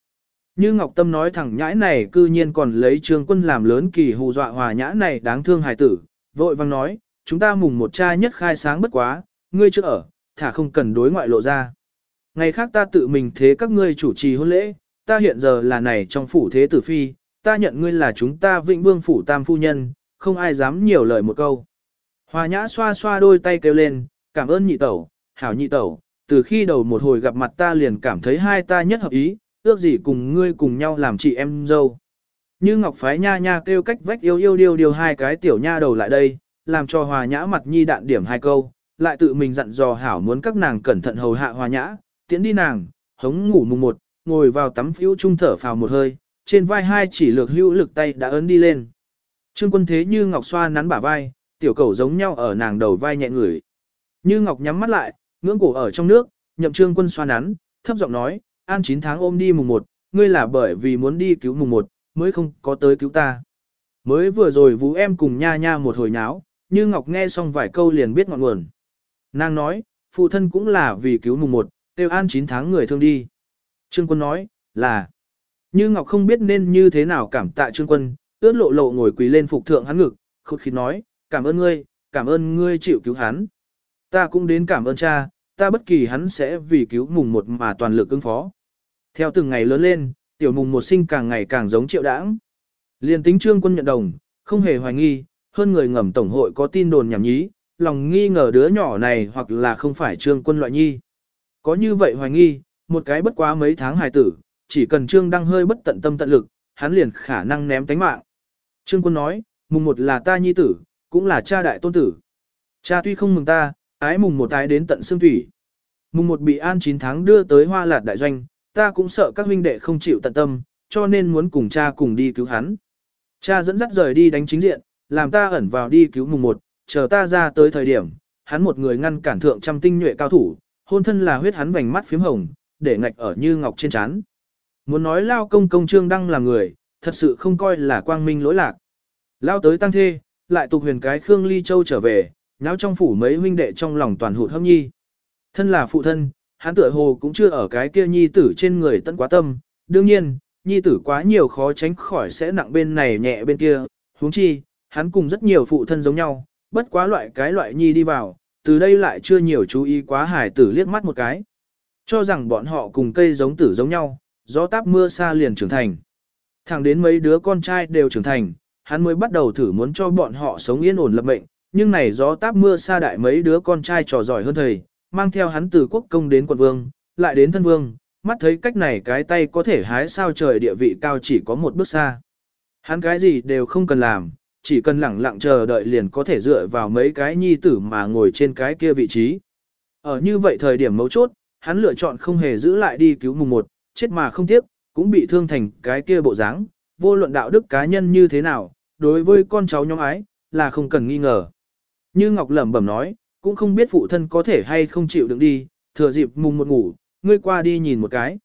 Như Ngọc Tâm nói thẳng nhãi này cư nhiên còn lấy trương quân làm lớn kỳ hù dọa hòa nhã này đáng thương hài tử, vội vang nói, chúng ta mùng một cha nhất khai sáng bất quá, ngươi chưa ở, thả không cần đối ngoại lộ ra. Ngày khác ta tự mình thế các ngươi chủ trì hôn lễ, ta hiện giờ là này trong phủ thế tử phi, ta nhận ngươi là chúng ta vĩnh vương phủ tam phu nhân, không ai dám nhiều lời một câu. Hòa nhã xoa xoa đôi tay kêu lên, cảm ơn nhị tẩu, hảo nhị tẩu, từ khi đầu một hồi gặp mặt ta liền cảm thấy hai ta nhất hợp ý, ước gì cùng ngươi cùng nhau làm chị em dâu. Như Ngọc Phái nha nha kêu cách vách yêu yêu điêu điều hai cái tiểu nha đầu lại đây, làm cho hòa nhã mặt nhi đạn điểm hai câu, lại tự mình dặn dò hảo muốn các nàng cẩn thận hầu hạ hòa nhã, tiễn đi nàng, hống ngủ mùng một, ngồi vào tắm phiêu trung thở phào một hơi, trên vai hai chỉ lược hữu lực tay đã ấn đi lên. Trương quân thế như Ngọc xoa nắn bả vai, tiểu cầu giống nhau ở nàng đầu vai nhẹ ngửi. Như Ngọc nhắm mắt lại, ngưỡng cổ ở trong nước, nhậm trương quân xoa nắn, thấp giọng nói, an 9 tháng ôm đi mùng 1, ngươi là bởi vì muốn đi cứu mùng 1, mới không có tới cứu ta. Mới vừa rồi vũ em cùng nha nha một hồi nháo, như Ngọc nghe xong vài câu liền biết ngọn nguồn. Nàng nói, phụ thân cũng là vì cứu mùng 1, tiêu an 9 tháng người thương đi. Trương quân nói, là. Như Ngọc không biết nên như thế nào cảm tạ Trương quân, ướt lộ lộ ngồi quỳ lên phục thượng hắn ngực, khụt khịt nói, cảm ơn ngươi, cảm ơn ngươi chịu cứu hắn. Ta cũng đến cảm ơn cha, ta bất kỳ hắn sẽ vì cứu mùng một mà toàn lực ứng phó. Theo từng ngày lớn lên, tiểu mùng một sinh càng ngày càng giống triệu đãng. Liên tính trương quân nhận đồng, không hề hoài nghi, hơn người ngầm tổng hội có tin đồn nhảm nhí, lòng nghi ngờ đứa nhỏ này hoặc là không phải trương quân loại nhi. Có như vậy hoài nghi, một cái bất quá mấy tháng hài tử, chỉ cần trương đang hơi bất tận tâm tận lực, hắn liền khả năng ném tánh mạng. Trương quân nói, mùng một là ta nhi tử, cũng là cha đại tôn tử. Cha tuy không mừng ta, ái mùng một ái đến tận xương thủy. Mùng một bị an 9 tháng đưa tới hoa lạt đại doanh, ta cũng sợ các huynh đệ không chịu tận tâm, cho nên muốn cùng cha cùng đi cứu hắn. Cha dẫn dắt rời đi đánh chính diện, làm ta ẩn vào đi cứu mùng một, chờ ta ra tới thời điểm, hắn một người ngăn cản thượng trăm tinh nhuệ cao thủ, hôn thân là huyết hắn vành mắt phím hồng, để ngạch ở như ngọc trên trán. Muốn nói lao công công trương đăng là người, thật sự không coi là quang minh lỗi lạc. Lao tới tăng thê, lại tục huyền cái Khương Ly Châu trở về, nháo trong phủ mấy huynh đệ trong lòng toàn hụt hâm nhi. Thân là phụ thân, hắn tựa hồ cũng chưa ở cái kia nhi tử trên người tận quá tâm, đương nhiên, nhi tử quá nhiều khó tránh khỏi sẽ nặng bên này nhẹ bên kia, huống chi, hắn cùng rất nhiều phụ thân giống nhau, bất quá loại cái loại nhi đi vào, từ đây lại chưa nhiều chú ý quá hải tử liếc mắt một cái. Cho rằng bọn họ cùng cây giống tử giống nhau, gió táp mưa xa liền trưởng thành. Thẳng đến mấy đứa con trai đều trưởng thành, hắn mới bắt đầu thử muốn cho bọn họ sống yên ổn lập mệnh, nhưng này gió táp mưa xa đại mấy đứa con trai trò giỏi hơn thầy, mang theo hắn từ quốc công đến quận vương, lại đến thân vương, mắt thấy cách này cái tay có thể hái sao trời địa vị cao chỉ có một bước xa. Hắn cái gì đều không cần làm, chỉ cần lẳng lặng chờ đợi liền có thể dựa vào mấy cái nhi tử mà ngồi trên cái kia vị trí. Ở như vậy thời điểm mấu chốt, hắn lựa chọn không hề giữ lại đi cứu mùng một, chết mà không tiếc, cũng bị thương thành cái kia bộ dáng, vô luận đạo đức cá nhân như thế nào, đối với con cháu nhóm ái, là không cần nghi ngờ. Như Ngọc lẩm bẩm nói, cũng không biết phụ thân có thể hay không chịu đựng đi, thừa dịp mùng một ngủ, ngươi qua đi nhìn một cái.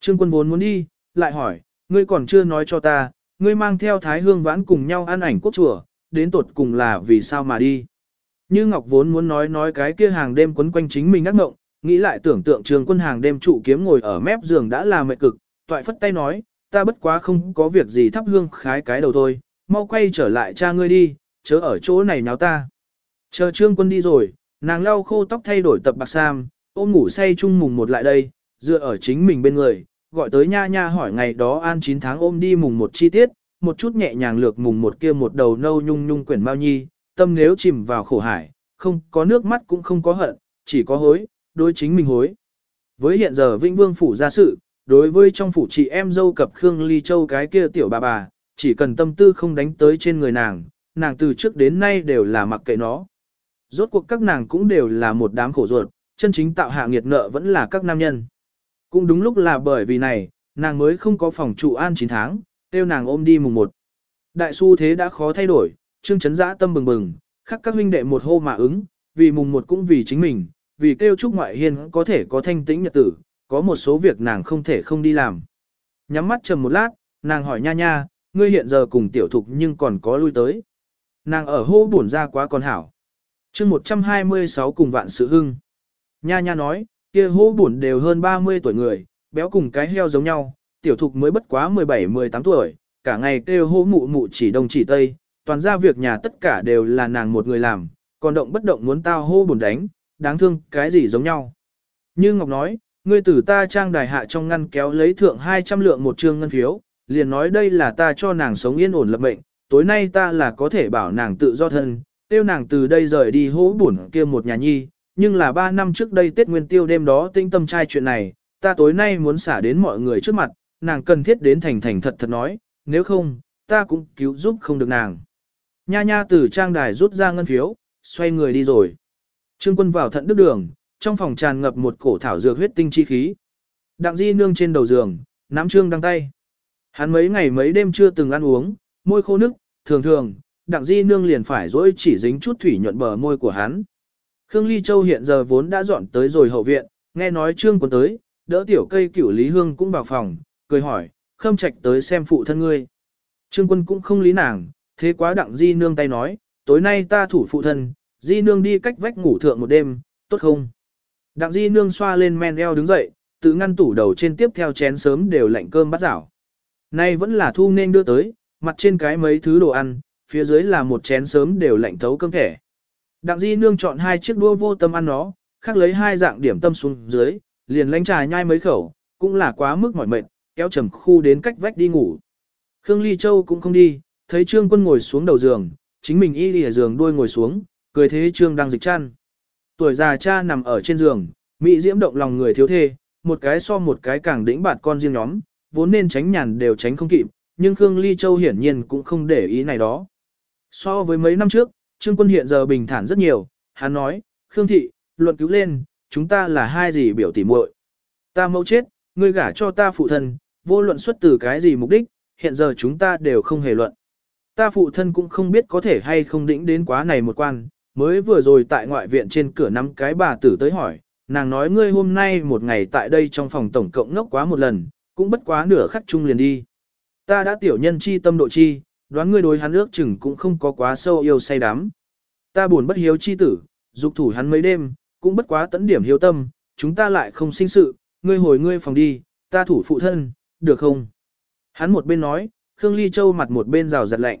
Trương quân vốn muốn đi, lại hỏi, ngươi còn chưa nói cho ta, ngươi mang theo Thái Hương vãn cùng nhau ăn ảnh quốc chùa, đến tột cùng là vì sao mà đi. Như Ngọc vốn muốn nói nói cái kia hàng đêm quấn quanh chính mình ác ngộng, nghĩ lại tưởng tượng trường quân hàng đêm trụ kiếm ngồi ở mép giường đã là mệt cực, toại phất tay nói, ta bất quá không có việc gì thắp hương khái cái đầu thôi, mau quay trở lại cha ngươi đi, chớ ở chỗ này nháo ta. Chờ trương quân đi rồi, nàng lau khô tóc thay đổi tập bạc sam, ôm ngủ say chung mùng một lại đây, dựa ở chính mình bên người, gọi tới nha nha hỏi ngày đó an 9 tháng ôm đi mùng một chi tiết, một chút nhẹ nhàng lược mùng một kia một đầu nâu nhung nhung quyển bao nhi, tâm nếu chìm vào khổ hải, không có nước mắt cũng không có hận, chỉ có hối, đối chính mình hối. Với hiện giờ Vĩnh Vương phủ ra sự, đối với trong phủ chị em dâu cập Khương Ly Châu cái kia tiểu bà bà, chỉ cần tâm tư không đánh tới trên người nàng, nàng từ trước đến nay đều là mặc kệ nó. Rốt cuộc các nàng cũng đều là một đám khổ ruột, chân chính tạo hạ nghiệt nợ vẫn là các nam nhân. Cũng đúng lúc là bởi vì này, nàng mới không có phòng trụ an 9 tháng, tiêu nàng ôm đi mùng 1. Đại su thế đã khó thay đổi, trương chấn giã tâm bừng bừng, khắc các huynh đệ một hô mà ứng, vì mùng 1 cũng vì chính mình, vì kêu trúc ngoại hiên có thể có thanh tĩnh nhật tử, có một số việc nàng không thể không đi làm. Nhắm mắt trầm một lát, nàng hỏi nha nha, ngươi hiện giờ cùng tiểu thục nhưng còn có lui tới. Nàng ở hô buồn ra quá còn hảo chương 126 cùng vạn sự hưng. Nha nha nói, kia hô bổn đều hơn 30 tuổi người, béo cùng cái heo giống nhau, tiểu thục mới bất quá 17-18 tuổi, cả ngày kêu hô mụ mụ chỉ đông chỉ tây, toàn ra việc nhà tất cả đều là nàng một người làm, còn động bất động muốn tao hô bổn đánh, đáng thương cái gì giống nhau. Như Ngọc nói, ngươi tử ta trang đài hạ trong ngăn kéo lấy thượng 200 lượng một trương ngân phiếu, liền nói đây là ta cho nàng sống yên ổn lập mệnh, tối nay ta là có thể bảo nàng tự do thân, tiêu nàng từ đây rời đi hố bổn kia một nhà nhi, nhưng là 3 năm trước đây Tết Nguyên Tiêu đêm đó tinh tâm trai chuyện này, ta tối nay muốn xả đến mọi người trước mặt, nàng cần thiết đến thành thành thật thật nói, nếu không, ta cũng cứu giúp không được nàng. Nha nha từ trang đài rút ra ngân phiếu, xoay người đi rồi. Trương quân vào thận đức đường, trong phòng tràn ngập một cổ thảo dược huyết tinh chi khí. Đặng di nương trên đầu giường, nắm trương đăng tay. Hắn mấy ngày mấy đêm chưa từng ăn uống, môi khô nức, thường thường, đặng di nương liền phải dỗi chỉ dính chút thủy nhuận bờ môi của hắn. Khương Ly Châu hiện giờ vốn đã dọn tới rồi hậu viện, nghe nói trương quân tới, đỡ tiểu cây cửu Lý Hương cũng vào phòng, cười hỏi, khâm trạch tới xem phụ thân ngươi. Trương quân cũng không lý nàng, thế quá đặng di nương tay nói, tối nay ta thủ phụ thân, di nương đi cách vách ngủ thượng một đêm, tốt không? Đặng di nương xoa lên men eo đứng dậy, tự ngăn tủ đầu trên tiếp theo chén sớm đều lạnh cơm bắt rảo. Nay vẫn là thu nên đưa tới, mặt trên cái mấy thứ đồ ăn, phía dưới là một chén sớm đều lạnh thấu cơm thẻ. Đặng Di Nương chọn hai chiếc đua vô tâm ăn nó, khắc lấy hai dạng điểm tâm xuống dưới, liền lánh trà nhai mấy khẩu, cũng là quá mức mỏi mệt, kéo trầm khu đến cách vách đi ngủ. Khương Ly Châu cũng không đi, thấy Trương Quân ngồi xuống đầu giường, chính mình y lìa giường đuôi ngồi xuống, cười thế Trương đang dịch chăn. Tuổi già cha nằm ở trên giường, mỹ diễm động lòng người thiếu thê, một cái so một cái càng đĩnh bạt con riêng nhóm, vốn nên tránh nhàn đều tránh không kịp, nhưng Khương Ly Châu hiển nhiên cũng không để ý này đó. So với mấy năm trước, Trương Quân hiện giờ bình thản rất nhiều, hắn nói, Khương Thị, luận cứu lên, chúng ta là hai gì biểu tỉ muội. Ta mẫu chết, ngươi gả cho ta phụ thân, vô luận xuất từ cái gì mục đích, hiện giờ chúng ta đều không hề luận. Ta phụ thân cũng không biết có thể hay không đĩnh đến quá này một quan, mới vừa rồi tại ngoại viện trên cửa năm cái bà tử tới hỏi, nàng nói ngươi hôm nay một ngày tại đây trong phòng tổng cộng ngốc quá một lần, cũng bất quá nửa khắc chung liền đi. Ta đã tiểu nhân chi tâm độ chi, đoán ngươi đối hắn ước chừng cũng không có quá sâu yêu say đắm. Ta buồn bất hiếu chi tử, dục thủ hắn mấy đêm, cũng bất quá tấn điểm hiếu tâm, chúng ta lại không sinh sự, ngươi hồi ngươi phòng đi, ta thủ phụ thân, được không? Hắn một bên nói, Khương Ly Châu mặt một bên rào giật lạnh.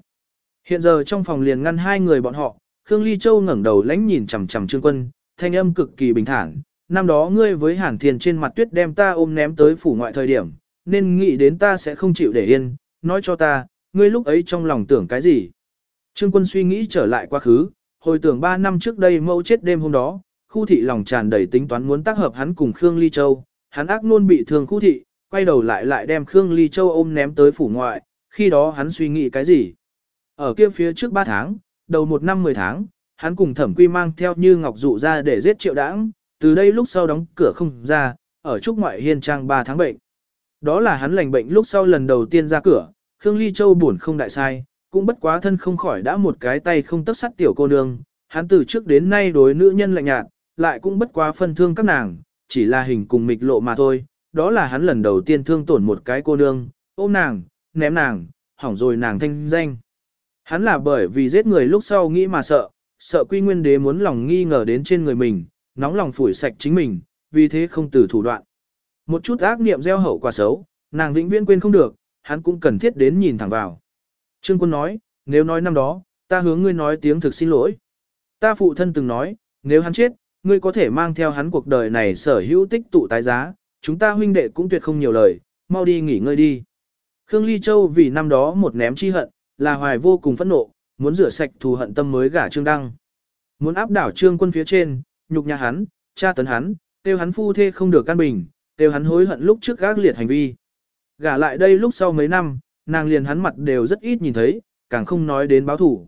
Hiện giờ trong phòng liền ngăn hai người bọn họ, Khương Ly Châu ngẩng đầu lánh nhìn chằm chằm Trương Quân, thanh âm cực kỳ bình thản. Năm đó ngươi với Hàn Thiền trên mặt tuyết đem ta ôm ném tới phủ ngoại thời điểm, nên nghĩ đến ta sẽ không chịu để yên, nói cho ta, ngươi lúc ấy trong lòng tưởng cái gì. Trương Quân suy nghĩ trở lại quá khứ, hồi tưởng ba năm trước đây mẫu chết đêm hôm đó, khu thị lòng tràn đầy tính toán muốn tác hợp hắn cùng Khương Ly Châu, hắn ác luôn bị thương khu thị, quay đầu lại lại đem Khương Ly Châu ôm ném tới phủ ngoại, khi đó hắn suy nghĩ cái gì. Ở kia phía trước 3 tháng, đầu một năm 10 tháng, hắn cùng thẩm quy mang theo như ngọc dụ ra để giết triệu đãng, từ đây lúc sau đóng cửa không ra, ở trúc ngoại hiên trang 3 tháng bệnh. Đó là hắn lành bệnh lúc sau lần đầu tiên ra cửa, Khương Ly Châu buồn không đại sai, cũng bất quá thân không khỏi đã một cái tay không tất sắt tiểu cô nương, hắn từ trước đến nay đối nữ nhân lạnh nhạt, lại cũng bất quá phân thương các nàng, chỉ là hình cùng mịch lộ mà thôi, đó là hắn lần đầu tiên thương tổn một cái cô nương, ôm nàng, ném nàng, hỏng rồi nàng thanh danh. Hắn là bởi vì giết người lúc sau nghĩ mà sợ, sợ quy nguyên đế muốn lòng nghi ngờ đến trên người mình, nóng lòng phủi sạch chính mình, vì thế không từ thủ đoạn. Một chút ác niệm gieo hậu quả xấu, nàng vĩnh viễn quên không được, hắn cũng cần thiết đến nhìn thẳng vào. Trương quân nói, nếu nói năm đó, ta hướng ngươi nói tiếng thực xin lỗi. Ta phụ thân từng nói, nếu hắn chết, ngươi có thể mang theo hắn cuộc đời này sở hữu tích tụ tái giá, chúng ta huynh đệ cũng tuyệt không nhiều lời, mau đi nghỉ ngơi đi. Khương Ly Châu vì năm đó một ném chi hận, là hoài vô cùng phẫn nộ, muốn rửa sạch thù hận tâm mới gả Trương Đăng. Muốn áp đảo Trương quân phía trên, nhục nhã hắn, tra tấn hắn, tiêu hắn phu thê không được căn bình, tiêu hắn hối hận lúc trước gác liệt hành vi. Gả lại đây lúc sau mấy năm, nàng liền hắn mặt đều rất ít nhìn thấy, càng không nói đến báo thủ.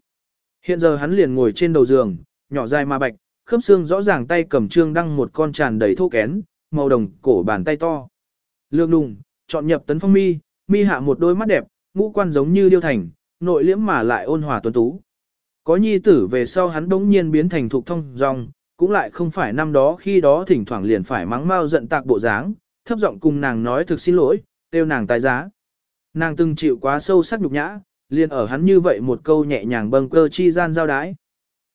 Hiện giờ hắn liền ngồi trên đầu giường, nhỏ dài mà bạch, khớp xương rõ ràng tay cầm trương đăng một con tràn đầy thô kén, màu đồng cổ bàn tay to. Lương đùng, chọn nhập tấn phong mi, mi hạ một đôi mắt đẹp, ngũ quan giống như điêu thành, nội liễm mà lại ôn hòa tuấn tú. Có nhi tử về sau hắn đống nhiên biến thành thục thông dòng, cũng lại không phải năm đó khi đó thỉnh thoảng liền phải mắng mau giận tạc bộ dáng, thấp giọng cùng nàng nói thực xin lỗi, tiêu nàng tài giá. Nàng từng chịu quá sâu sắc nhục nhã, liền ở hắn như vậy một câu nhẹ nhàng bâng cơ chi gian giao đái.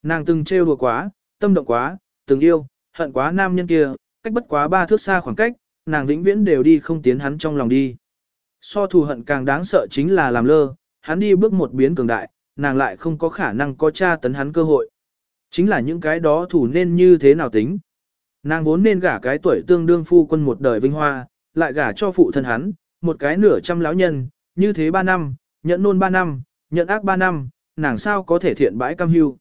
Nàng từng trêu đùa quá, tâm động quá, từng yêu, hận quá nam nhân kia, cách bất quá ba thước xa khoảng cách, nàng vĩnh viễn đều đi không tiến hắn trong lòng đi. So thù hận càng đáng sợ chính là làm lơ, hắn đi bước một biến cường đại, nàng lại không có khả năng có tra tấn hắn cơ hội. Chính là những cái đó thủ nên như thế nào tính. Nàng vốn nên gả cái tuổi tương đương phu quân một đời vinh hoa, lại gả cho phụ thân hắn, một cái nửa trăm lão nhân, như thế ba năm, nhận nôn ba năm, nhận ác ba năm, nàng sao có thể thiện bãi cam hưu.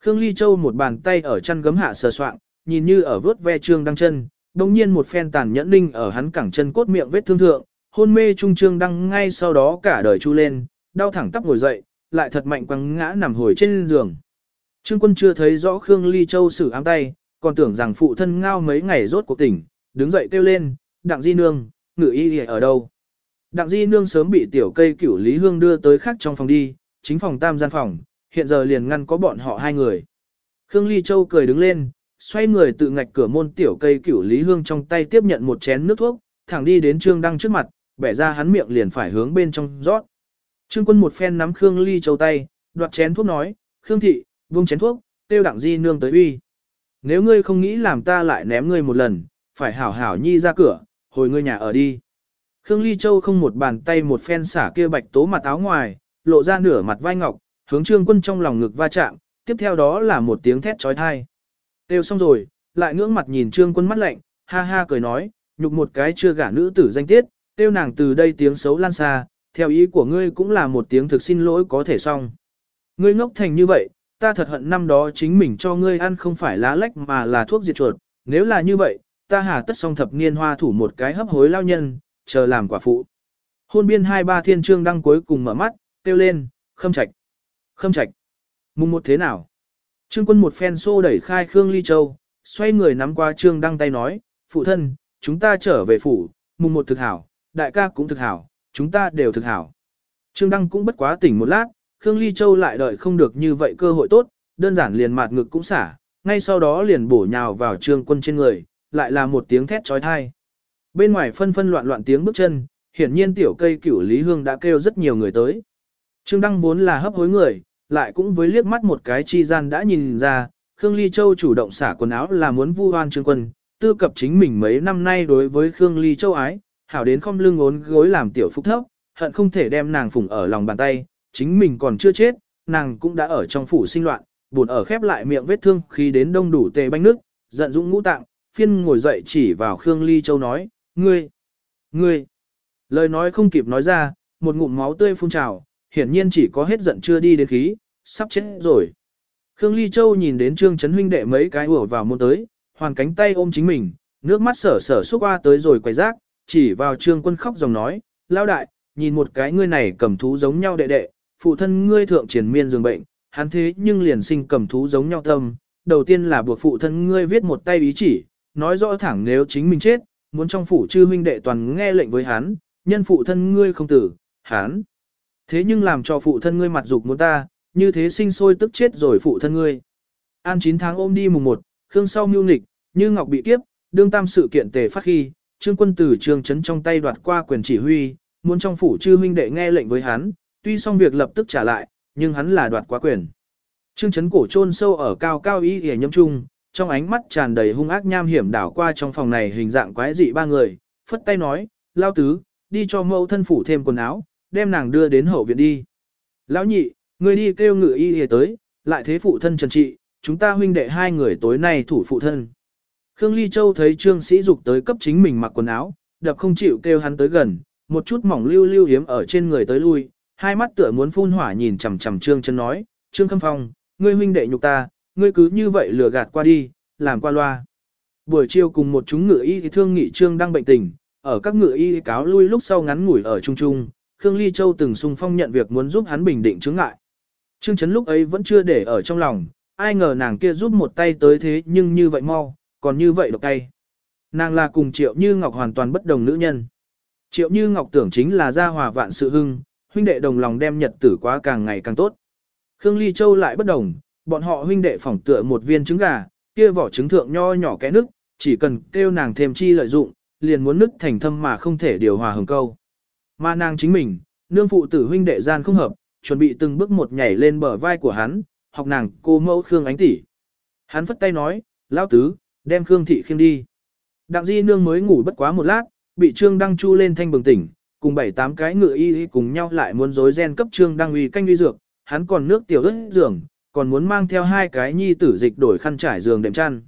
Khương Ly Châu một bàn tay ở chân gấm hạ sờ soạng, nhìn như ở vớt ve trương đăng chân, đồng nhiên một phen tàn nhẫn linh ở hắn cẳng chân cốt miệng vết thương thượng, hôn mê trung trương đăng ngay sau đó cả đời chu lên, đau thẳng tắp ngồi dậy, lại thật mạnh quăng ngã nằm hồi trên giường. Trương quân chưa thấy rõ Khương Ly Châu sử ám tay, còn tưởng rằng phụ thân ngao mấy ngày rốt cuộc tỉnh, đứng dậy kêu lên, đặng di nương, ngự y ở đâu. Đặng di nương sớm bị tiểu cây cửu Lý Hương đưa tới khác trong phòng đi, chính phòng tam gian phòng, hiện giờ liền ngăn có bọn họ hai người. Khương Ly Châu cười đứng lên, xoay người tự ngạch cửa môn tiểu cây cửu Lý Hương trong tay tiếp nhận một chén nước thuốc, thẳng đi đến Trương Đăng trước mặt, bẻ ra hắn miệng liền phải hướng bên trong rót. Trương quân một phen nắm Khương Ly Châu tay, đoạt chén thuốc nói, Khương thị, buông chén thuốc, tiêu đặng di nương tới uy. Nếu ngươi không nghĩ làm ta lại ném ngươi một lần, phải hảo hảo nhi ra cửa, hồi ngươi nhà ở đi. Khương Ly Châu không một bàn tay một phen xả kia bạch tố mặt áo ngoài, lộ ra nửa mặt vai ngọc, hướng trương quân trong lòng ngực va chạm, tiếp theo đó là một tiếng thét trói thai. Têu xong rồi, lại ngưỡng mặt nhìn trương quân mắt lạnh, ha ha cười nói, nhục một cái chưa gả nữ tử danh tiết, tiêu nàng từ đây tiếng xấu lan xa, theo ý của ngươi cũng là một tiếng thực xin lỗi có thể xong. Ngươi ngốc thành như vậy, ta thật hận năm đó chính mình cho ngươi ăn không phải lá lách mà là thuốc diệt chuột, nếu là như vậy, ta hà tất xong thập niên hoa thủ một cái hấp hối lao nhân, chờ làm quả phụ. Hôn biên hai ba thiên trương đăng cuối cùng mở mắt, kêu lên, khâm trạch, khâm trạch. Mùng một thế nào? Trương quân một phen xô đẩy khai Khương Ly Châu, xoay người nắm qua trương đăng tay nói, phụ thân, chúng ta trở về phủ, mùng một thực hảo, đại ca cũng thực hảo, chúng ta đều thực hảo. Trương Đăng cũng bất quá tỉnh một lát, Khương Ly Châu lại đợi không được như vậy cơ hội tốt, đơn giản liền mạt ngực cũng xả, ngay sau đó liền bổ nhào vào trương quân trên người, lại là một tiếng thét trói thai. Bên ngoài phân phân loạn loạn tiếng bước chân, hiển nhiên tiểu cây cửu Lý Hương đã kêu rất nhiều người tới. Trương Đăng vốn là hấp hối người, lại cũng với liếc mắt một cái chi gian đã nhìn ra, Khương Ly Châu chủ động xả quần áo là muốn vu oan trương quân, tư cập chính mình mấy năm nay đối với Khương Ly Châu ái, hảo đến không lưng ốn gối làm tiểu phúc thấp, hận không thể đem nàng phủng ở lòng bàn tay, chính mình còn chưa chết, nàng cũng đã ở trong phủ sinh loạn, buồn ở khép lại miệng vết thương khi đến đông đủ tề banh nước, giận dũng ngũ tạng, phiên ngồi dậy chỉ vào Khương Ly Châu nói, ngươi, ngươi, lời nói không kịp nói ra, một ngụm máu tươi phun trào, hiển nhiên chỉ có hết giận chưa đi đến khí, sắp chết rồi. Khương Ly Châu nhìn đến Trương Trấn huynh đệ mấy cái ùa vào môn tới, hoàn cánh tay ôm chính mình, nước mắt sở sở xúc qua tới rồi quay rác, chỉ vào trương quân khóc dòng nói, lao đại, nhìn một cái ngươi này cầm thú giống nhau đệ đệ, phụ thân ngươi thượng triển miên giường bệnh, hắn thế nhưng liền sinh cầm thú giống nhau tâm, đầu tiên là buộc phụ thân ngươi viết một tay ý chỉ, nói rõ thẳng nếu chính mình chết, muốn trong phủ chư huynh đệ toàn nghe lệnh với hắn, nhân phụ thân ngươi không tử, hắn. Thế nhưng làm cho phụ thân ngươi mặt dục muốn ta, như thế sinh sôi tức chết rồi phụ thân ngươi. An 9 tháng ôm đi mùng 1, Khương sau mưu nghịch, như Ngọc bị kiếp, đương tam sự kiện tề phát khi, trương quân tử trương chấn trong tay đoạt qua quyền chỉ huy, muốn trong phủ chư huynh đệ nghe lệnh với hắn, tuy xong việc lập tức trả lại, nhưng hắn là đoạt quá quyền. Trương chấn cổ chôn sâu ở cao cao y hề nhâm trung, trong ánh mắt tràn đầy hung ác nham hiểm đảo qua trong phòng này hình dạng quái dị ba người, phất tay nói, lao tứ, đi cho mẫu thân phủ thêm quần áo, đem nàng đưa đến hậu viện đi. Lão nhị, người đi kêu ngự y hề tới, lại thế phụ thân trần trị, chúng ta huynh đệ hai người tối nay thủ phụ thân. Khương Ly Châu thấy Trương Sĩ Dục tới cấp chính mình mặc quần áo, đập không chịu kêu hắn tới gần, một chút mỏng lưu lưu hiếm ở trên người tới lui, hai mắt tựa muốn phun hỏa nhìn chằm chằm Trương chân nói, Trương Khâm Phong, ngươi huynh đệ nhục ta, ngươi cứ như vậy lừa gạt qua đi, làm qua loa. Buổi chiều cùng một chúng ngựa y thì thương nghị Trương đang bệnh tình, ở các ngựa y cáo lui lúc sau ngắn ngủi ở Trung Trung, Khương Ly Châu từng sung phong nhận việc muốn giúp hắn bình định chứng ngại. Trương Chấn lúc ấy vẫn chưa để ở trong lòng, ai ngờ nàng kia giúp một tay tới thế nhưng như vậy mau, còn như vậy độc tay. Nàng là cùng Triệu Như Ngọc hoàn toàn bất đồng nữ nhân. Triệu Như Ngọc tưởng chính là gia hòa vạn sự hưng, huynh đệ đồng lòng đem nhật tử quá càng ngày càng tốt. Khương Ly Châu lại bất đồng, bọn họ huynh đệ phỏng tựa một viên trứng gà, kia vỏ trứng thượng nho nhỏ kẽ nước, chỉ cần kêu nàng thêm chi lợi dụng, liền muốn nứt thành thâm mà không thể điều hòa hưởng câu. Mà nàng chính mình, nương phụ tử huynh đệ gian không hợp, chuẩn bị từng bước một nhảy lên bờ vai của hắn, học nàng cô mẫu Khương Ánh tỷ. Hắn phất tay nói, lão tứ, đem Khương Thị khiêng đi. Đặng Di Nương mới ngủ bất quá một lát, bị Trương Đăng Chu lên thanh bừng tỉnh, cùng bảy tám cái ngựa y cùng nhau lại muốn dối gen cấp Trương Đăng uy canh uy dược, hắn còn nước tiểu ướt giường, còn muốn mang theo hai cái nhi tử dịch đổi khăn trải giường đệm chăn.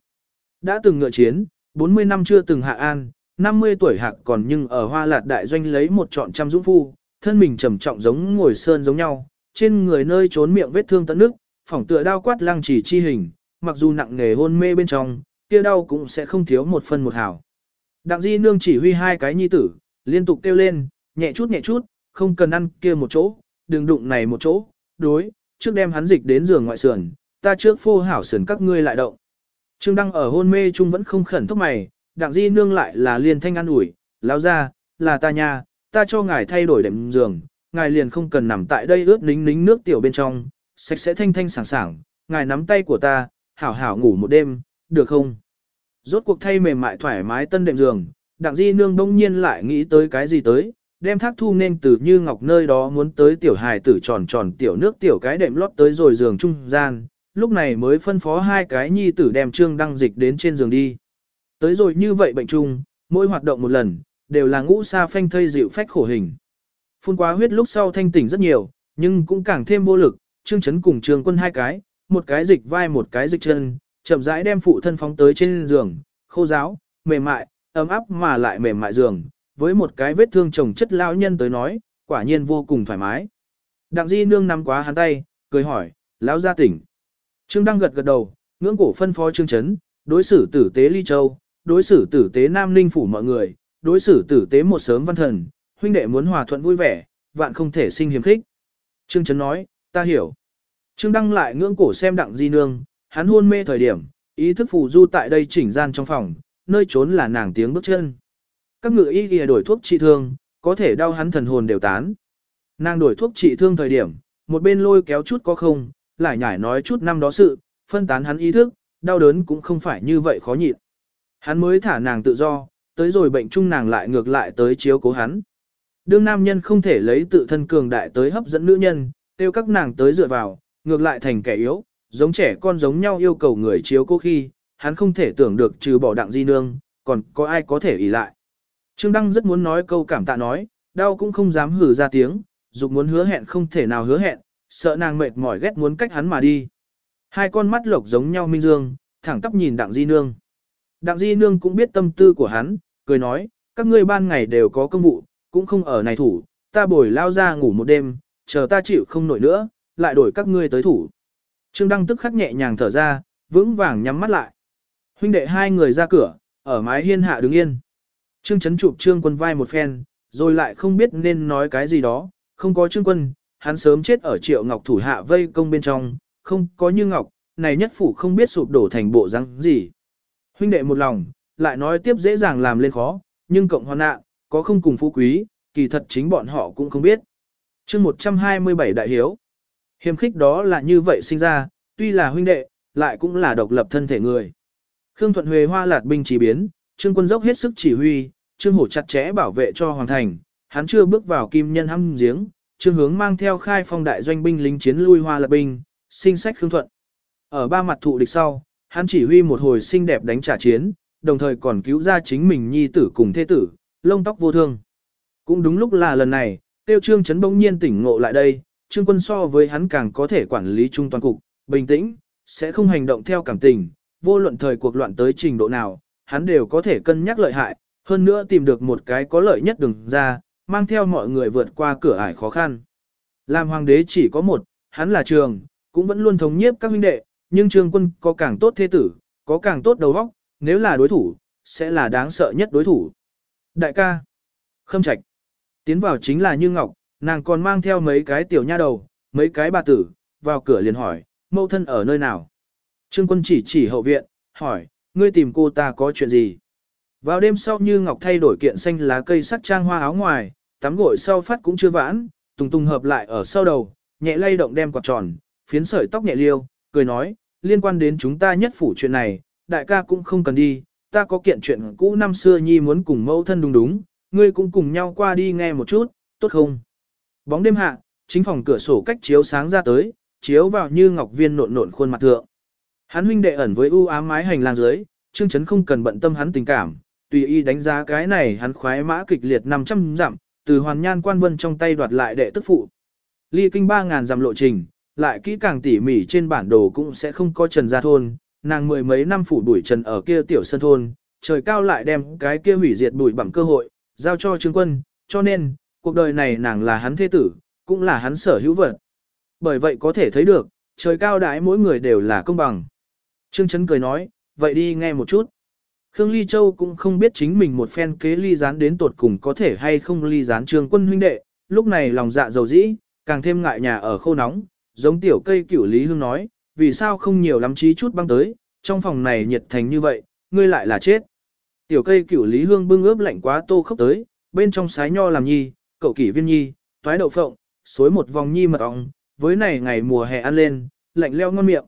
Đã từng ngựa chiến, 40 năm chưa từng hạ an, 50 tuổi hạc còn nhưng ở hoa lạt đại doanh lấy một trọn trăm dũng phu, thân mình trầm trọng giống ngồi sơn giống nhau, trên người nơi trốn miệng vết thương tận nước, phỏng tựa đao quát lăng chỉ chi hình, mặc dù nặng nề hôn mê bên trong, kia đau cũng sẽ không thiếu một phân một hào. Đặng di nương chỉ huy hai cái nhi tử, liên tục kêu lên, nhẹ chút nhẹ chút, không cần ăn kia một chỗ, đừng đụng này một chỗ, đối, trước đem hắn dịch đến giường ngoại sườn, ta trước phô hảo sườn các ngươi lại động. Trương Đăng ở hôn mê chung vẫn không khẩn thúc mày, đặng di nương lại là liền thanh an ủi, lão ra, là ta nha, ta cho ngài thay đổi đệm giường, ngài liền không cần nằm tại đây ướt nính nính nước tiểu bên trong, sạch sẽ thanh thanh sảng sảng, ngài nắm tay của ta, hảo hảo ngủ một đêm, được không? Rốt cuộc thay mềm mại thoải mái tân đệm giường, đặng di nương bỗng nhiên lại nghĩ tới cái gì tới, đem thác thu nên từ như ngọc nơi đó muốn tới tiểu hài tử tròn tròn tiểu nước tiểu cái đệm lót tới rồi giường trung gian, lúc này mới phân phó hai cái nhi tử đem trương đăng dịch đến trên giường đi. Tới rồi như vậy bệnh trung mỗi hoạt động một lần, đều là ngũ sa phanh thây dịu phách khổ hình. Phun quá huyết lúc sau thanh tỉnh rất nhiều, nhưng cũng càng thêm vô lực, trương chấn cùng trương quân hai cái, một cái dịch vai một cái dịch chân, chậm rãi đem phụ thân phóng tới trên giường, khô giáo, mềm mại, ấm áp mà lại mềm mại giường, với một cái vết thương chồng chất lão nhân tới nói, quả nhiên vô cùng thoải mái. Đặng Di nương nắm quá hắn tay, cười hỏi, lão gia tỉnh. Trương Đăng gật gật đầu, ngưỡng cổ phân phó Trương Chấn, đối xử tử tế Ly Châu, đối xử tử tế Nam Ninh phủ mọi người, đối xử tử tế một sớm văn thần, huynh đệ muốn hòa thuận vui vẻ, vạn không thể sinh hiềm khích. Trương Chấn nói, ta hiểu. Trương Đăng lại ngưỡng cổ xem Đặng Di nương, hắn hôn mê thời điểm, ý thức phù du tại đây chỉnh gian trong phòng, nơi trốn là nàng tiếng bước chân. Các ngự y kìa đổi thuốc trị thương, có thể đau hắn thần hồn đều tán. Nàng đổi thuốc trị thương thời điểm, một bên lôi kéo chút có không, lại nhải nói chút năm đó sự, phân tán hắn ý thức, đau đớn cũng không phải như vậy khó nhịn. Hắn mới thả nàng tự do, tới rồi bệnh chung nàng lại ngược lại tới chiếu cố hắn. Đương nam nhân không thể lấy tự thân cường đại tới hấp dẫn nữ nhân, tiêu các nàng tới dựa vào, ngược lại thành kẻ yếu, giống trẻ con giống nhau yêu cầu người chiếu cố khi, hắn không thể tưởng được trừ bỏ đặng di nương, còn có ai có thể ỷ lại. Trương Đăng rất muốn nói câu cảm tạ nói, đau cũng không dám hử ra tiếng, dục muốn hứa hẹn không thể nào hứa hẹn, sợ nàng mệt mỏi ghét muốn cách hắn mà đi. Hai con mắt lộc giống nhau minh dương, thẳng tắp nhìn đặng di nương. Đặng di nương cũng biết tâm tư của hắn, cười nói, các ngươi ban ngày đều có công vụ, cũng không ở này thủ, ta bồi lao ra ngủ một đêm, chờ ta chịu không nổi nữa, lại đổi các ngươi tới thủ. Trương Đăng tức khắc nhẹ nhàng thở ra, vững vàng nhắm mắt lại. Huynh đệ hai người ra cửa, ở mái hiên hạ đứng yên. Trương chấn chụp Trương quân vai một phen, rồi lại không biết nên nói cái gì đó, không có Trương quân, hắn sớm chết ở triệu ngọc thủ hạ vây công bên trong, không có như ngọc, này nhất phủ không biết sụp đổ thành bộ răng gì. Huynh đệ một lòng, lại nói tiếp dễ dàng làm lên khó, nhưng cộng hoàn nạn, có không cùng phú quý, kỳ thật chính bọn họ cũng không biết. chương 127 đại hiếu. Hiềm khích đó là như vậy sinh ra, tuy là huynh đệ, lại cũng là độc lập thân thể người. Khương Thuận Huệ hoa lạt binh chỉ biến, Trương quân dốc hết sức chỉ huy, Trương Hổ chặt chẽ bảo vệ cho Hoàng Thành, hắn chưa bước vào kim nhân hăm giếng, Trương Hướng mang theo khai phong đại doanh binh lính chiến lui hoa Lập binh, sinh sách Khương Thuận. Ở ba mặt thụ địch sau, hắn chỉ huy một hồi xinh đẹp đánh trả chiến, đồng thời còn cứu ra chính mình nhi tử cùng thế tử, lông tóc vô thương. Cũng đúng lúc là lần này, tiêu trương chấn bỗng nhiên tỉnh ngộ lại đây, trương quân so với hắn càng có thể quản lý trung toàn cục, bình tĩnh, sẽ không hành động theo cảm tình, vô luận thời cuộc loạn tới trình độ nào, hắn đều có thể cân nhắc lợi hại, hơn nữa tìm được một cái có lợi nhất đừng ra, mang theo mọi người vượt qua cửa ải khó khăn. Làm hoàng đế chỉ có một, hắn là trường, cũng vẫn luôn thống nhiếp các huynh đệ, nhưng trương quân có càng tốt thế tử, có càng tốt đầu óc, nếu là đối thủ, sẽ là đáng sợ nhất đối thủ. Đại ca, khâm trạch, tiến vào chính là Như Ngọc, nàng còn mang theo mấy cái tiểu nha đầu, mấy cái bà tử, vào cửa liền hỏi, mâu thân ở nơi nào. Trương quân chỉ chỉ hậu viện, hỏi, ngươi tìm cô ta có chuyện gì? Vào đêm sau Như Ngọc thay đổi kiện xanh lá cây sắc trang hoa áo ngoài, tắm gội sau phát cũng chưa vãn, tùng tùng hợp lại ở sau đầu, nhẹ lay động đem quạt tròn, phiến sợi tóc nhẹ liêu, cười nói, liên quan đến chúng ta nhất phủ chuyện này, đại ca cũng không cần đi, ta có kiện chuyện cũ năm xưa nhi muốn cùng mẫu thân đúng đúng, ngươi cũng cùng nhau qua đi nghe một chút, tốt không? Bóng đêm hạ, chính phòng cửa sổ cách chiếu sáng ra tới, chiếu vào như ngọc viên nộn nộn khuôn mặt thượng. Hắn huynh đệ ẩn với u ám mái hành lang dưới, Trương Chấn không cần bận tâm hắn tình cảm, tùy y đánh giá cái này hắn khoái mã kịch liệt 500 dặm, từ hoàn nhan quan vân trong tay đoạt lại đệ tức phụ. Ly kinh 3.000 dặm lộ trình, lại kỹ càng tỉ mỉ trên bản đồ cũng sẽ không có trần gia thôn, nàng mười mấy năm phủ đuổi trần ở kia tiểu sân thôn, trời cao lại đem cái kia hủy diệt bụi bằng cơ hội, giao cho trương quân, cho nên, cuộc đời này nàng là hắn thế tử, cũng là hắn sở hữu vật. Bởi vậy có thể thấy được, trời cao đãi mỗi người đều là công bằng. Trương Trấn cười nói, vậy đi nghe một chút. Khương Ly Châu cũng không biết chính mình một phen kế ly gián đến tột cùng có thể hay không ly gián Trường quân huynh đệ, lúc này lòng dạ dầu dĩ, càng thêm ngại nhà ở khô nóng, giống tiểu cây cửu Lý Hương nói, vì sao không nhiều lắm trí chút băng tới, trong phòng này nhiệt thành như vậy, ngươi lại là chết. Tiểu cây cửu Lý Hương bưng ướp lạnh quá tô khốc tới, bên trong sái nho làm nhi, cậu kỷ viên nhi, toái đậu phộng, xối một vòng nhi mật ong, với này ngày mùa hè ăn lên, lạnh leo ngon miệng.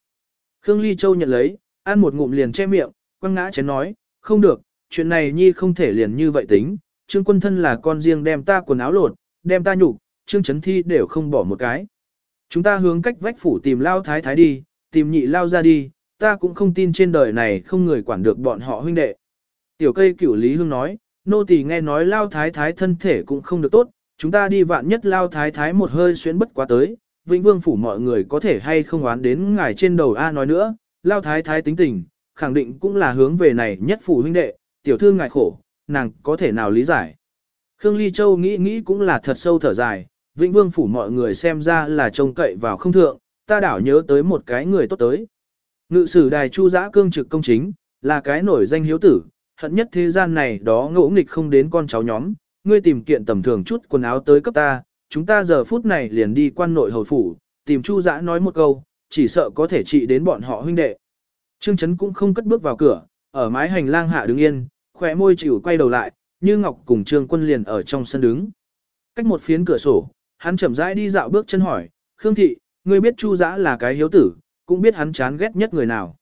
Khương Ly Châu nhận lấy, ăn một ngụm liền che miệng, quăng ngã chén nói, không được, chuyện này nhi không thể liền như vậy tính, trương quân thân là con riêng đem ta quần áo lột, đem ta nhục, trương chấn thi đều không bỏ một cái. Chúng ta hướng cách vách phủ tìm lao thái thái đi, tìm nhị lao ra đi, ta cũng không tin trên đời này không người quản được bọn họ huynh đệ. Tiểu cây cửu Lý Hương nói, nô tỳ nghe nói lao thái thái thân thể cũng không được tốt, chúng ta đi vạn nhất lao thái thái một hơi xuyến bất quá tới, Vĩnh Vương phủ mọi người có thể hay không oán đến ngài trên đầu A nói nữa, lao thái thái tính tình, khẳng định cũng là hướng về này nhất phủ huynh đệ, tiểu thư ngại khổ, nàng có thể nào lý giải. Khương Ly Châu nghĩ nghĩ cũng là thật sâu thở dài, Vĩnh Vương phủ mọi người xem ra là trông cậy vào không thượng, ta đảo nhớ tới một cái người tốt tới. Ngự sử đài chu giã cương trực công chính, là cái nổi danh hiếu tử, hận nhất thế gian này đó ngỗ nghịch không đến con cháu nhóm, ngươi tìm kiện tầm thường chút quần áo tới cấp ta, chúng ta giờ phút này liền đi quan nội hồi phủ, tìm chu giã nói một câu, chỉ sợ có thể trị đến bọn họ huynh đệ. Trương Chấn cũng không cất bước vào cửa, ở mái hành lang hạ đứng yên, khỏe môi chịu quay đầu lại, như Ngọc cùng Trương Quân liền ở trong sân đứng. Cách một phiến cửa sổ, hắn chậm rãi đi dạo bước chân hỏi, Khương Thị, ngươi biết Chu Giã là cái hiếu tử, cũng biết hắn chán ghét nhất người nào.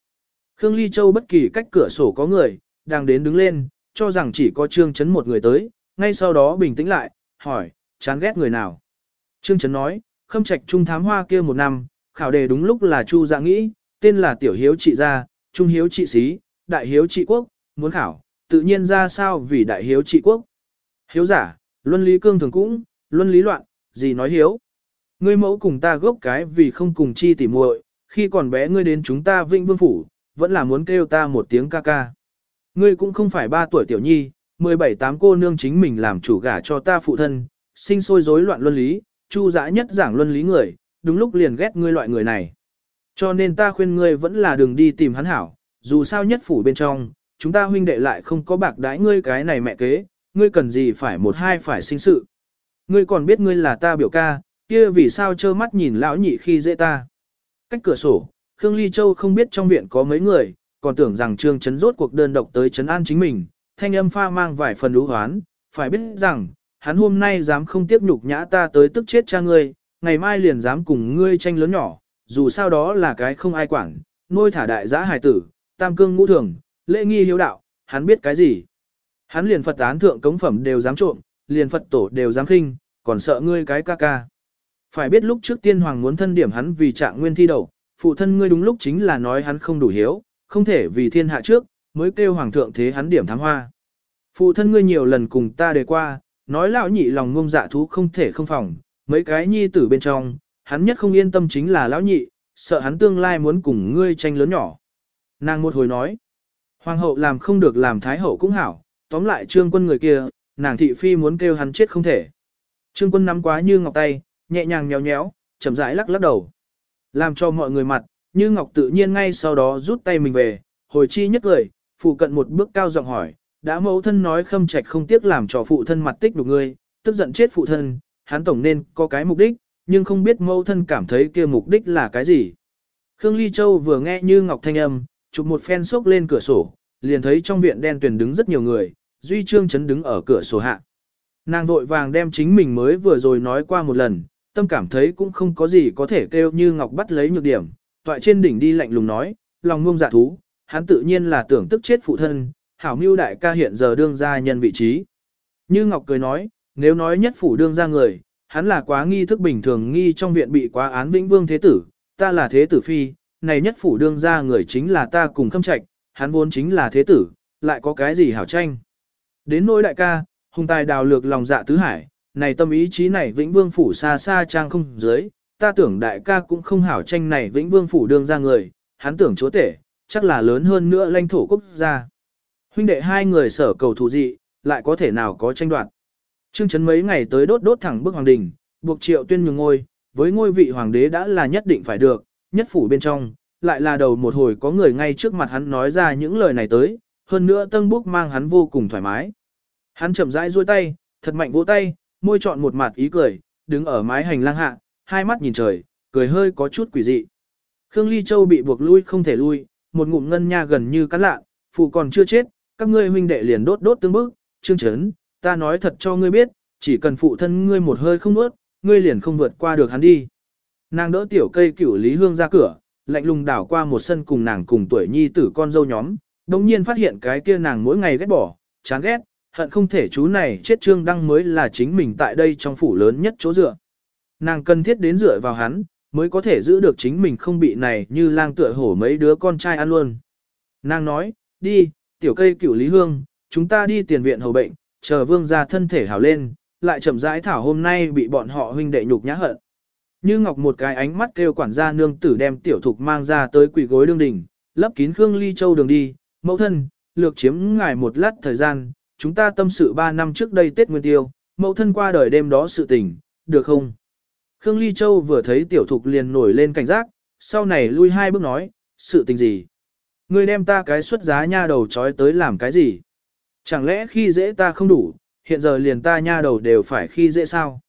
Khương Ly Châu bất kỳ cách cửa sổ có người, đang đến đứng lên, cho rằng chỉ có Trương Chấn một người tới, ngay sau đó bình tĩnh lại, hỏi, chán ghét người nào. Trương Chấn nói, khâm trạch trung thám hoa kia một năm, khảo đề đúng lúc là Chu Giã nghĩ, tên là Tiểu Hiếu Trị Gia, Trung Hiếu Trị Xí, Đại Hiếu Trị Quốc, muốn khảo, tự nhiên ra sao vì Đại Hiếu Trị Quốc. Hiếu giả, luân lý cương thường cũng, luân lý loạn, gì nói hiếu. Ngươi mẫu cùng ta gốc cái vì không cùng chi tỉ muội, khi còn bé ngươi đến chúng ta vinh vương phủ, vẫn là muốn kêu ta một tiếng ca ca. Ngươi cũng không phải ba tuổi tiểu nhi, 17 tám cô nương chính mình làm chủ gả cho ta phụ thân, sinh sôi rối loạn luân lý, chu dã nhất giảng luân lý người, đúng lúc liền ghét ngươi loại người này. Cho nên ta khuyên ngươi vẫn là đường đi tìm hắn hảo, dù sao nhất phủ bên trong, chúng ta huynh đệ lại không có bạc đãi ngươi cái này mẹ kế, ngươi cần gì phải một hai phải sinh sự. Ngươi còn biết ngươi là ta biểu ca, kia vì sao trơ mắt nhìn lão nhị khi dễ ta. Cách cửa sổ, Khương Ly Châu không biết trong viện có mấy người, còn tưởng rằng Trương Trấn rốt cuộc đơn độc tới Trấn an chính mình, thanh âm pha mang vài phần đú hoán, phải biết rằng, hắn hôm nay dám không tiếp nhục nhã ta tới tức chết cha ngươi, ngày mai liền dám cùng ngươi tranh lớn nhỏ, dù sao đó là cái không ai quản, nuôi thả đại giã hài tử, tam cương ngũ thường, lễ nghi hiếu đạo, hắn biết cái gì. Hắn liền Phật án thượng cống phẩm đều dám trộm, liền Phật tổ đều dám khinh, còn sợ ngươi cái ca ca. Phải biết lúc trước tiên hoàng muốn thân điểm hắn vì trạng nguyên thi đầu, phụ thân ngươi đúng lúc chính là nói hắn không đủ hiếu, không thể vì thiên hạ trước, mới kêu hoàng thượng thế hắn điểm thám hoa. Phụ thân ngươi nhiều lần cùng ta đề qua, nói lão nhị lòng ngông dạ thú không thể không phòng, mấy cái nhi tử bên trong, hắn nhất không yên tâm chính là lão nhị, sợ hắn tương lai muốn cùng ngươi tranh lớn nhỏ. Nàng một hồi nói, hoàng hậu làm không được làm thái hậu cũng hảo, tóm lại trương quân người kia, nàng thị phi muốn kêu hắn chết không thể. Trương quân nắm quá như ngọc tay, nhẹ nhàng nhéo nhéo, chậm rãi lắc lắc đầu. Làm cho mọi người mặt, như ngọc tự nhiên ngay sau đó rút tay mình về, hồi chi nhất cười, phụ cận một bước cao giọng hỏi, đã mẫu thân nói khâm trạch không tiếc làm cho phụ thân mặt tích đục ngươi, tức giận chết phụ thân, hắn tổng nên có cái mục đích, nhưng không biết mẫu thân cảm thấy kia mục đích là cái gì. Khương Ly Châu vừa nghe như ngọc thanh âm, chụp một phen sốc lên cửa sổ, liền thấy trong viện đen tuyền đứng rất nhiều người, Duy Trương chấn đứng ở cửa sổ hạ. Nàng vội vàng đem chính mình mới vừa rồi nói qua một lần, tâm cảm thấy cũng không có gì có thể kêu như ngọc bắt lấy nhược điểm, toại trên đỉnh đi lạnh lùng nói, lòng ngông dạ thú, hắn tự nhiên là tưởng tức chết phụ thân, hảo mưu đại ca hiện giờ đương ra nhân vị trí. Như Ngọc cười nói, nếu nói nhất phủ đương ra người, hắn là quá nghi thức bình thường nghi trong viện bị quá án vĩnh vương thế tử, ta là thế tử phi, này nhất phủ đương ra người chính là ta cùng khâm trạch, hắn vốn chính là thế tử, lại có cái gì hảo tranh. Đến nỗi đại ca, hùng tài đào lược lòng dạ tứ hải, này tâm ý chí này vĩnh vương phủ xa xa trang không dưới, ta tưởng đại ca cũng không hảo tranh này vĩnh vương phủ đương ra người, hắn tưởng chúa tể, chắc là lớn hơn nữa lãnh thổ quốc gia. Huynh đệ hai người sở cầu thủ dị, lại có thể nào có tranh đoạt. Trương Trấn mấy ngày tới đốt đốt thẳng bức hoàng đình, buộc triệu tuyên nhường ngôi, với ngôi vị hoàng đế đã là nhất định phải được, nhất phủ bên trong, lại là đầu một hồi có người ngay trước mặt hắn nói ra những lời này tới, hơn nữa tân búc mang hắn vô cùng thoải mái. Hắn chậm rãi duỗi tay, thật mạnh vỗ tay, môi trọn một mặt ý cười, đứng ở mái hành lang hạ, hai mắt nhìn trời, cười hơi có chút quỷ dị. Khương Ly Châu bị buộc lui không thể lui, một ngụm ngân nha gần như cắn lạ, phụ còn chưa chết, các ngươi huynh đệ liền đốt đốt tương bức, trương chấn, ta nói thật cho ngươi biết, chỉ cần phụ thân ngươi một hơi không nuốt, ngươi liền không vượt qua được hắn đi. Nàng đỡ tiểu cây cửu Lý Hương ra cửa, lạnh lùng đảo qua một sân cùng nàng cùng tuổi nhi tử con dâu nhóm, đồng nhiên phát hiện cái kia nàng mỗi ngày ghét bỏ, chán ghét, hận không thể chú này chết trương đăng mới là chính mình tại đây trong phủ lớn nhất chỗ dựa. Nàng cần thiết đến dựa vào hắn, mới có thể giữ được chính mình không bị này như lang tựa hổ mấy đứa con trai ăn luôn. Nàng nói, đi, tiểu cây cửu Lý Hương, chúng ta đi tiền viện hầu bệnh, chờ vương gia thân thể hảo lên, lại chậm rãi thảo hôm nay bị bọn họ huynh đệ nhục nhã hận. Như Ngọc một cái ánh mắt kêu quản gia nương tử đem tiểu thục mang ra tới quỷ gối đương đỉnh, lấp kín Khương Ly Châu đường đi, mẫu thân, lược chiếm ngài một lát thời gian, chúng ta tâm sự ba năm trước đây Tết Nguyên Tiêu, mẫu thân qua đời đêm đó sự tình, được không? Khương Ly Châu vừa thấy tiểu thục liền nổi lên cảnh giác, sau này lui hai bước nói, sự tình gì? Ngươi đem ta cái xuất giá nha đầu trói tới làm cái gì? Chẳng lẽ khi dễ ta không đủ, hiện giờ liền ta nha đầu đều phải khi dễ sao?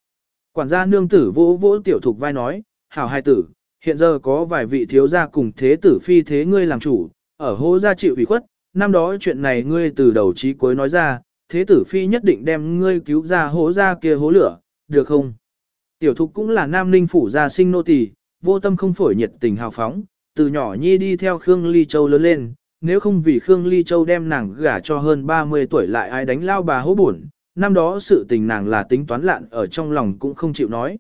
Quản gia nương tử vỗ vỗ tiểu thục vai nói, hảo hai tử, hiện giờ có vài vị thiếu gia cùng thế tử phi thế ngươi làm chủ, ở hố gia chịu ủy khuất, năm đó chuyện này ngươi từ đầu chí cuối nói ra, thế tử phi nhất định đem ngươi cứu ra hố gia kia hố lửa, được không? Tiểu thục cũng là nam ninh phủ gia sinh nô tỳ, vô tâm không phổi nhiệt tình hào phóng, từ nhỏ nhi đi theo Khương Ly Châu lớn lên, nếu không vì Khương Ly Châu đem nàng gả cho hơn 30 tuổi lại ai đánh lao bà hố buồn, năm đó sự tình nàng là tính toán lạn ở trong lòng cũng không chịu nói.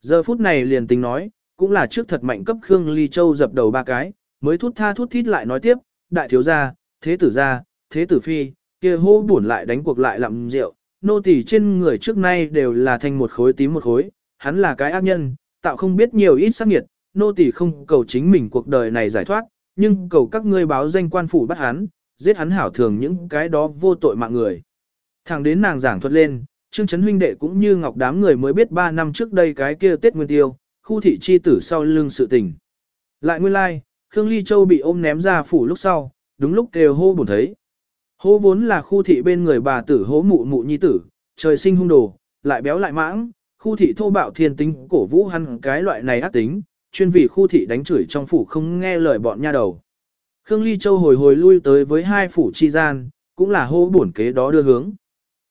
Giờ phút này liền tính nói, cũng là trước thật mạnh cấp Khương Ly Châu dập đầu ba cái, mới thút tha thút thít lại nói tiếp, đại thiếu gia, thế tử gia, thế tử phi, kia hô buồn lại đánh cuộc lại lặm rượu, nô tỳ trên người trước nay đều là thành một khối tím một khối, hắn là cái ác nhân, tạo không biết nhiều ít sát nghiệt, nô tỳ không cầu chính mình cuộc đời này giải thoát, nhưng cầu các ngươi báo danh quan phủ bắt hắn, giết hắn hảo thường những cái đó vô tội mạng người. Thẳng đến nàng giảng thuật lên, Trương Trấn huynh đệ cũng như ngọc đám người mới biết 3 năm trước đây cái kia Tết Nguyên Tiêu, khu thị chi tử sau lưng sự tình. Lại nguyên lai, like, Khương Ly Châu bị ôm ném ra phủ lúc sau, đúng lúc đều hô buồn thấy. Hô vốn là khu thị bên người bà tử hố mụ mụ nhi tử, trời sinh hung đồ, lại béo lại mãng, khu thị thô bạo thiên tính cổ vũ hắn cái loại này ác tính, chuyên vị khu thị đánh chửi trong phủ không nghe lời bọn nha đầu. Khương Ly Châu hồi hồi lui tới với hai phủ chi gian, cũng là hô buồn kế đó đưa hướng.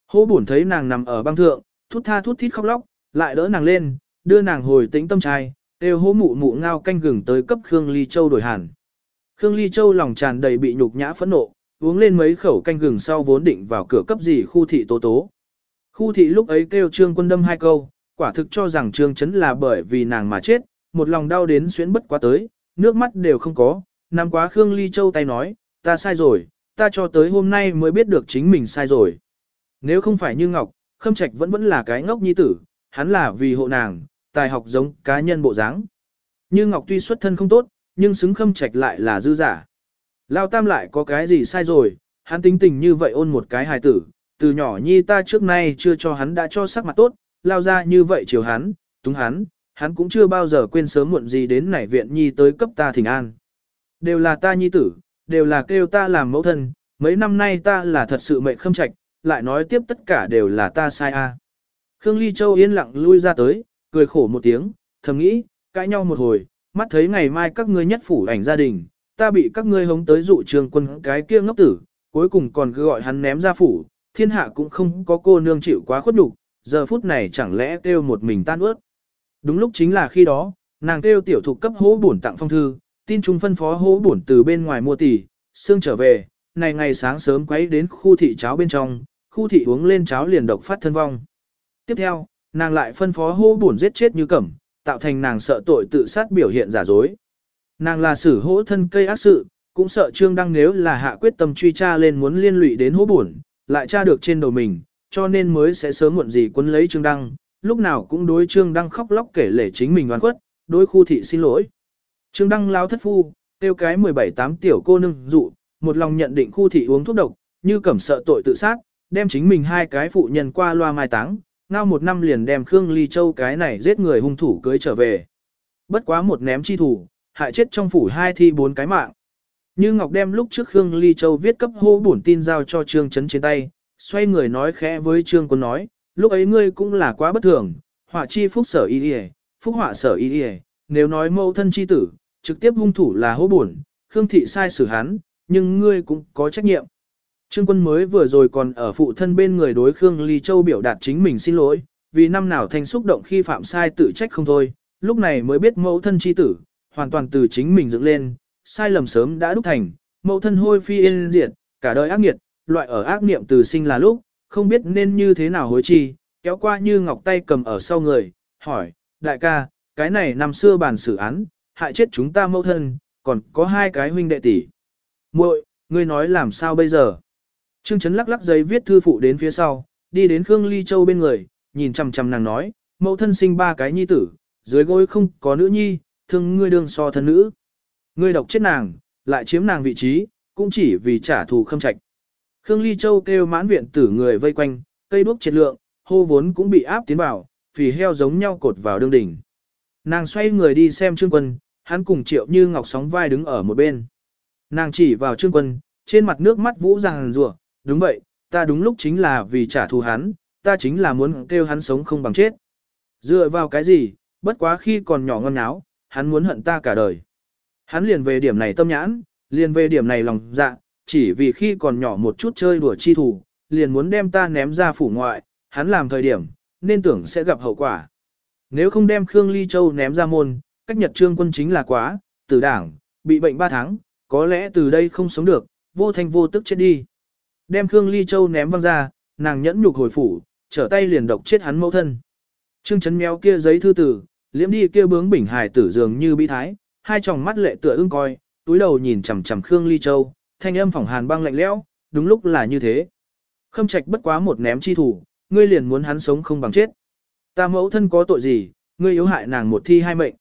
Hô buồn thấy nàng nằm ở băng thượng, thút tha thút thít khóc lóc, lại đỡ nàng lên, đưa nàng hồi tĩnh tâm trai, đều hô mụ mụ ngao canh gừng tới cấp Khương Ly Châu đổi hẳn. Khương Ly Châu lòng tràn đầy bị nhục nhã phẫn nộ, uống lên mấy khẩu canh gừng sau vốn định vào cửa cấp gì khu thị tố tố. Khu thị lúc ấy kêu trương quân đâm hai câu, quả thực cho rằng trương chấn là bởi vì nàng mà chết, một lòng đau đến xuyến bất quá tới, nước mắt đều không có, nằm quá Khương Ly Châu tay nói, ta sai rồi, ta cho tới hôm nay mới biết được chính mình sai rồi. Nếu không phải như Ngọc, Khâm Trạch vẫn vẫn là cái ngốc nhi tử, hắn là vì hộ nàng, tài học giống cá nhân bộ dáng. Như Ngọc tuy xuất thân không tốt, nhưng xứng Khâm Trạch lại là dư giả. Lao Tam lại có cái gì sai rồi, hắn tính tình như vậy ôn một cái hài tử, từ nhỏ nhi ta trước nay chưa cho hắn đã cho sắc mặt tốt, lao ra như vậy chiều hắn, túng hắn, hắn cũng chưa bao giờ quên sớm muộn gì đến nảy viện nhi tới cấp ta thỉnh an. Đều là ta nhi tử, đều là kêu ta làm mẫu thân, mấy năm nay ta là thật sự mệnh khâm trạch, lại nói tiếp tất cả đều là ta sai a. Khương Ly Châu yên lặng lui ra tới, cười khổ một tiếng, thầm nghĩ, cãi nhau một hồi, mắt thấy ngày mai các ngươi nhất phủ ảnh gia đình, ta bị các ngươi hống tới dụ trường quân cái kia ngốc tử, cuối cùng còn cứ gọi hắn ném ra phủ, thiên hạ cũng không có cô nương chịu quá khuất nhục, giờ phút này chẳng lẽ kêu một mình tan ướt. Đúng lúc chính là khi đó, nàng kêu tiểu thục cấp hố bổn tặng phong thư, tin chúng phân phó hố bổn từ bên ngoài mua tỷ, xương trở về, này ngày sáng sớm quấy đến khu thị cháo bên trong, khu thị uống lên cháo liền độc phát thân vong. Tiếp theo, nàng lại phân phó hố bổn giết chết như cẩm, tạo thành nàng sợ tội tự sát biểu hiện giả dối. Nàng là sử hỗ thân cây ác sự, cũng sợ Trương Đăng nếu là hạ quyết tâm truy tra lên muốn liên lụy đến hố bổn, lại tra được trên đầu mình, cho nên mới sẽ sớm muộn gì quấn lấy Trương Đăng, lúc nào cũng đối Trương Đăng khóc lóc kể lể chính mình oan khuất, đối khu thị xin lỗi. Trương Đăng lao thất phu, tiêu cái 17-8 tiểu cô nương dụ, một lòng nhận định khu thị uống thuốc độc, như cẩm sợ tội tự sát, đem chính mình hai cái phụ nhân qua loa mai táng, ngao một năm liền đem Khương Ly Châu cái này giết người hung thủ cưới trở về. Bất quá một ném chi thủ, hại chết trong phủ hai thi bốn cái mạng. Như Ngọc đem lúc trước Khương Ly Châu viết cấp hô bổn tin giao cho Trương Chấn trên tay, xoay người nói khẽ với Trương Quân nói, lúc ấy ngươi cũng là quá bất thường, họa chi phúc sở y đi phúc họa sở y đi nếu nói mâu thân chi tử, trực tiếp hung thủ là hố buồn, Khương Thị sai xử hắn, nhưng ngươi cũng có trách nhiệm. Trương quân mới vừa rồi còn ở phụ thân bên người đối Khương Ly Châu biểu đạt chính mình xin lỗi, vì năm nào thành xúc động khi phạm sai tự trách không thôi, lúc này mới biết mẫu thân chi tử, hoàn toàn từ chính mình dựng lên, sai lầm sớm đã đúc thành, mẫu thân hôi phi yên diệt, cả đời ác nghiệt, loại ở ác niệm từ sinh là lúc, không biết nên như thế nào hối chi, kéo qua như ngọc tay cầm ở sau người, hỏi, đại ca, cái này năm xưa bàn xử án, hại chết chúng ta mẫu thân, còn có hai cái huynh đệ tỷ. muội ngươi nói làm sao bây giờ? Trương Chấn lắc lắc giấy viết thư phụ đến phía sau, đi đến Khương Ly Châu bên người, nhìn chằm chằm nàng nói, mẫu thân sinh ba cái nhi tử, dưới gối không có nữ nhi, thương ngươi đương so thân nữ. Ngươi độc chết nàng, lại chiếm nàng vị trí, cũng chỉ vì trả thù khâm trạch. Khương Ly Châu kêu mãn viện tử người vây quanh, cây đuốc triệt lượng, hô vốn cũng bị áp tiến vào, vì heo giống nhau cột vào đương đỉnh. Nàng xoay người đi xem Trương Quân, hắn cùng Triệu Như Ngọc sóng vai đứng ở một bên. Nàng chỉ vào Trương Quân, trên mặt nước mắt vũ ràng rủa, đúng vậy, ta đúng lúc chính là vì trả thù hắn, ta chính là muốn kêu hắn sống không bằng chết. Dựa vào cái gì, bất quá khi còn nhỏ ngon náo, hắn muốn hận ta cả đời. Hắn liền về điểm này tâm nhãn, liền về điểm này lòng dạ, chỉ vì khi còn nhỏ một chút chơi đùa chi thủ, liền muốn đem ta ném ra phủ ngoại, hắn làm thời điểm, nên tưởng sẽ gặp hậu quả. Nếu không đem Khương Ly Châu ném ra môn, cách Nhật Trương quân chính là quá, tử đảng, bị bệnh 3 tháng, có lẽ từ đây không sống được, vô thanh vô tức chết đi. Đem Khương Ly Châu ném văng ra, nàng nhẫn nhục hồi phủ, trở tay liền độc chết hắn mẫu thân. Trương chấn méo kia giấy thư tử, liễm đi kia bướng bỉnh hài tử dường như bi thái, hai tròng mắt lệ tựa ưng coi, túi đầu nhìn chằm chằm Khương Ly Châu, thanh âm phỏng hàn băng lạnh lẽo, đúng lúc là như thế. Khâm trạch bất quá một ném chi thủ, ngươi liền muốn hắn sống không bằng chết. Ta mẫu thân có tội gì, ngươi yếu hại nàng một thi hai mệnh.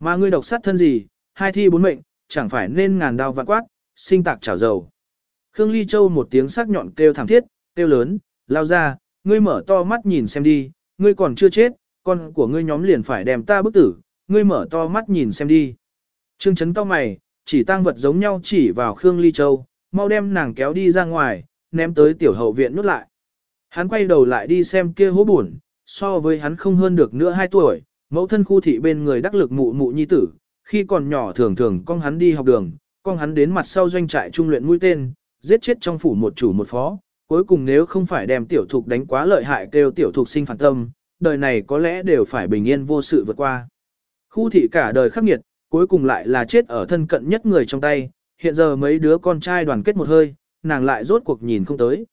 Mà ngươi độc sát thân gì, hai thi bốn mệnh, chẳng phải nên ngàn đao vạn quát, sinh tạc chảo dầu. Khương Ly Châu một tiếng sắc nhọn kêu thảm thiết, kêu lớn, lao ra, ngươi mở to mắt nhìn xem đi, ngươi còn chưa chết, con của ngươi nhóm liền phải đem ta bức tử, ngươi mở to mắt nhìn xem đi. Trương chấn cao mày, chỉ tăng vật giống nhau chỉ vào Khương Ly Châu, mau đem nàng kéo đi ra ngoài, ném tới tiểu hậu viện nút lại. Hắn quay đầu lại đi xem kia hố buồn, so với hắn không hơn được nữa 2 tuổi, mẫu thân khu thị bên người đắc lực mụ mụ nhi tử, khi còn nhỏ thường thường con hắn đi học đường, con hắn đến mặt sau doanh trại trung luyện mũi tên, giết chết trong phủ một chủ một phó, cuối cùng nếu không phải đem tiểu thục đánh quá lợi hại kêu tiểu thục sinh phản tâm, đời này có lẽ đều phải bình yên vô sự vượt qua. Khu thị cả đời khắc nghiệt, cuối cùng lại là chết ở thân cận nhất người trong tay, hiện giờ mấy đứa con trai đoàn kết một hơi, nàng lại rốt cuộc nhìn không tới.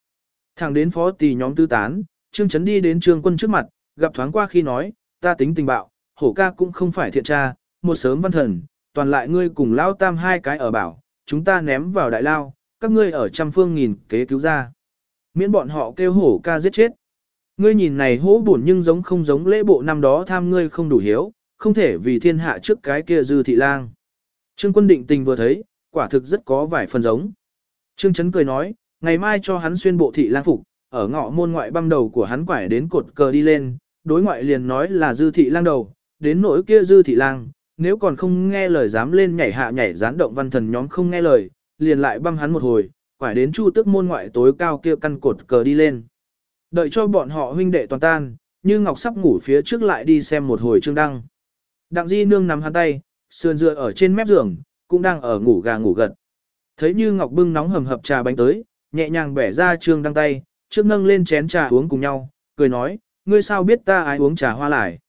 Thẳng đến phó tỳ nhóm tư tán, Trương Chấn đi đến Trương Quân trước mặt, gặp thoáng qua khi nói, ta tính tình bạo, hổ ca cũng không phải thiện tra, một sớm văn thần, toàn lại ngươi cùng lao tam hai cái ở bảo, chúng ta ném vào đại lao, các ngươi ở trăm phương nghìn kế cứu ra. Miễn bọn họ kêu hổ ca giết chết. Ngươi nhìn này hổ buồn nhưng giống không giống lễ bộ năm đó tham ngươi không đủ hiếu, không thể vì thiên hạ trước cái kia dư thị lang. Trương quân định tình vừa thấy, quả thực rất có vài phần giống. Trương Chấn cười nói, ngày mai cho hắn xuyên bộ thị lang phục, ở ngõ môn ngoại băm đầu của hắn quải đến cột cờ đi lên, đối ngoại liền nói là dư thị lang đầu, đến nỗi kia dư thị lang, nếu còn không nghe lời dám lên nhảy hạ nhảy gián động văn thần nhóm không nghe lời, liền lại băm hắn một hồi, quải đến chu tức môn ngoại tối cao kia căn cột cờ đi lên. Đợi cho bọn họ huynh đệ toàn tan, như Ngọc sắp ngủ phía trước lại đi xem một hồi trương đăng. Đặng di nương nắm hắn tay, sườn dựa ở trên mép giường, cũng đang ở ngủ gà ngủ gật. Thấy như Ngọc bưng nóng hầm hập trà bánh tới, nhẹ nhàng bẻ ra trương đăng tay, trước nâng lên chén trà uống cùng nhau, cười nói, ngươi sao biết ta ai uống trà hoa lại.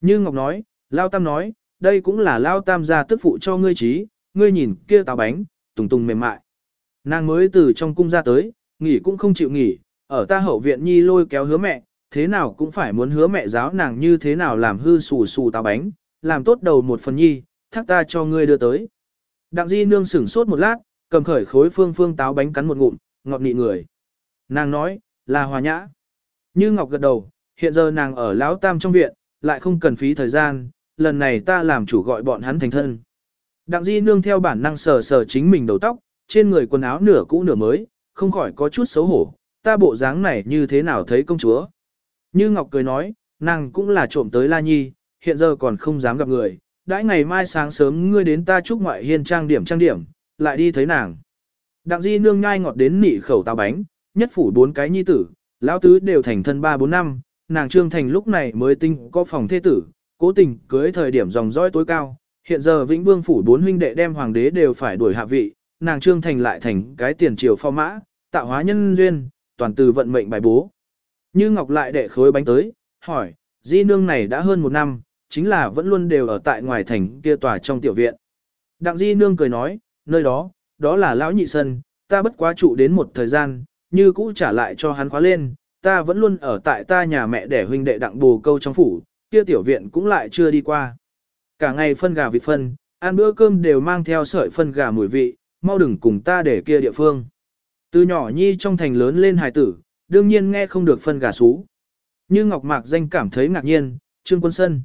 Như Ngọc nói, Lao Tam nói, đây cũng là Lao Tam gia tức phụ cho ngươi trí, ngươi nhìn kia táo bánh, tùng tùng mềm mại. Nàng mới từ trong cung ra tới, nghỉ cũng không chịu nghỉ, ở ta hậu viện nhi lôi kéo hứa mẹ, thế nào cũng phải muốn hứa mẹ giáo nàng như thế nào làm hư xù xù táo bánh, làm tốt đầu một phần nhi, thác ta cho ngươi đưa tới. Đặng di nương sửng sốt một lát, cầm khởi khối phương phương táo bánh cắn một ngụm, ngọt nị người. Nàng nói, là hòa nhã. Như Ngọc gật đầu, hiện giờ nàng ở Lão Tam trong viện, lại không cần phí thời gian, lần này ta làm chủ gọi bọn hắn thành thân. Đặng di nương theo bản năng sờ sờ chính mình đầu tóc, trên người quần áo nửa cũ nửa mới, không khỏi có chút xấu hổ, ta bộ dáng này như thế nào thấy công chúa. Như Ngọc cười nói, nàng cũng là trộm tới La Nhi, hiện giờ còn không dám gặp người, đãi ngày mai sáng sớm ngươi đến ta chúc ngoại hiên trang điểm trang điểm, lại đi thấy nàng. Đặng di nương nhai ngọt đến nị khẩu táo bánh, nhất phủ bốn cái nhi tử, lão tứ đều thành thân ba bốn năm, nàng trương thành lúc này mới tinh có phòng thế tử, cố tình cưới thời điểm dòng dõi tối cao, hiện giờ vĩnh vương phủ bốn huynh đệ đem hoàng đế đều phải đuổi hạ vị, nàng trương thành lại thành cái tiền triều phò mã, tạo hóa nhân duyên, toàn từ vận mệnh bài bố. Như Ngọc lại đệ khối bánh tới, hỏi, di nương này đã hơn một năm, chính là vẫn luôn đều ở tại ngoài thành kia tòa trong tiểu viện. Đặng di nương cười nói, nơi đó, đó là lão nhị sân, ta bất quá trụ đến một thời gian, như cũ trả lại cho hắn khóa lên, ta vẫn luôn ở tại ta nhà mẹ để huynh đệ đặng bồ câu trong phủ, kia tiểu viện cũng lại chưa đi qua. Cả ngày phân gà vịt phân, ăn bữa cơm đều mang theo sợi phân gà mùi vị, mau đừng cùng ta để kia địa phương. Từ nhỏ nhi trong thành lớn lên hài tử, đương nhiên nghe không được phân gà xú. Như Ngọc Mạc danh cảm thấy ngạc nhiên, Trương Quân Sân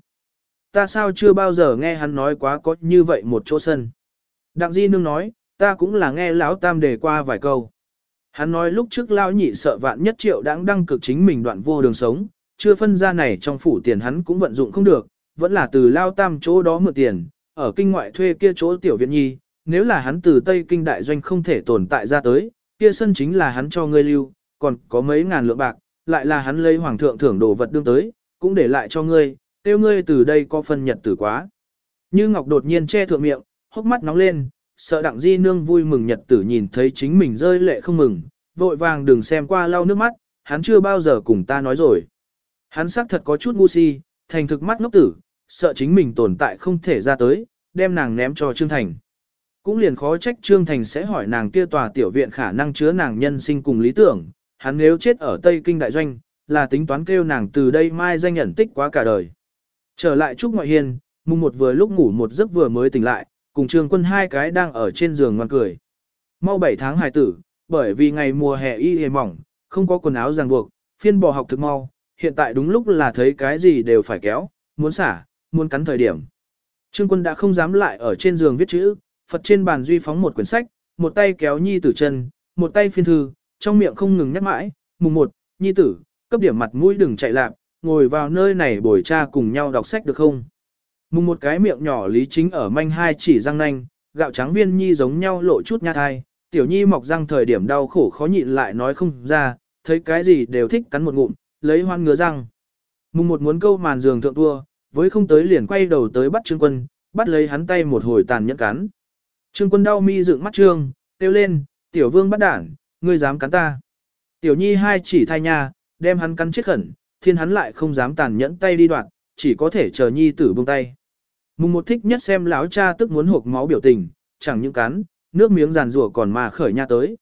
ta sao chưa bao giờ nghe hắn nói quá có như vậy một chỗ sân. Đặng Di Nương nói, ta cũng là nghe lão tam đề qua vài câu. Hắn nói lúc trước lão nhị sợ vạn nhất triệu đáng đăng cực chính mình đoạn vô đường sống, chưa phân ra này trong phủ tiền hắn cũng vận dụng không được, vẫn là từ lao tam chỗ đó mượn tiền, ở kinh ngoại thuê kia chỗ tiểu viện nhi, nếu là hắn từ Tây Kinh đại doanh không thể tồn tại ra tới, kia sân chính là hắn cho ngươi lưu, còn có mấy ngàn lượng bạc, lại là hắn lấy hoàng thượng thưởng đồ vật đương tới, cũng để lại cho ngươi, tiêu ngươi từ đây có phân nhật tử quá. Như Ngọc đột nhiên che thượng miệng, hốc mắt nóng lên, sợ đặng di nương vui mừng nhật tử nhìn thấy chính mình rơi lệ không mừng, vội vàng đừng xem qua lau nước mắt, hắn chưa bao giờ cùng ta nói rồi. Hắn xác thật có chút ngu si, thành thực mắt ngốc tử, sợ chính mình tồn tại không thể ra tới, đem nàng ném cho Trương Thành. Cũng liền khó trách Trương Thành sẽ hỏi nàng kia tòa tiểu viện khả năng chứa nàng nhân sinh cùng lý tưởng, hắn nếu chết ở Tây Kinh Đại Doanh, là tính toán kêu nàng từ đây mai danh nhận tích quá cả đời. Trở lại Trúc Ngoại Hiên, mùng một vừa lúc ngủ một giấc vừa mới tỉnh lại, cùng Trương Quân hai cái đang ở trên giường ngoan cười. Mau 7 tháng hài tử, bởi vì ngày mùa hè y hề mỏng, không có quần áo ràng buộc, phiên bò học thực mau, hiện tại đúng lúc là thấy cái gì đều phải kéo, muốn xả, muốn cắn thời điểm. Trương quân đã không dám lại ở trên giường viết chữ, Phật trên bàn duy phóng một quyển sách, một tay kéo nhi tử chân, một tay phiên thư, trong miệng không ngừng nhắc mãi, mùng một, nhi tử, cấp điểm mặt mũi đừng chạy lạc, ngồi vào nơi này bồi cha cùng nhau đọc sách được không? Mùng một cái miệng nhỏ lý chính ở manh hai chỉ răng nanh, gạo trắng viên nhi giống nhau lộ chút nha thai, tiểu nhi mọc răng thời điểm đau khổ khó nhịn lại nói không ra, thấy cái gì đều thích cắn một ngụm, lấy hoan ngứa răng. Mùng một muốn câu màn giường thượng tua, với không tới liền quay đầu tới bắt Trương Quân, bắt lấy hắn tay một hồi tàn nhẫn cắn. Trương Quân đau mi dựng mắt trương, kêu lên, tiểu vương bắt đản, ngươi dám cắn ta. Tiểu nhi hai chỉ thai nha, đem hắn cắn chết khẩn, thiên hắn lại không dám tàn nhẫn tay đi đoạn, chỉ có thể chờ nhi tử buông tay. Mùng một thích nhất xem lão cha tức muốn hộp máu biểu tình, chẳng những cắn, nước miếng giàn rủa còn mà khởi nha tới.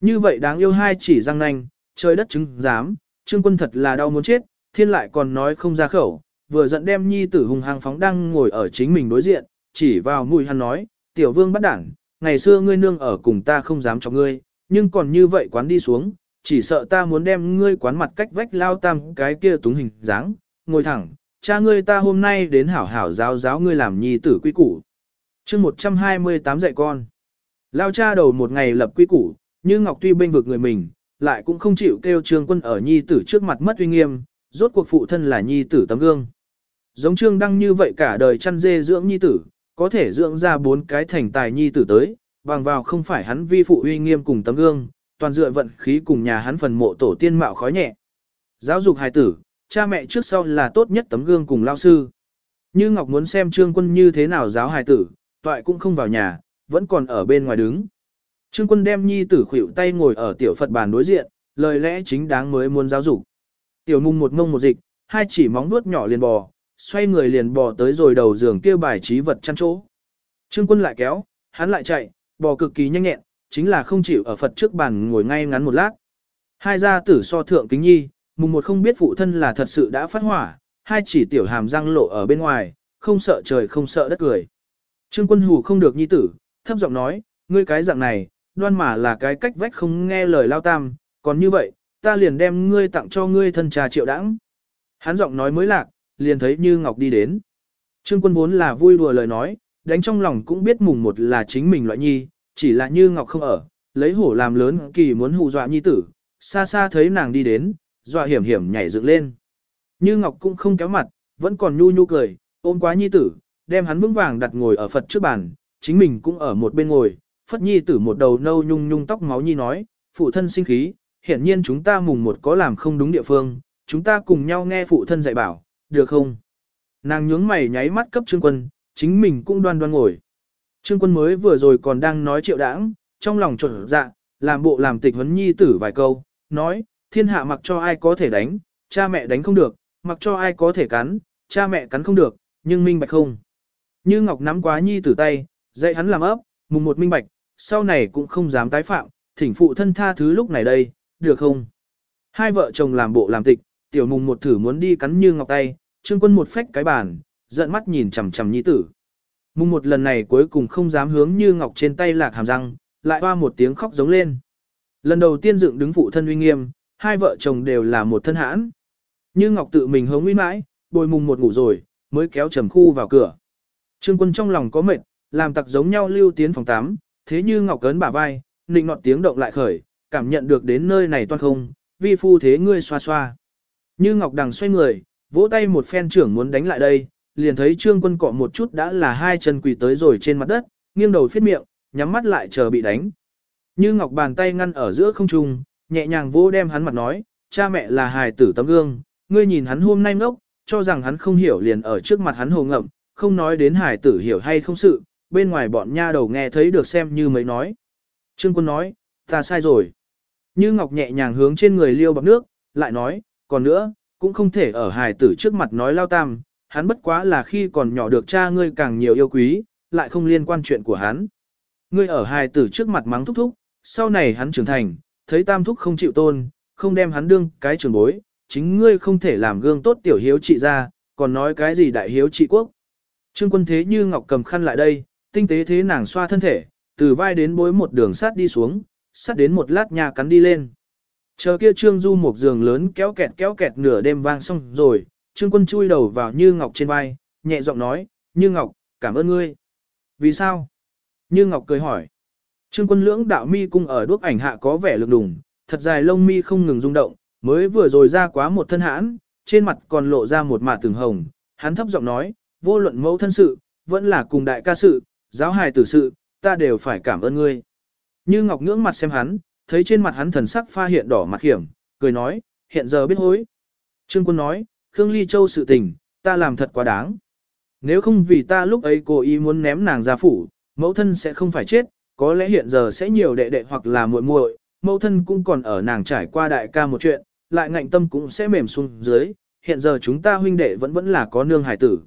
Như vậy đáng yêu hai chỉ răng nanh, trời đất chứng dám, trương quân thật là đau muốn chết, thiên lại còn nói không ra khẩu, vừa giận đem nhi tử hùng hàng phóng đang ngồi ở chính mình đối diện, chỉ vào mũi hắn nói, tiểu vương bắt đảng, ngày xưa ngươi nương ở cùng ta không dám cho ngươi, nhưng còn như vậy quán đi xuống, chỉ sợ ta muốn đem ngươi quán mặt cách vách lao tam cái kia túng hình dáng, ngồi thẳng, cha ngươi ta hôm nay đến hảo hảo giáo giáo ngươi làm nhi tử quy củ. chương 128 dạy con. Lao cha đầu một ngày lập quy củ, như Ngọc tuy bên vực người mình, lại cũng không chịu kêu trương quân ở nhi tử trước mặt mất uy nghiêm, rốt cuộc phụ thân là nhi tử tấm gương. Giống trương đăng như vậy cả đời chăn dê dưỡng nhi tử, có thể dưỡng ra bốn cái thành tài nhi tử tới, bằng vào không phải hắn vi phụ uy nghiêm cùng tấm gương, toàn dựa vận khí cùng nhà hắn phần mộ tổ tiên mạo khói nhẹ. Giáo dục hài tử, cha mẹ trước sau là tốt nhất tấm gương cùng lao sư. Như Ngọc muốn xem trương quân như thế nào giáo hài tử, toại cũng không vào nhà, vẫn còn ở bên ngoài đứng. Trương quân đem nhi tử khuỷu tay ngồi ở tiểu Phật bàn đối diện, lời lẽ chính đáng mới muốn giáo dục. Tiểu mùng một ngông một dịch, hai chỉ móng nuốt nhỏ liền bò, xoay người liền bò tới rồi đầu giường kia bài trí vật chăn chỗ. Trương quân lại kéo, hắn lại chạy, bò cực kỳ nhanh nhẹn, chính là không chịu ở Phật trước bàn ngồi ngay ngắn một lát. Hai gia tử so thượng kính nhi, mùng một không biết phụ thân là thật sự đã phát hỏa, hai chỉ tiểu hàm răng lộ ở bên ngoài, không sợ trời không sợ đất cười. Trương quân hù không được nhi tử, thấp giọng nói, ngươi cái dạng này, đoan mà là cái cách vách không nghe lời lao tam, còn như vậy, ta liền đem ngươi tặng cho ngươi thân trà triệu đãng. Hắn giọng nói mới lạc, liền thấy Như Ngọc đi đến. Trương quân vốn là vui đùa lời nói, đánh trong lòng cũng biết mùng một là chính mình loại nhi, chỉ là Như Ngọc không ở, lấy hổ làm lớn kỳ muốn hù dọa nhi tử, xa xa thấy nàng đi đến, dọa hiểm hiểm nhảy dựng lên. Như Ngọc cũng không kéo mặt, vẫn còn nhu nhu cười, ôm quá nhi tử, đem hắn vững vàng đặt ngồi ở Phật trước bàn, chính mình cũng ở một bên ngồi, Phất nhi tử một đầu nâu nhung nhung tóc máu nhi nói, phụ thân sinh khí, hiển nhiên chúng ta mùng một có làm không đúng địa phương, chúng ta cùng nhau nghe phụ thân dạy bảo, được không? Nàng nhướng mày nháy mắt cấp trương quân, chính mình cũng đoan đoan ngồi. Trương quân mới vừa rồi còn đang nói triệu đãng, trong lòng trộn dạ, làm bộ làm tịch huấn nhi tử vài câu, nói, thiên hạ mặc cho ai có thể đánh, cha mẹ đánh không được, mặc cho ai có thể cắn, cha mẹ cắn không được, nhưng minh bạch không. Như Ngọc nắm quá nhi tử tay, dạy hắn làm ấp, mùng một minh bạch, sau này cũng không dám tái phạm, thỉnh phụ thân tha thứ lúc này đây, được không? Hai vợ chồng làm bộ làm tịch, tiểu mùng một thử muốn đi cắn như ngọc tay, trương quân một phách cái bàn, giận mắt nhìn chằm chằm nhi tử. Mùng một lần này cuối cùng không dám hướng như ngọc trên tay lạc hàm răng, lại hoa một tiếng khóc giống lên. Lần đầu tiên dựng đứng phụ thân uy nghiêm, hai vợ chồng đều là một thân hãn. Như ngọc tự mình hướng uy mãi, bồi mùng một ngủ rồi, mới kéo trầm khu vào cửa. Trương quân trong lòng có mệt, làm tặc giống nhau lưu tiến phòng 8, thế như ngọc cấn bả vai, nịnh nọt tiếng động lại khởi, cảm nhận được đến nơi này toan không, vi phu thế ngươi xoa xoa. Như ngọc đằng xoay người, vỗ tay một phen trưởng muốn đánh lại đây, liền thấy trương quân cọ một chút đã là hai chân quỳ tới rồi trên mặt đất, nghiêng đầu phiết miệng, nhắm mắt lại chờ bị đánh. Như ngọc bàn tay ngăn ở giữa không trung, nhẹ nhàng vỗ đem hắn mặt nói, cha mẹ là hài tử tấm gương, ngươi nhìn hắn hôm nay ngốc, cho rằng hắn không hiểu liền ở trước mặt hắn hồ ngậm, không nói đến hài tử hiểu hay không sự, bên ngoài bọn nha đầu nghe thấy được xem như mấy nói. Trương quân nói, ta sai rồi. Như Ngọc nhẹ nhàng hướng trên người liêu bọc nước, lại nói, còn nữa, cũng không thể ở hài tử trước mặt nói lao tam, hắn bất quá là khi còn nhỏ được cha ngươi càng nhiều yêu quý, lại không liên quan chuyện của hắn. Ngươi ở hài tử trước mặt mắng thúc thúc, sau này hắn trưởng thành, thấy tam thúc không chịu tôn, không đem hắn đương cái trường bối, chính ngươi không thể làm gương tốt tiểu hiếu trị ra, còn nói cái gì đại hiếu trị quốc. Trương quân thế như ngọc cầm khăn lại đây, tinh tế thế nàng xoa thân thể, từ vai đến bối một đường sát đi xuống, sát đến một lát nhà cắn đi lên. Chờ kia Trương Du một giường lớn kéo kẹt kéo kẹt nửa đêm vang xong rồi, Trương Quân chui đầu vào Như Ngọc trên vai, nhẹ giọng nói, Như Ngọc, cảm ơn ngươi. Vì sao? Như Ngọc cười hỏi. Trương Quân lưỡng đạo mi cung ở đuốc ảnh hạ có vẻ lực đùng, thật dài lông mi không ngừng rung động, mới vừa rồi ra quá một thân hãn, trên mặt còn lộ ra một mạ từng hồng. Hắn thấp giọng nói, vô luận mẫu thân sự, vẫn là cùng đại ca sự, giáo hài tử sự, ta đều phải cảm ơn ngươi. Như Ngọc ngưỡng mặt xem hắn, thấy trên mặt hắn thần sắc pha hiện đỏ mặt hiểm, cười nói, hiện giờ biết hối. Trương Quân nói, Khương Ly Châu sự tình, ta làm thật quá đáng. Nếu không vì ta lúc ấy cố ý muốn ném nàng ra phủ, mẫu thân sẽ không phải chết, có lẽ hiện giờ sẽ nhiều đệ đệ hoặc là muội muội, mẫu thân cũng còn ở nàng trải qua đại ca một chuyện, lại ngạnh tâm cũng sẽ mềm xuống dưới, hiện giờ chúng ta huynh đệ vẫn vẫn là có nương hải tử.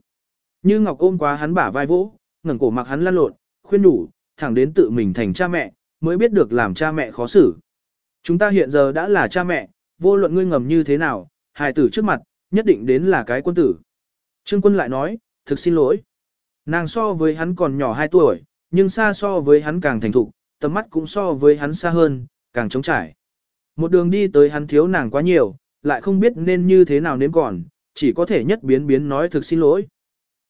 Như Ngọc ôm quá hắn bả vai vỗ, ngẩng cổ mặc hắn lăn lộn, khuyên đủ, thẳng đến tự mình thành cha mẹ, mới biết được làm cha mẹ khó xử. Chúng ta hiện giờ đã là cha mẹ, vô luận ngươi ngầm như thế nào, hài tử trước mặt, nhất định đến là cái quân tử. Trương quân lại nói, thực xin lỗi. Nàng so với hắn còn nhỏ 2 tuổi, nhưng xa so với hắn càng thành thục, tầm mắt cũng so với hắn xa hơn, càng trống trải. Một đường đi tới hắn thiếu nàng quá nhiều, lại không biết nên như thế nào nếm còn, chỉ có thể nhất biến biến nói thực xin lỗi.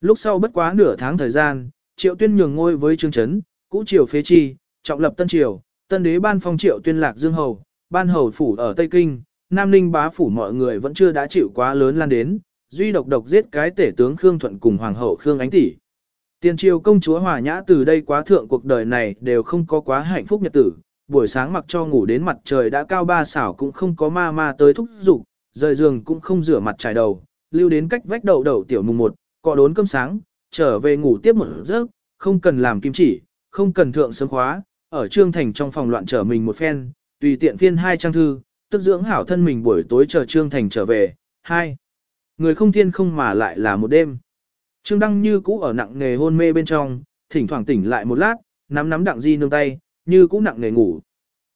Lúc sau bất quá nửa tháng thời gian, triệu tuyên nhường ngôi với trương chấn, cũ triều phế chi, trọng lập tân triều, tân đế ban phong triệu tuyên lạc dương hầu, ban hầu phủ ở Tây Kinh, Nam Ninh bá phủ mọi người vẫn chưa đã chịu quá lớn lan đến, duy độc độc giết cái tể tướng Khương Thuận cùng hoàng hậu Khương Ánh Tỷ. Tiền triều công chúa Hòa Nhã từ đây quá thượng cuộc đời này đều không có quá hạnh phúc nhật tử, buổi sáng mặc cho ngủ đến mặt trời đã cao ba xảo cũng không có ma ma tới thúc dục rời giường cũng không rửa mặt trải đầu, lưu đến cách vách đầu đầu tiểu mùng một, cọ đốn cơm sáng, trở về ngủ tiếp một giấc, không cần làm kim chỉ, không cần thượng sớm khóa, ở trương thành trong phòng loạn trở mình một phen, tùy tiện phiên hai trang thư, tức dưỡng hảo thân mình buổi tối chờ trương thành trở về. Hai, người không thiên không mà lại là một đêm. Trương Đăng như cũ ở nặng nghề hôn mê bên trong, thỉnh thoảng tỉnh lại một lát, nắm nắm đặng di nương tay, như cũ nặng nghề ngủ.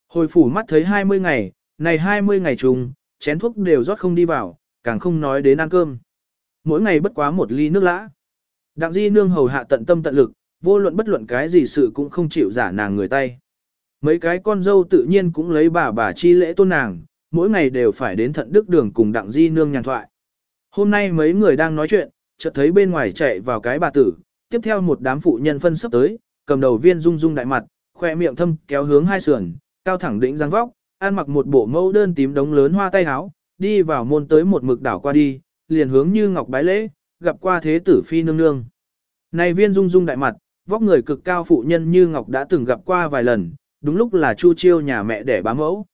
Hồi phủ mắt thấy 20 ngày, này 20 ngày trùng, chén thuốc đều rót không đi vào, càng không nói đến ăn cơm. Mỗi ngày bất quá một ly nước lã. Đặng di nương hầu hạ tận tâm tận lực, vô luận bất luận cái gì sự cũng không chịu giả nàng người tay. Mấy cái con dâu tự nhiên cũng lấy bà bà chi lễ tôn nàng, mỗi ngày đều phải đến thận đức đường cùng đặng di nương nhàn thoại. Hôm nay mấy người đang nói chuyện, chợt thấy bên ngoài chạy vào cái bà tử, tiếp theo một đám phụ nhân phân sắp tới, cầm đầu viên rung rung đại mặt, khoe miệng thâm kéo hướng hai sườn, cao thẳng đỉnh dáng vóc, ăn mặc một bộ mẫu đơn tím đống lớn hoa tay áo, đi vào môn tới một mực đảo qua đi, liền hướng như ngọc bái lễ, gặp qua thế tử phi nương nương. Này viên rung rung đại mặt, vóc người cực cao phụ nhân như ngọc đã từng gặp qua vài lần, đúng lúc là Chu Chiêu nhà mẹ đẻ bá mẫu.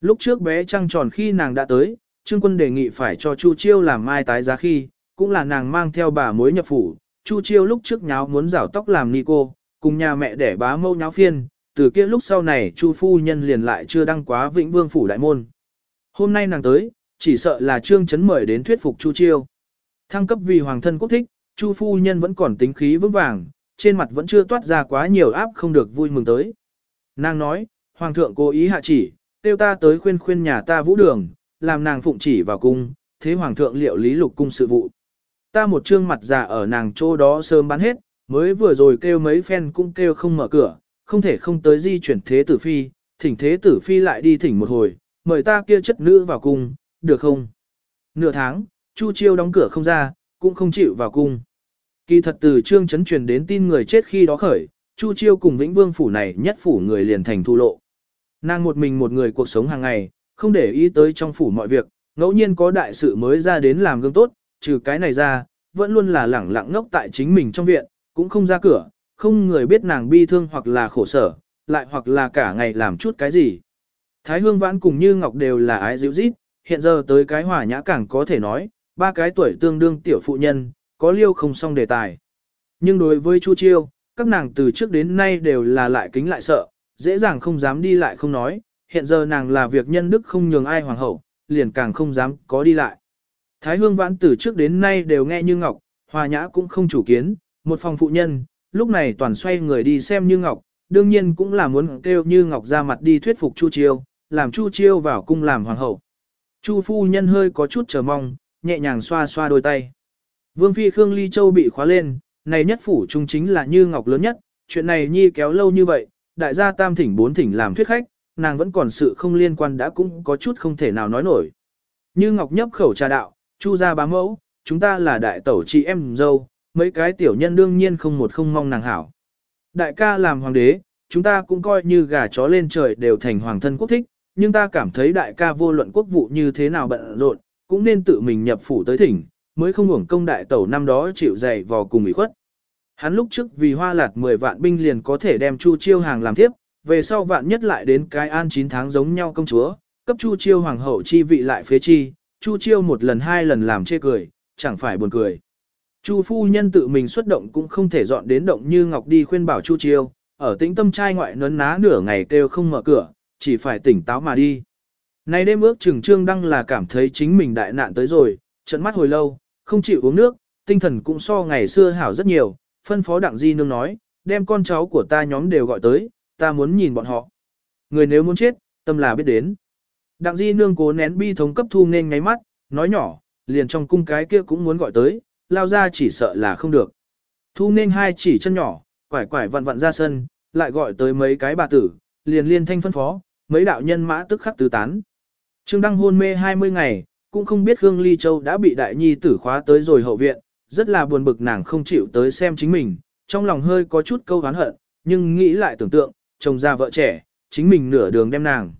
Lúc trước bé trăng tròn khi nàng đã tới, Trương Quân đề nghị phải cho Chu Chiêu làm mai tái giá khi, cũng là nàng mang theo bà mối nhập phủ. Chu Chiêu lúc trước nháo muốn rảo tóc làm ni cô, cùng nhà mẹ đẻ bá mẫu nháo phiên, từ kia lúc sau này Chu phu nhân liền lại chưa đăng quá Vĩnh Vương phủ đại môn. Hôm nay nàng tới, chỉ sợ là Trương Chấn mời đến thuyết phục Chu Chiêu. Thăng cấp vì hoàng thân quốc thích, Chu phu nhân vẫn còn tính khí vững vàng, trên mặt vẫn chưa toát ra quá nhiều áp không được vui mừng tới. Nàng nói, Hoàng thượng cố ý hạ chỉ, tiêu ta tới khuyên khuyên nhà ta vũ đường, làm nàng phụng chỉ vào cung, thế Hoàng thượng liệu lý lục cung sự vụ. Ta một trương mặt già ở nàng chỗ đó sớm bán hết, mới vừa rồi kêu mấy phen cũng kêu không mở cửa, không thể không tới di chuyển thế tử phi, thỉnh thế tử phi lại đi thỉnh một hồi, mời ta kia chất nữ vào cung, được không? Nửa tháng, Chu Chiêu đóng cửa không ra, cũng không chịu vào cung. Kỳ thật từ trương chấn truyền đến tin người chết khi đó khởi, Chu Chiêu cùng Vĩnh Vương phủ này nhất phủ người liền thành thu lộ. Nàng một mình một người cuộc sống hàng ngày, không để ý tới trong phủ mọi việc, ngẫu nhiên có đại sự mới ra đến làm gương tốt, trừ cái này ra, vẫn luôn là lẳng lặng ngốc tại chính mình trong viện, cũng không ra cửa, không người biết nàng bi thương hoặc là khổ sở, lại hoặc là cả ngày làm chút cái gì. Thái Hương Vãn cùng Như Ngọc đều là ái dịu dít, hiện giờ tới cái hòa nhã càng có thể nói, ba cái tuổi tương đương tiểu phụ nhân, có liêu không xong đề tài. Nhưng đối với Chu Chiêu, các nàng từ trước đến nay đều là lại kính lại sợ, dễ dàng không dám đi lại không nói, hiện giờ nàng là việc nhân đức không nhường ai hoàng hậu, liền càng không dám có đi lại. Thái Hương Vãn từ trước đến nay đều nghe Như Ngọc, hòa nhã cũng không chủ kiến, một phòng phụ nhân, lúc này toàn xoay người đi xem Như Ngọc, đương nhiên cũng là muốn kêu Như Ngọc ra mặt đi thuyết phục Chu Chiêu, làm Chu Chiêu vào cung làm hoàng hậu. Chu phu nhân hơi có chút chờ mong, nhẹ nhàng xoa xoa đôi tay. Vương phi Khương Ly Châu bị khóa lên, này nhất phủ trung chính là Như Ngọc lớn nhất, chuyện này nhi kéo lâu như vậy, đại gia tam thỉnh bốn thỉnh làm thuyết khách, nàng vẫn còn sự không liên quan đã cũng có chút không thể nào nói nổi. Như Ngọc nhấp khẩu trà đạo, Chu gia bá mẫu, chúng ta là đại tẩu chị em dâu, mấy cái tiểu nhân đương nhiên không một không mong nàng hảo. Đại ca làm hoàng đế, chúng ta cũng coi như gà chó lên trời đều thành hoàng thân quốc thích, nhưng ta cảm thấy đại ca vô luận quốc vụ như thế nào bận rộn, cũng nên tự mình nhập phủ tới thỉnh, mới không hưởng công đại tẩu năm đó chịu dày vò cùng ủy khuất. Hắn lúc trước vì hoa lạt 10 vạn binh liền có thể đem Chu Chiêu hàng làm tiếp, về sau vạn nhất lại đến cái an 9 tháng giống nhau công chúa, cấp Chu Chiêu hoàng hậu chi vị lại phế chi, Chu Chiêu một lần hai lần làm chê cười, chẳng phải buồn cười. Chu phu nhân tự mình xuất động cũng không thể dọn đến động như ngọc đi khuyên bảo Chu Chiêu, ở tĩnh tâm trai ngoại nấn ná nửa ngày kêu không mở cửa, chỉ phải tỉnh táo mà đi. Nay đêm ước chừng trương đăng là cảm thấy chính mình đại nạn tới rồi, trận mắt hồi lâu, không chịu uống nước, tinh thần cũng so ngày xưa hảo rất nhiều, phân phó đặng di nương nói, đem con cháu của ta nhóm đều gọi tới, ta muốn nhìn bọn họ. Người nếu muốn chết, tâm là biết đến. Đặng di nương cố nén bi thống cấp thu nên ngáy mắt, nói nhỏ, liền trong cung cái kia cũng muốn gọi tới, lao ra chỉ sợ là không được. Thu nên hai chỉ chân nhỏ, quải quải vặn vặn ra sân, lại gọi tới mấy cái bà tử, liền liên thanh phân phó, mấy đạo nhân mã tức khắc tứ tán. Trương Đăng hôn mê 20 ngày, cũng không biết Khương Ly Châu đã bị đại nhi tử khóa tới rồi hậu viện, rất là buồn bực nàng không chịu tới xem chính mình, trong lòng hơi có chút câu hán hận, nhưng nghĩ lại tưởng tượng, chồng già vợ trẻ, chính mình nửa đường đem nàng.